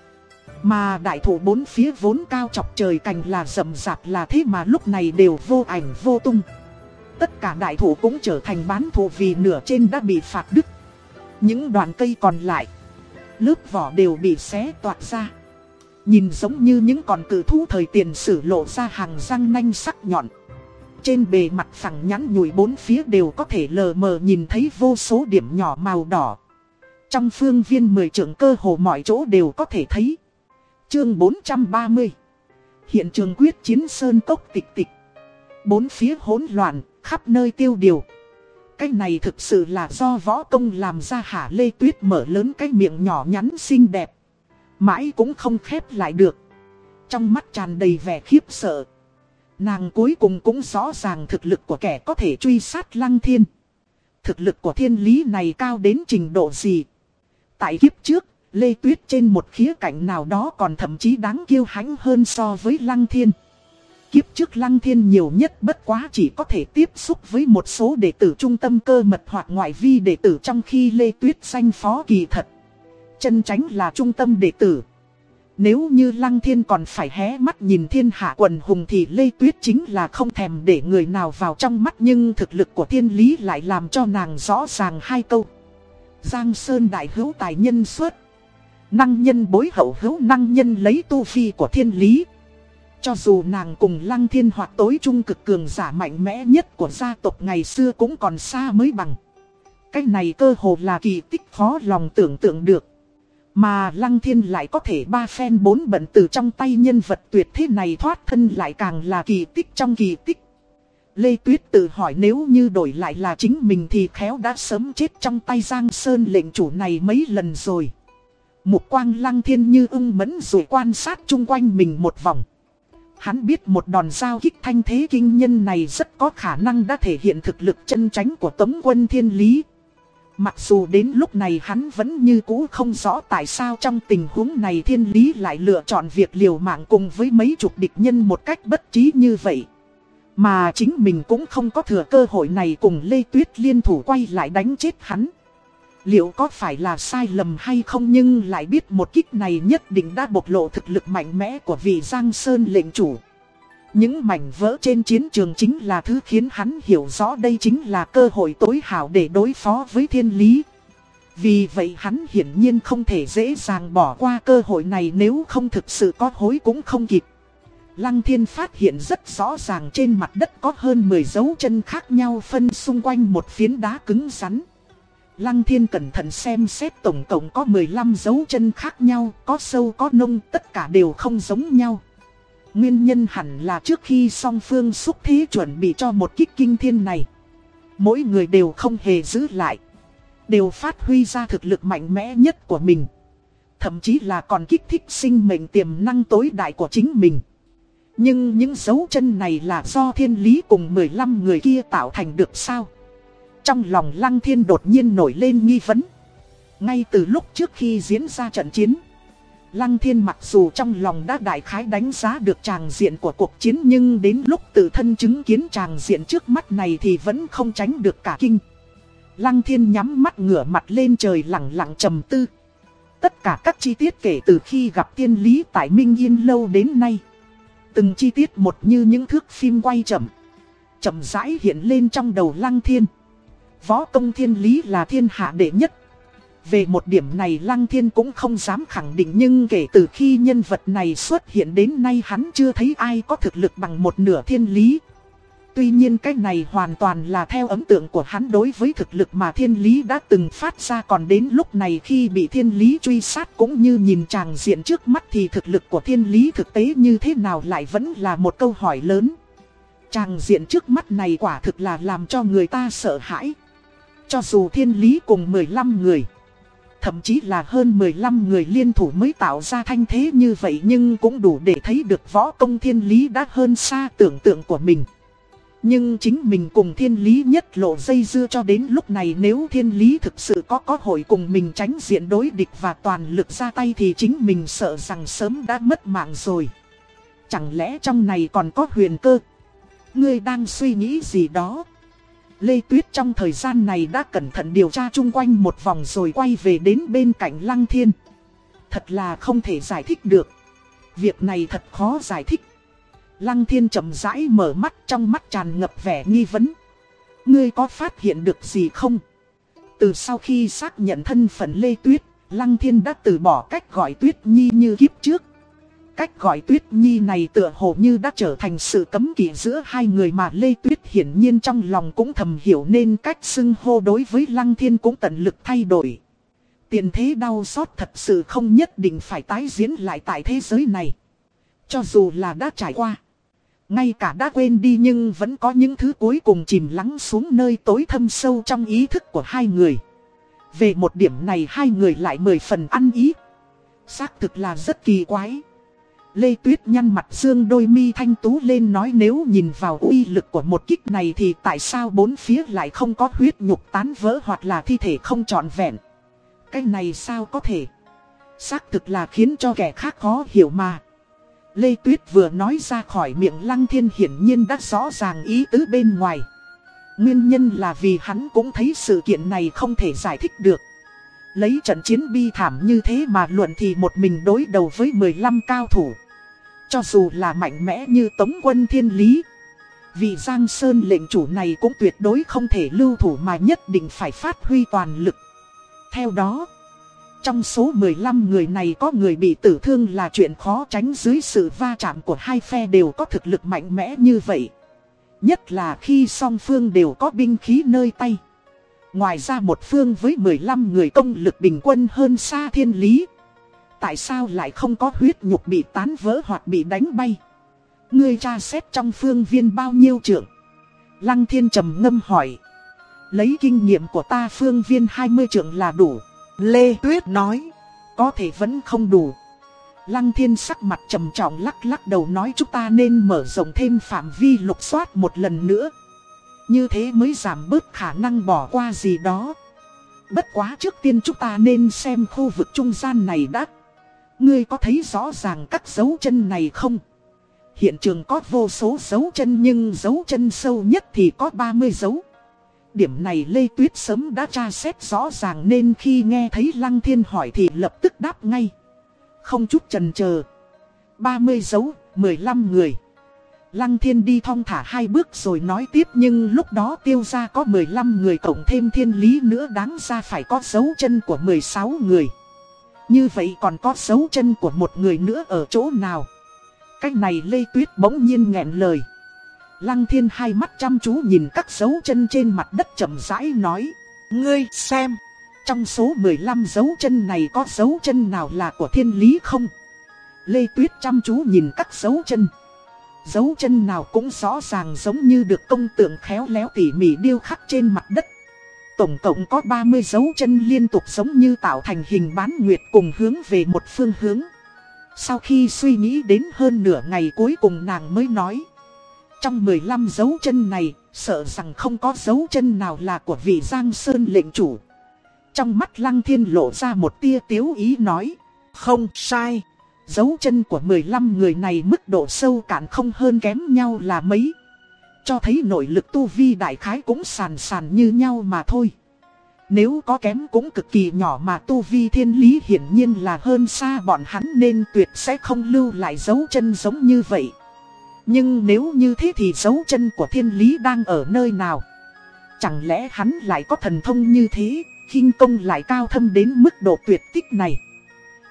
Mà đại thủ bốn phía vốn cao chọc trời cành là rậm rạp là thế mà lúc này đều vô ảnh vô tung. Tất cả đại thủ cũng trở thành bán thủ vì nửa trên đã bị phạt đứt. Những đoạn cây còn lại, lớp vỏ đều bị xé toạc ra. Nhìn giống như những con cử thú thời tiền sử lộ ra hàng răng nanh sắc nhọn. Trên bề mặt phẳng nhắn nhủi bốn phía đều có thể lờ mờ nhìn thấy vô số điểm nhỏ màu đỏ. Trong phương viên mười trưởng cơ hồ mọi chỗ đều có thể thấy. Chương 430 Hiện trường quyết chiến sơn cốc tịch tịch. Bốn phía hỗn loạn, khắp nơi tiêu điều. Cái này thực sự là do võ công làm ra hả Lê Tuyết mở lớn cái miệng nhỏ nhắn xinh đẹp. Mãi cũng không khép lại được. Trong mắt tràn đầy vẻ khiếp sợ. Nàng cuối cùng cũng rõ ràng thực lực của kẻ có thể truy sát lăng thiên. Thực lực của thiên lý này cao đến trình độ gì? Tại kiếp trước, Lê Tuyết trên một khía cạnh nào đó còn thậm chí đáng kiêu hãnh hơn so với lăng thiên. Kiếp trước lăng thiên nhiều nhất bất quá chỉ có thể tiếp xúc với một số đệ tử trung tâm cơ mật hoặc ngoại vi đệ tử trong khi Lê Tuyết danh phó kỳ thật. Chân tránh là trung tâm đệ tử. Nếu như Lăng Thiên còn phải hé mắt nhìn thiên hạ quần hùng thì Lê Tuyết chính là không thèm để người nào vào trong mắt nhưng thực lực của thiên lý lại làm cho nàng rõ ràng hai câu. Giang Sơn đại hữu tài nhân xuất. Năng nhân bối hậu hữu năng nhân lấy tu phi của thiên lý. Cho dù nàng cùng Lăng Thiên hoặc tối trung cực cường giả mạnh mẽ nhất của gia tộc ngày xưa cũng còn xa mới bằng. cách này cơ hồ là kỳ tích khó lòng tưởng tượng được. Mà Lăng Thiên lại có thể ba phen bốn bận từ trong tay nhân vật tuyệt thế này thoát thân lại càng là kỳ tích trong kỳ tích. Lê Tuyết tự hỏi nếu như đổi lại là chính mình thì khéo đã sớm chết trong tay Giang Sơn lệnh chủ này mấy lần rồi. Một quang Lăng Thiên như ưng mẫn rồi quan sát chung quanh mình một vòng. Hắn biết một đòn giao kích thanh thế kinh nhân này rất có khả năng đã thể hiện thực lực chân tránh của Tống quân Thiên Lý. Mặc dù đến lúc này hắn vẫn như cũ không rõ tại sao trong tình huống này thiên lý lại lựa chọn việc liều mạng cùng với mấy chục địch nhân một cách bất trí như vậy. Mà chính mình cũng không có thừa cơ hội này cùng Lê Tuyết liên thủ quay lại đánh chết hắn. Liệu có phải là sai lầm hay không nhưng lại biết một kích này nhất định đã bộc lộ thực lực mạnh mẽ của vị Giang Sơn lệnh chủ. Những mảnh vỡ trên chiến trường chính là thứ khiến hắn hiểu rõ đây chính là cơ hội tối hảo để đối phó với thiên lý. Vì vậy hắn hiển nhiên không thể dễ dàng bỏ qua cơ hội này nếu không thực sự có hối cũng không kịp. Lăng thiên phát hiện rất rõ ràng trên mặt đất có hơn 10 dấu chân khác nhau phân xung quanh một phiến đá cứng rắn. Lăng thiên cẩn thận xem xét tổng cộng có 15 dấu chân khác nhau, có sâu có nông, tất cả đều không giống nhau. Nguyên nhân hẳn là trước khi song phương xúc thế chuẩn bị cho một kích kinh thiên này. Mỗi người đều không hề giữ lại. Đều phát huy ra thực lực mạnh mẽ nhất của mình. Thậm chí là còn kích thích sinh mệnh tiềm năng tối đại của chính mình. Nhưng những dấu chân này là do thiên lý cùng 15 người kia tạo thành được sao? Trong lòng lăng thiên đột nhiên nổi lên nghi vấn. Ngay từ lúc trước khi diễn ra trận chiến. Lăng thiên mặc dù trong lòng đã đại khái đánh giá được tràng diện của cuộc chiến nhưng đến lúc tự thân chứng kiến tràng diện trước mắt này thì vẫn không tránh được cả kinh. Lăng thiên nhắm mắt ngửa mặt lên trời lặng lặng trầm tư. Tất cả các chi tiết kể từ khi gặp tiên lý tại Minh Yên lâu đến nay. Từng chi tiết một như những thước phim quay chậm. Chậm rãi hiện lên trong đầu lăng thiên. Võ công thiên lý là thiên hạ đệ nhất. Về một điểm này Lăng Thiên cũng không dám khẳng định nhưng kể từ khi nhân vật này xuất hiện đến nay hắn chưa thấy ai có thực lực bằng một nửa thiên lý. Tuy nhiên cái này hoàn toàn là theo ấn tượng của hắn đối với thực lực mà thiên lý đã từng phát ra còn đến lúc này khi bị thiên lý truy sát cũng như nhìn chàng diện trước mắt thì thực lực của thiên lý thực tế như thế nào lại vẫn là một câu hỏi lớn. Chàng diện trước mắt này quả thực là làm cho người ta sợ hãi. Cho dù thiên lý cùng 15 người, thậm chí là hơn 15 người liên thủ mới tạo ra thanh thế như vậy nhưng cũng đủ để thấy được võ công thiên lý đã hơn xa tưởng tượng của mình. Nhưng chính mình cùng thiên lý nhất lộ dây dưa cho đến lúc này nếu thiên lý thực sự có cơ hội cùng mình tránh diện đối địch và toàn lực ra tay thì chính mình sợ rằng sớm đã mất mạng rồi. Chẳng lẽ trong này còn có huyền cơ? Ngươi đang suy nghĩ gì đó? Lê Tuyết trong thời gian này đã cẩn thận điều tra chung quanh một vòng rồi quay về đến bên cạnh Lăng Thiên. Thật là không thể giải thích được. Việc này thật khó giải thích. Lăng thiên chậm rãi mở mắt trong mắt tràn ngập vẻ nghi vấn. Ngươi có phát hiện được gì không? Từ sau khi xác nhận thân phận Lê Tuyết, Lăng thiên đã từ bỏ cách gọi Tuyết Nhi như kiếp trước. Cách gọi Tuyết Nhi này tựa hồ như đã trở thành sự cấm kỵ giữa hai người mà Lê Tuyết hiển nhiên trong lòng cũng thầm hiểu nên cách xưng hô đối với Lăng Thiên cũng tận lực thay đổi. Tiền thế đau xót thật sự không nhất định phải tái diễn lại tại thế giới này. Cho dù là đã trải qua. Ngay cả đã quên đi nhưng vẫn có những thứ cuối cùng chìm lắng xuống nơi tối thâm sâu trong ý thức của hai người. Về một điểm này hai người lại mười phần ăn ý. Xác thực là rất kỳ quái. Lê Tuyết nhăn mặt dương đôi mi thanh tú lên nói nếu nhìn vào uy lực của một kích này thì tại sao bốn phía lại không có huyết nhục tán vỡ hoặc là thi thể không trọn vẹn. Cái này sao có thể? Xác thực là khiến cho kẻ khác khó hiểu mà. Lê Tuyết vừa nói ra khỏi miệng Lăng Thiên hiển nhiên đã rõ ràng ý tứ bên ngoài. Nguyên nhân là vì hắn cũng thấy sự kiện này không thể giải thích được. Lấy trận chiến bi thảm như thế mà luận thì một mình đối đầu với 15 cao thủ. Cho dù là mạnh mẽ như Tống quân Thiên Lý. Vì Giang Sơn lệnh chủ này cũng tuyệt đối không thể lưu thủ mà nhất định phải phát huy toàn lực. Theo đó... Trong số 15 người này có người bị tử thương là chuyện khó tránh dưới sự va chạm của hai phe đều có thực lực mạnh mẽ như vậy. Nhất là khi song phương đều có binh khí nơi tay. Ngoài ra một phương với 15 người công lực bình quân hơn xa thiên lý. Tại sao lại không có huyết nhục bị tán vỡ hoặc bị đánh bay? Ngươi tra xét trong phương viên bao nhiêu trưởng? Lăng thiên trầm ngâm hỏi. Lấy kinh nghiệm của ta phương viên 20 trưởng là đủ. Lê Tuyết nói, có thể vẫn không đủ. Lăng thiên sắc mặt trầm trọng lắc lắc đầu nói chúng ta nên mở rộng thêm phạm vi lục soát một lần nữa. Như thế mới giảm bớt khả năng bỏ qua gì đó. Bất quá trước tiên chúng ta nên xem khu vực trung gian này đã. Ngươi có thấy rõ ràng các dấu chân này không? Hiện trường có vô số dấu chân nhưng dấu chân sâu nhất thì có 30 dấu. Điểm này Lê Tuyết sớm đã tra xét rõ ràng nên khi nghe thấy Lăng Thiên hỏi thì lập tức đáp ngay. Không chút chần chờ. 30 dấu, 15 người. Lăng Thiên đi thong thả hai bước rồi nói tiếp nhưng lúc đó tiêu ra có 15 người cộng thêm thiên lý nữa đáng ra phải có dấu chân của 16 người. Như vậy còn có dấu chân của một người nữa ở chỗ nào? Cách này Lê Tuyết bỗng nhiên nghẹn lời. Lăng thiên hai mắt chăm chú nhìn các dấu chân trên mặt đất chậm rãi nói. Ngươi xem, trong số 15 dấu chân này có dấu chân nào là của thiên lý không? Lê Tuyết chăm chú nhìn các dấu chân. Dấu chân nào cũng rõ ràng giống như được công tượng khéo léo tỉ mỉ điêu khắc trên mặt đất. Tổng cộng có 30 dấu chân liên tục giống như tạo thành hình bán nguyệt cùng hướng về một phương hướng. Sau khi suy nghĩ đến hơn nửa ngày cuối cùng nàng mới nói. Trong 15 dấu chân này, sợ rằng không có dấu chân nào là của vị Giang Sơn lệnh chủ. Trong mắt Lăng Thiên lộ ra một tia tiếu ý nói, không sai, dấu chân của 15 người này mức độ sâu cạn không hơn kém nhau là mấy. Cho thấy nội lực tu vi đại khái cũng sàn sàn như nhau mà thôi. Nếu có kém cũng cực kỳ nhỏ mà tu vi thiên lý hiển nhiên là hơn xa bọn hắn nên tuyệt sẽ không lưu lại dấu chân giống như vậy. Nhưng nếu như thế thì dấu chân của thiên lý đang ở nơi nào? Chẳng lẽ hắn lại có thần thông như thế, khinh công lại cao thâm đến mức độ tuyệt tích này.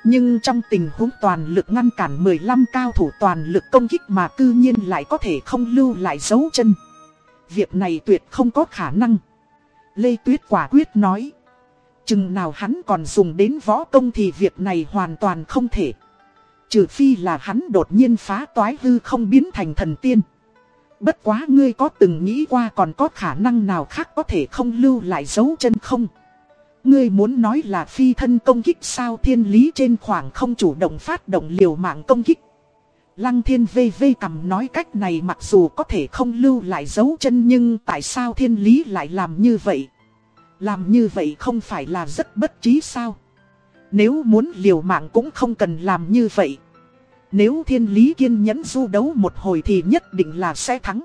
Nhưng trong tình huống toàn lực ngăn cản 15 cao thủ toàn lực công kích mà cư nhiên lại có thể không lưu lại dấu chân. Việc này tuyệt không có khả năng. Lê Tuyết quả quyết nói. Chừng nào hắn còn dùng đến võ công thì việc này hoàn toàn không thể. Trừ phi là hắn đột nhiên phá toái hư không biến thành thần tiên. Bất quá ngươi có từng nghĩ qua còn có khả năng nào khác có thể không lưu lại dấu chân không? Ngươi muốn nói là phi thân công kích sao thiên lý trên khoảng không chủ động phát động liều mạng công kích. Lăng thiên vê vê cầm nói cách này mặc dù có thể không lưu lại dấu chân nhưng tại sao thiên lý lại làm như vậy? Làm như vậy không phải là rất bất trí sao? Nếu muốn liều mạng cũng không cần làm như vậy. Nếu thiên lý kiên nhẫn du đấu một hồi thì nhất định là sẽ thắng.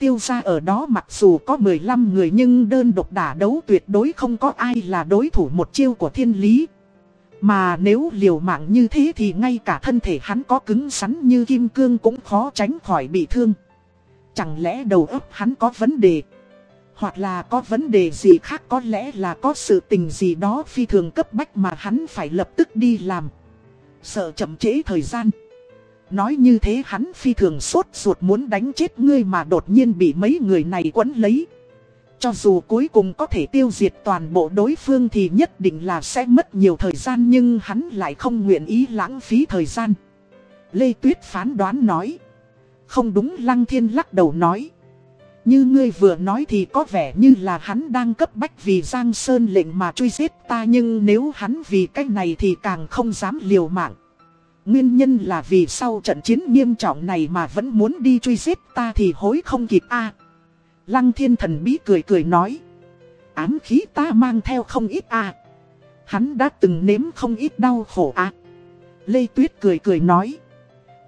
Tiêu ra ở đó mặc dù có 15 người nhưng đơn độc đả đấu tuyệt đối không có ai là đối thủ một chiêu của thiên lý. Mà nếu liều mạng như thế thì ngay cả thân thể hắn có cứng rắn như kim cương cũng khó tránh khỏi bị thương. Chẳng lẽ đầu óc hắn có vấn đề? Hoặc là có vấn đề gì khác có lẽ là có sự tình gì đó phi thường cấp bách mà hắn phải lập tức đi làm. Sợ chậm trễ thời gian. Nói như thế hắn phi thường sốt ruột muốn đánh chết ngươi mà đột nhiên bị mấy người này quấn lấy. Cho dù cuối cùng có thể tiêu diệt toàn bộ đối phương thì nhất định là sẽ mất nhiều thời gian nhưng hắn lại không nguyện ý lãng phí thời gian. Lê Tuyết phán đoán nói. Không đúng, Lăng Thiên lắc đầu nói. Như ngươi vừa nói thì có vẻ như là hắn đang cấp bách vì Giang Sơn lệnh mà truy giết ta nhưng nếu hắn vì cách này thì càng không dám liều mạng. Nguyên nhân là vì sau trận chiến nghiêm trọng này mà vẫn muốn đi truy giết ta thì hối không kịp a. Lăng thiên thần bí cười cười nói. Ám khí ta mang theo không ít a. Hắn đã từng nếm không ít đau khổ a. Lê Tuyết cười cười nói.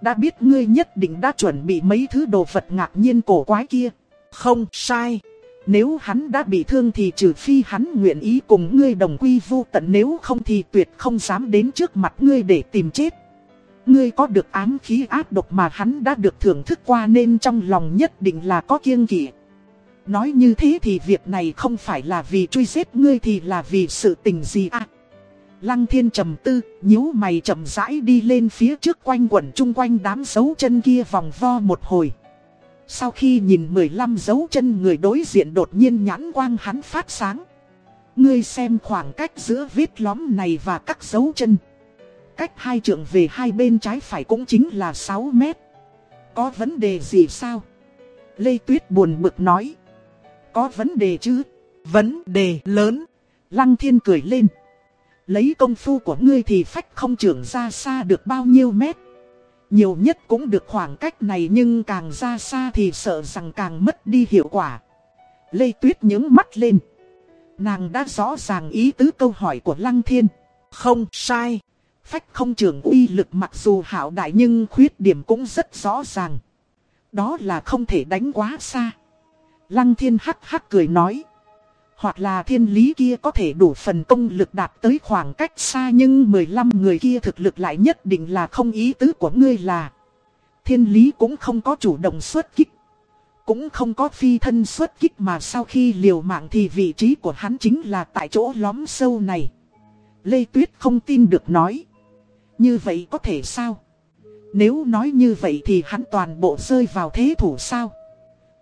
Đã biết ngươi nhất định đã chuẩn bị mấy thứ đồ vật ngạc nhiên cổ quái kia. Không sai. Nếu hắn đã bị thương thì trừ phi hắn nguyện ý cùng ngươi đồng quy vu tận, nếu không thì tuyệt không dám đến trước mặt ngươi để tìm chết. Ngươi có được ám khí áp độc mà hắn đã được thưởng thức qua nên trong lòng nhất định là có kiêng kỵ. Nói như thế thì việc này không phải là vì truy giết ngươi thì là vì sự tình gì à? Lăng thiên trầm tư, nhíu mày chậm rãi đi lên phía trước quanh quẩn chung quanh đám dấu chân kia vòng vo một hồi. Sau khi nhìn 15 dấu chân người đối diện đột nhiên nhãn quang hắn phát sáng. Ngươi xem khoảng cách giữa vết lõm này và các dấu chân. Cách hai trượng về hai bên trái phải cũng chính là 6 mét. Có vấn đề gì sao? Lê Tuyết buồn bực nói. Có vấn đề chứ? Vấn đề lớn. Lăng thiên cười lên. Lấy công phu của ngươi thì phách không trưởng ra xa được bao nhiêu mét. Nhiều nhất cũng được khoảng cách này nhưng càng ra xa thì sợ rằng càng mất đi hiệu quả. Lê Tuyết nhướng mắt lên. Nàng đã rõ ràng ý tứ câu hỏi của Lăng Thiên. Không sai. Phách không trường uy lực mặc dù hảo đại nhưng khuyết điểm cũng rất rõ ràng. Đó là không thể đánh quá xa. Lăng thiên hắc hắc cười nói. Hoặc là thiên lý kia có thể đủ phần công lực đạt tới khoảng cách xa nhưng 15 người kia thực lực lại nhất định là không ý tứ của ngươi là. Thiên lý cũng không có chủ động xuất kích. Cũng không có phi thân xuất kích mà sau khi liều mạng thì vị trí của hắn chính là tại chỗ lõm sâu này. Lê Tuyết không tin được nói. Như vậy có thể sao? Nếu nói như vậy thì hắn toàn bộ rơi vào thế thủ sao?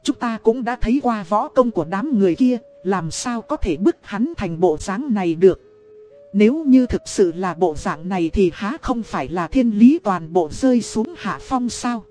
Chúng ta cũng đã thấy qua võ công của đám người kia, làm sao có thể bức hắn thành bộ dáng này được? Nếu như thực sự là bộ dạng này thì há không phải là thiên lý toàn bộ rơi xuống hạ phong sao?